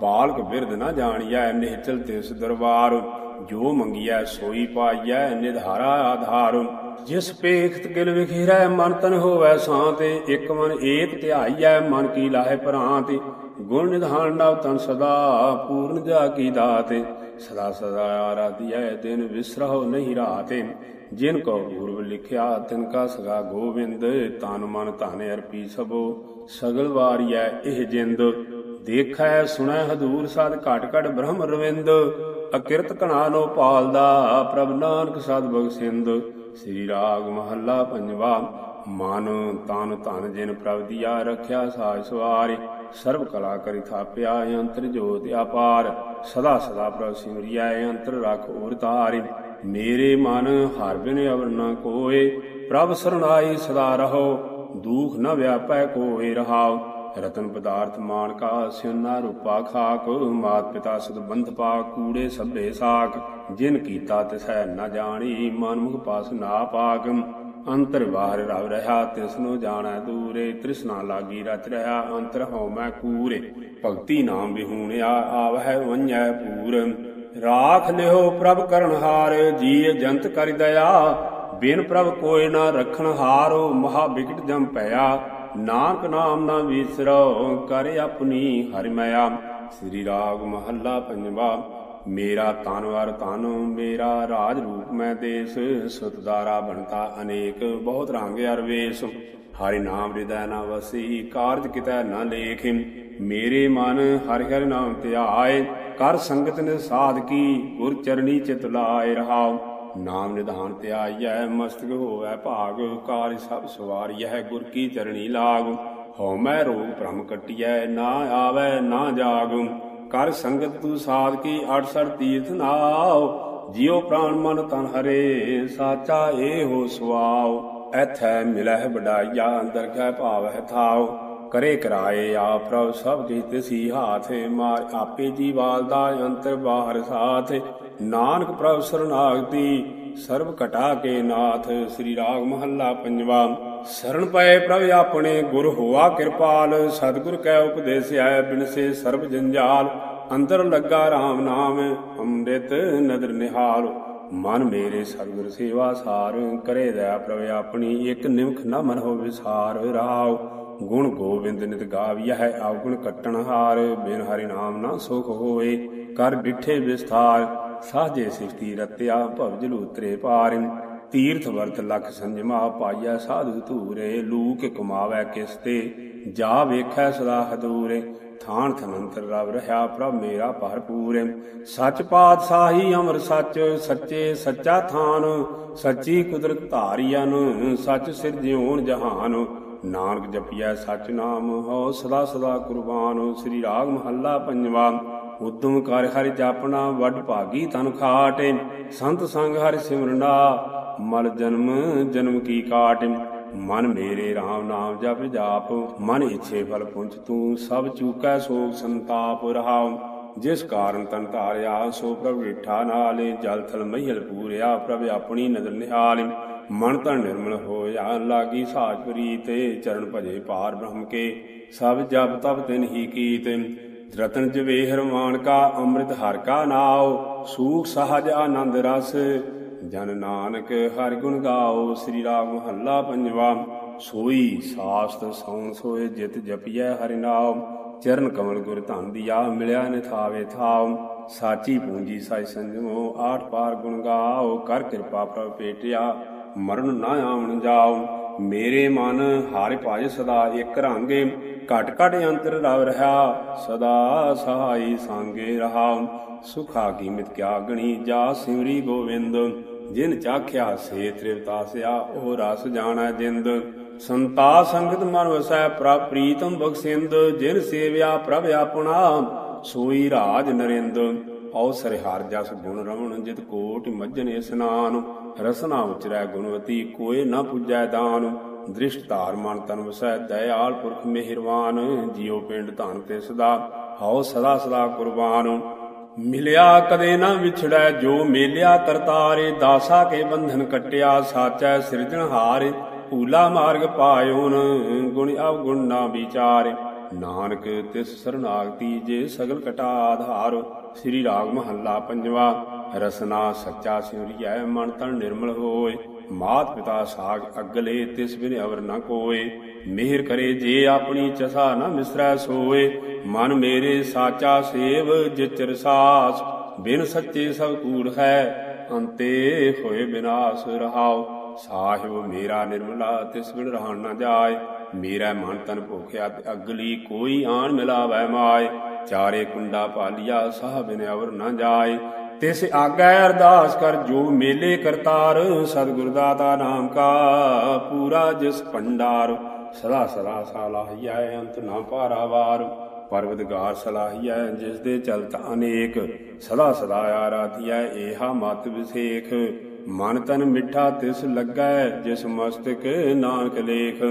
A: ਬਾਲਕ ਬਿਰਧ ਨਾ ਜਾਣੀਐ, ਨਿਹਚਲ ਤਿਸ ਦਰਬਾਰ। ਜੋ ਮੰਗੀਐ ਸੋਈ ਪਾਈਐ, ਨਿਧਾਰਾ ਆਧਾਰ। ਜਿਸ ਪੇਖਤ ਗਿਲ ਵਿਖੇਰੈ ਮਨ ਤਨ ਹੋਵੈ ਸਾਂਤੇ ਇਕ ਮਨ ਏਕ ਧਿਆਈਐ ਮਨ ਕੀ ਲਾਹੇ ਭਰਾਂਤੇ ਗੁਣ ਨਿਧਾਨ ਨਵ ਤਨ ਸਦਾ, ਪੂਰਨ ਜਾ ਕੀ ਦਾਤੇ। ਸਦਾ ਸਦਾ ਆਰਾਧਿਐ, ਦਿਨ ਵਿਸਰਹੁ ਨਹੀਂ ਰਾਤੇ। ਜਿਨ ਕੋ ਗੁਰਬ ਲਿਖਿਆ, ਤਿਨ ਕਾ ਸਗਾ ਗੋਬਿੰਦ ਤਨ ਮਨ ਧਨ ਅਰਪੀ ਸਭੋ, ਸਗਲ ਵਾਰੀਐ ਇਹ ਜਿੰਦ। ਦੇਖੈ, ਸੁਣੈ ਹਦੂਰ ਸਦ ਘਟ ਘਟ ਬ੍ਰਹਮ ਰਵਿੰਦ। ਅਕਿਰਤ ਕਣਾ ਨੋ ਪਾਲਦਾ, ਪ੍ਰਭ ਨਾਨਕ ਸਦ ਬਖਸ਼ਿੰਦ ਸ੍ਰੀ ਰਾਗ ਮਹੱਲਾ ਪੰਜਵਾ, ਮਨ ਤਨ ਧਨ ਜਿਨ ਪ੍ਰਭ ਦੀਆ ਰਖਿਆ ਸਾਜ ਸਵਾਰੇ, ਸਰਬ ਕਲਾ ਕਰਿ ਥਾਪਿਆ ਅੰਤਰ ਜੋਤ ਅਪਾਰ, ਸਦਾ ਸਦਾ ਪ੍ਰਭ ਸਿਮਰਿਆ ਅੰਤਰ ਰਖ ਔਰ ਤਾਰਿ ਮੇਰੇ ਮਨ ਹਰ ਬਿਨ ਅਵਰ ਨ ਕੋਏ, ਪ੍ਰਭ ਸਰਣਾਈ ਸਦਾ ਰਹੋ, ਦੁਖ ਨ ਵਿਆਪੈ ਕੋਏ ਰਹਾਉ। ਰਤਨ ਪਦਾਰਥ ਮਾਨ ਕਾ ਸਿਉਨਾ ਰੂਪਾ ਖਾਕ ਮਾਤ ਪਿਤਾ ਸੁਧ ਬੰਧ ਪਾ ਕੂੜੇ ਸਭੇ ਸਾਖ। ਜਿਨ ਕੀਤਾ ਤਿਸੈ ਨ ਜਾਣੀ, ਮਨ ਪਾਸ ਨਾ ਪਾਕ ਅੰਤਰ ਬਾਹਰ ਰਵ ਰਹਾ, ਤਿਸ ਨੂੰ ਜਾਣੈ ਦੂਰੇ, ਤ੍ਰਿਸ਼ਨਾ ਲਾਗੀ ਰਚ ਰਹਾ, ਅੰਤਰ ਹਉ ਮੈਂ ਕੂਰੇ। ਭਗਤੀ ਨਾਮ ਵਿਹੂਣਿਆ, ਆਵਹਿ ਵੰਜੈ ਪੂਰ। ਰਾਖ ਲਿਓ ਪ੍ਰਭ ਕਰਨ ਹਾਰ ਜੀ ਜੰਤ ਕਰਿ ਦਇਆ। ਬਿਨ ਪ੍ਰਭ ਕੋਇ ਨਾ ਰਖਣ ਹਾਰੋ, ਮਹਾ ਬਿਕਟ ਜਮ ਭਇਆ ਨਾਨਕ ਨਾਮ ਨਾ ਵਿਸਰੋ, ਕਰ ਆਪਣੀ ਹਰਿ ਸ੍ਰੀ ਰਾਗ ਮਹੱਲਾ ਪੰਜਵਾ, ਮੇਰਾ ਤਨਵਰ ਤਨ, ਮੇਰਾ ਰਾਜ ਰੂਪ ਮੈਂ ਦੇਸ। ਸਤਦਾਰਾ ਬਣਤਾ ਅਨੇਕ, ਬਹੁਤ ਰੰਗ ਅਰਵੇਸ। ਹਰਿ ਨਾਮ ਹਿਰਦੈ ਨਾ ਵਸੀ, ਕਾਰਜ ਕਿਤੈ ਨਾ ਲੇਖ। ਮੇਰੇ ਮਨ ਹਰਿ ਹਰਿ ਨਾਮ ਧਿਆਏ, ਕਰ ਸੰਗਤ ਨੇ ਸਾਧ ਕੀ, ਗੁਰ ਚਰਣੀ ਚਿਤ ਲਾਏ ਰਹਾਉ। ਨਾਮ ਨਿਧਾਨ ਧਿਆਈਐ ਮਸਤਕ ਹੋਵੈ ਭਾਗ, ਕਾਰਿ ਸਭ ਸਵਾਰੀਐ, ਗੁਰ ਕੀ ਚਰਣੀ ਲਾਗ। ਹਉ ਮੈਂ ਰੋਗ ਭ੍ਰਮ ਕਟਿਐ, ਨਾ ਆਵੈ, ਨਾ ਜਾਗ। ਕਰ ਸੰਗਤ ਤੂ ਸਾਧ ਕੀ 68 ਤੀਰਥ ਨਾਉ। ਜਿਉ ਪ੍ਰਾਨ ਮਨ ਤਨ ਹਰੇ, ਸਾਚਾ ਏਹੋ ਸੁਆਉ। ਐਥੈ ਮਿਲਹਿ ਬਡਾਈਆ ਅੰਦਰ ਕੈ ਭਾਵ ਹੈ ਥਾਉ। ਕਰੇ ਕਰਾਏ ਆ ਪ੍ਰਭ, ਸਭ ਕੀ ਤਿਸੀ ਹਾਥੇ। ਮਾਰ ਆਪੇ ਜੀ ਵਾਲਦਾ ਅੰਤਰ ਬਾਹਰ ਸਾਥ। ਨਾਨਕ ਪ੍ਰਭ ਸਰਨਾਗਤੀ ਸਰਬ ਘਟਾ ਕੇ ਨਾਥ ਸ੍ਰੀ ਰਾਗ ਮਹੱਲਾ ਪੰਜਵਾ। ਸਰਣ ਪਏ ਪ੍ਰਭ ਆਪਣੇ, ਗੁਰ ਹੋਆ ਕਿਰਪਾਲ, ਸਤਿਗੁਰ ਕੈ ਉਪਦੇਸਿਆ ਬਿਨਸੇ ਸਰਬ ਜੰਜਾਲ। ਅੰਦਰ ਲੱਗਾ RAM ਨਾਮ, ਅੰਮ੍ਰਿਤ ਨਦਰ ਨਿਹਾਲ। ਮਨ ਮੇਰੇ ਸਤਿਗੁਰ ਸੇਵਾ ਸਾਰ, ਕਰੇ ਦਇਆ ਪ੍ਰਭ ਆਪਣੀ, ਇੱਕ ਨਿਮਖ ਨਾ ਮਨ ਹੋ ਵਿਸਾਰ। ਰਾਵ ਗੁਣ ਗੋਬਿੰਦ ਨਿਤ ਗਾਵਿਆ ਹੈ ਆਵਗੁਣ ਕੱਟਣ ਹਾਰ। ਬਿਨ ਹਰੀ ਨਾਮ ਨਾ ਸੁਖ ਹੋਏ, ਕਰ ਡਿਠੇ ਵਿਸਥਾਰ। ਸਾਜੇ ਸਿਫਤੀ ਰਤਿਆ ਭਵ ਜਲੂਤਰੇ ਪਾਰਿ ਤੀਰਥ ਵਰਤ ਲਖ ਸੰਜਮਾ ਪਾਇਆ ਸਾਧੂ ਧੂਰੇ, ਲੂਕ ਕਮਾਵੈ ਕਿਸਤੇ, ਜਾ ਵੇਖੈ ਸਦਾ ਹਦੂਰੇ, ਥਾਨ ਥਨੰਤਰ ਰਵ ਰਹਾ ਪ੍ਰਭ ਮੇਰਾ ਭਰਪੂਰ ਸੱਚ ਪਾਤਸ਼ਾਹੀ ਅਮਰ ਸੱਚ, ਸੱਚੇ ਸੱਚਾ ਥਾਨ, ਸੱਚੀ ਕੁਦਰਤ ਧਾਰੀਨ ਸੱਚ ਸਿਰਜਿਓਨ ਜਹਾਨ, ਨਾਨਕ ਜਪਿਐ ਸਚ ਨਾਮ, ਹੋ ਸਦਾ ਸਦਾ ਕੁਰਬਾਨ, ਸ੍ਰੀ ਰਾਗ ਮਹੱਲਾ ਪੰਜਵਾ। ਉਦਮ ਕਰ ਹਰਿ ਜਾਪਣਾ, ਵੱਡ ਭਾਗੀ ਤਨ ਖਾਟੇ। ਸੰਤ ਸੰਗ ਹਰਿ ਸਿਮਰਨਾ, ਮਲ ਜਨਮ ਜਨਮ ਕੀ ਕਾਟ। ਮਨ ਮੇਰੇ RAM ਨਾਮ ਜਪ ਜਾਪ, ਮਨ ਇਛੇ ਫਲ ਪੁੰਚ ਤੂੰ, ਸਭ ਚੂਕੈ ਸੋਗ ਸੰਤਾਪ ਰਹਾਉ। ਜਿਸ ਕਾਰਨ ਤਨ ਧਾਰਿਆ, ਸੋ ਪ੍ਰਭ ਵਿਠਾ ਨਾਲੇ, ਜਲ ਥਲ ਮਹੀਲ ਪੂਰਿਆ, ਪ੍ਰਭ ਆਪਣੀ ਨਦਰ ਨਿਹਾਲ। ਮਨ ਤਾਂ ਨਿਰਮਲ ਹੋਇਆ, ਲਾਗੀ ਸਾਜ ਪ੍ਰੀਤੇ, ਚਰਨ ਭਜੇ ਪਾਰ ਬ੍ਰਹਮ ਕੇ। ਸਭ ਜਪ ਤਪ ਦਿਨ ਹੀ ਕੀਤ। ਰਤਨ ਜਵੇਹਰ ਮਾਨਕਾ ਅੰਮ੍ਰਿਤ ਹਰ ਕਾ ਨਾਉ, ਸੂਖ ਸਹਜ ਆਨੰਦ ਰਸ। ਜਨ ਨਾਨਕ ਹਰਿ ਗੁਣ ਗਾਓ, ਸ੍ਰੀ ਰਾਮ ਮਹੱਲਾ ਪੰਜਵਾ। ਸੋਈ ਸਾਸਤ ਸੌਣ ਸੋਏ ਜਿਤ ਜਪੀਐ ਹਰਿ ਨਾਮ ਚਰਨ ਕਮਲ ਗੁਰ ਧਨ ਆ ਮਿਲਿਆ ਨਿਥਾਵੇ ਥਾਉ। ਸਾਚੀ ਪੂੰਜੀ ਸਾਈ ਸੰਜਮੋ, ਆਠ ਪਾਰ ਗੁਣ ਗਾਓ। ਕਰ ਕਿਰਪਾ ਪ੍ਰਭ ਪੇਟਿਆ, ਮਰਨ ਨਾ ਆਵਣ ਜਾਓ ਮੇਰੇ ਮਨ ਹਾਰਿ ਭਜ ਸਦਾ ਇਕ ਰੰਗੇ, ਘਟ ਘਟ ਅੰਤਰ ਰਵ ਰਹਾ, ਸਦਾ ਸਹਾਈ ਸੰਗੇ ਰਹਾ। ਸੁਖਾ ਕੀਮਤ ਕਿਆ ਗਣੀ ਜਾ ਸਿਮਰੀ ਗੋਵਿੰਦ, ਜਿਨ ਚਾਖਿਆ ਸੇ ਤ੍ਰਿਵਤਾਸਿਆ ਉਹ ਰਸ ਜਾਣੈ ਜਿੰਦ। ਸੰਤਾ ਸੰਗਤ ਮਨ ਵਸੈ ਪ੍ਰਭ ਪ੍ਰੀਤਮ ਬਖਸਿੰਦ, ਜਿਨ ਸੇਵਿਆ ਪ੍ਰਭ ਆਪਣਾ, ਸੋਈ ਰਾਜ ਨਰਿੰਦ। ਔਸਰ ਹਰ ਜਸ ਗੁਣ ਰਵਣ, ਜਿਤ ਕੋਟ ਮੱਜਨ ਇਸਨਾਨ। ਰਸਨਾ ਉਚਰੈ ਗੁਣਵਤੀ ਕੋਏ ਨਾ ਪੁੱਜੈ ਦਾਨ। ਦ੍ਰਿਸ਼ਟ ਧਾਰ ਮਨ ਤਨ ਵਸੈ, ਦਇਆਲ ਪੁਰਖ ਮਿਹਰਵਾਨ। ਜਿਉ ਪਿੰਡ ਧਨ ਤੇ ਸਦਾ, ਹਉ ਸਦਾ ਸਦਾ ਕੁਰਬਾਨ। ਮਿਲਿਆ ਕਦੇ ਨਾ ਵਿਛੜੈ, ਜੋ ਮੇਲਿਆ ਕਰਤਾਰੇ ਦਾਸਾ ਕੇ ਬੰਧਨ ਕਟਿਆ, ਸਾਚੈ ਸਿਰਜਣਹਾਰ, ਭੂਲਾ ਮਾਰਗ ਪਾਇਓਨ। ਗੁਣ ਅਵ ਗੁਣ ਨਾ ਵਿਚਾਰ। ਨਾਨਕ ਤਿਸ ਸਰਨਾਗਤੀ ਜੇ ਸਗਲ ਕਟਾ ਆਧਾਰ, ਸ੍ਰੀ ਰਾਗ ਮਹੱਲਾ ਪੰਜਵਾ। ਰਸਨਾ ਸੱਚਾ ਸਿਮਰਿਐ ਮਨ ਤਨ ਨਿਰਮਲ ਹੋਏ। ਮਾਤ ਪਿਤਾ ਸਾਗ ਅਗਲੇ, ਤਿਸ ਬਿਨ ਅਵਰ ਨ ਕੋਏ। ਮਿਹਰ ਕਰੇ ਜੇ ਆਪਣੀ ਚਸਾ ਨ ਮਿਸਰੈ ਸੋਏ। ਮਨ ਮੇਰੇ ਸਾਚਾ ਸੇਵ ਜਿਚਰ ਸਾਸ ਬਿਨ ਸੱਚੇ ਸਭ ਕੂੜ ਹੈ, ਅੰਤੇ ਹੋਏ ਬਿਨਾਸ਼ ਰਹਾਉ। ਸਾਹਿਬ ਮੇਰਾ ਨਿਰਮਲਾ, ਤਿਸ ਬਿਨ ਰਹਿਣ ਨ ਜਾਏ। ਮੇਰਾ ਮਨ ਤਨ ਭੋਖਿਆ ਤੇ ਅਗਲੀ ਕੋਈ ਆਣ ਮਿਲਾਵੈ ਮਾਏ। ਚਾਰੇ ਕੁੰਡਾ ਪਾਲਿਆ, ਸਾਹ ਬਿਨ ਅਵਰ ਨ ਜਾਏ। ਤਿਸ ਆਗੈ ਅਰਦਾਸ ਕਰ, ਜੋ ਮੇਲੇ ਕਰਤਾਰ, ਸਤਿਗੁਰ ਦਾਤਾ ਨਾਮ ਕਾ ਪੂਰਾ ਜਿਸ ਭੰਡਾਰ। ਸਦਾ ਸਦਾ ਸਲਾਹੀਐ, ਅੰਤ ਨਾ ਪਾਰਾਵਾਰ ਪਰਵਤਗਾਰ ਸਲਾਹੀਐ, ਜਿਸ ਦੇ ਚਲਤ ਅਨੇਕ। ਸਦਾ ਸਦਾ ਆਰਾਧੀਐ, ਏਹਾ ਮਤ ਵਿਸੇਖ। ਮਨ ਤਨ ਮਿੱਠਾ ਤਿਸ ਲੱਗੈ, ਜਿਸ ਮਸਤਕ ਨਾਨਕ ਲੇਖ।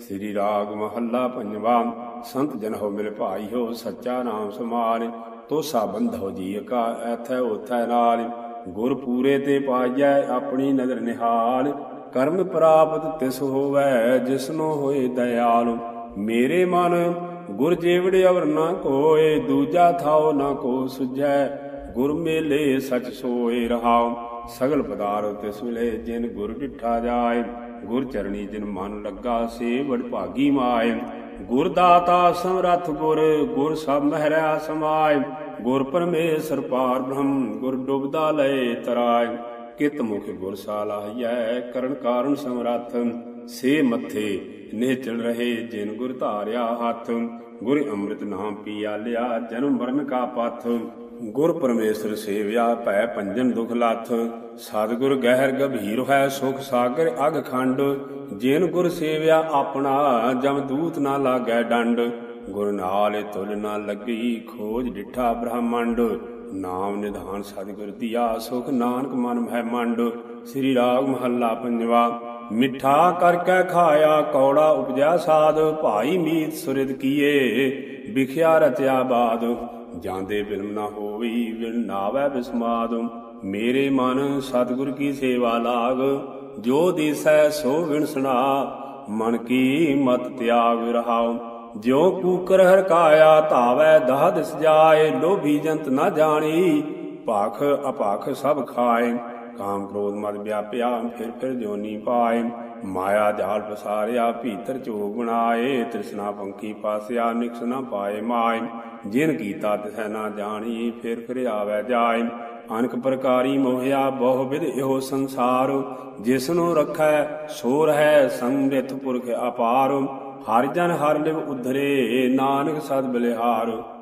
A: ਸ੍ਰੀ ਰਾਗ ਮਹੱਲਾ ਪੰਜਵਾ, ਸੰਤ ਜਨ ਹੋ ਮਿਲ ਭਾਈ ਹੋ ਸੱਚਾ ਨਾਮ ਸਮਾਨ, ਤੋਸਾ ਬੰਧੋ ਜੀ ਕਾ ਐਥੈ ਉਥੈ ਨਾਲ। ਗੁਰ ਪੂਰੇ ਤੇ ਪਾਈਐ ਆਪਣੀ ਨਦਰ ਨਿਹਾਲ, ਕਰਮ ਪ੍ਰਾਪਤ ਤਿਸ ਹੋਵੈ ਜਿਸਨੋ ਹੋਏ ਦਇਆਲ। ਮੇਰੇ ਮਨ ਗੁਰ ਜੀਵੜ ਅਵਰ ਨਾ ਕੋਏ, ਦੂਜਾ ਥਾਉ ਨਾ ਕੋ ਸੁਝੈ, ਗੁਰ ਮੇਲੇ ਸਚ ਸੋਏ ਰਹਾਉ। ਸਗਲ ਪਦਾਰਥ ਤਿਸ ਮਿਲੇ ਜਿਨ ਗੁਰ ਡਿਠਾ ਜਾਏ। ਗੁਰ ਚਰਣੀ ਜਿਨ ਮਨ ਲੱਗਾ ਸੇ ਵਡ ਭਾਗੀ ਮਾਏ ਗੁਰ ਦਾਤਾ ਸਮਰਥ ਗੁਰ ਗੁਰ ਸਭ ਮਹਿਰਾ ਸਮਾਏ ਗੁਰ ਪਰਮੇਸ਼ਰ ਪਾਰ ਬ੍ਰਹਮ, ਗੁਰ ਡੁਬਦਾ ਲਏ ਤਰਾਏ ਕਿਤ ਮੁਖ ਗੁਰ ਸਾਲਾਹੀਐ ਕਰਨ ਕਾਰਨ ਸਮਰਥ। ਸੇ ਮੱਥੇ ਨਿਹਚਲ ਰਹੇ ਜਿਨ ਗੁਰ ਧਾਰਿਆ ਹੱਥ। ਗੁਰ ਅੰਮ੍ਰਿਤ ਨਾਮ ਪੀਆ ਲਿਆ, ਜਨਮ ਮਰਨ ਕਾ ਪਥ। ਗੁਰ ਪਰਮੇਸ਼ਰ ਸੇਵਿਆ ਭੈ ਪੰਜਨ ਦੁਖ ਲੱਥ, ਸਤਿਗੁਰ ਗਹਿਰ ਗਭੀਰ ਹੈ ਸੁਖ ਸਾਗਰ ਅਗ ਖੰਡ, ਜੇਨ ਗੁਰ ਸੇਵਿਆ ਆਪਣਾ ਜਮ ਦੂਤ ਨਾ ਲਾਗੈ ਡੰਡ, ਗੁਰ ਨਾਲ ਤੁਲ ਨਾ ਲੱਗੀ ਖੋਜ ਡਿਠਾ ਬ੍ਰਹਮੰਡ, ਨਾਮ ਨਿਧਾਨ ਸਤਿਗੁਰ ਦੀਆ ਸੁਖ ਨਾਨਕ ਮਨ ਮਹਿ ਮੰਡ, ਸ੍ਰੀ ਰਾਗ ਮਹੱਲਾ ਪੰਜਵਾ, ਮਿੱਠਾ ਕਰ ਕਰਕੇ ਖਾਇਆ ਕੌੜਾ ਉਪਜਿਆ ਸਾਧ, ਭਾਈ ਮੀਤ ਸੁਰਿਤ ਕੀਏ, ਵਿਖਿਆ ਰਤਿਆ ਬਾਦ। ਜਾਂਦੇ ਬਿਲਮ ਨਾ ਹੋਈ ਵਿਣ ਨਾਵੈ ਬਿਸਮਾਦ। ਮੇਰੇ ਮਨ ਸਤਿਗੁਰ ਕੀ ਸੇਵਾ ਲਾਗ, ਜੋ ਦੀਸੈ ਸੋ ਵਿਣ ਮਨ ਕੀ ਮਤ ਤਿਆਗ ਰਹਾਉ ਜਿਉ ਕੂਕਰ ਹਰਕਾਇਆ, ਧਾਵੈ ਦਹ ਦਿਸ ਜਾਏ। ਲੋਭੀ ਜੰਤ ਨਾ ਜਾਣੀ, ਭਾਖ ਅਪਾਖ ਸਭ ਖਾਏ। ਕਾਮ ਕ੍ਰੋਧ ਮਦ ਵਿਆਪਿਆ, ਫਿਰ ਫਿਰ ਜੋਨੀ ਪਾਏ। ਮਾਇਆ ਜਾਲ ਪਸਾਰਿਆ, ਭੀਤਰ ਚੋ ਬਣਾਏ, ਤ੍ਰਿਸ਼ਨਾ ਪੰਖੀ ਪਾਸਿਆ, ਨਿਕਸ ਨਾ ਪਾਏ ਮਾਇ ਜਿਨ ਕੀਤਾ ਤਿਸੈ ਨਾ ਜਾਣੀ, ਫਿਰ ਫਿਰ ਆਵੈ ਜਾਏ। ਅਨਕ ਪ੍ਰਕਾਰੀ ਮੋਹਿਆ, ਬਹੁ ਵਿਦ ਇਹੋ ਸੰਸਾਰ। ਜਿਸਨੂੰ ਰਖੈ, ਸੋ ਰਹਿ ਸੰਗਿਤ ਪੁਰਖ ਅਪਾਰ। ਹਰ ਜਨ ਹਰ ਲਿਵ ਉਧਰੇ, ਨਾਨਕ ਸਦ ਬਲਿਹਾਰ।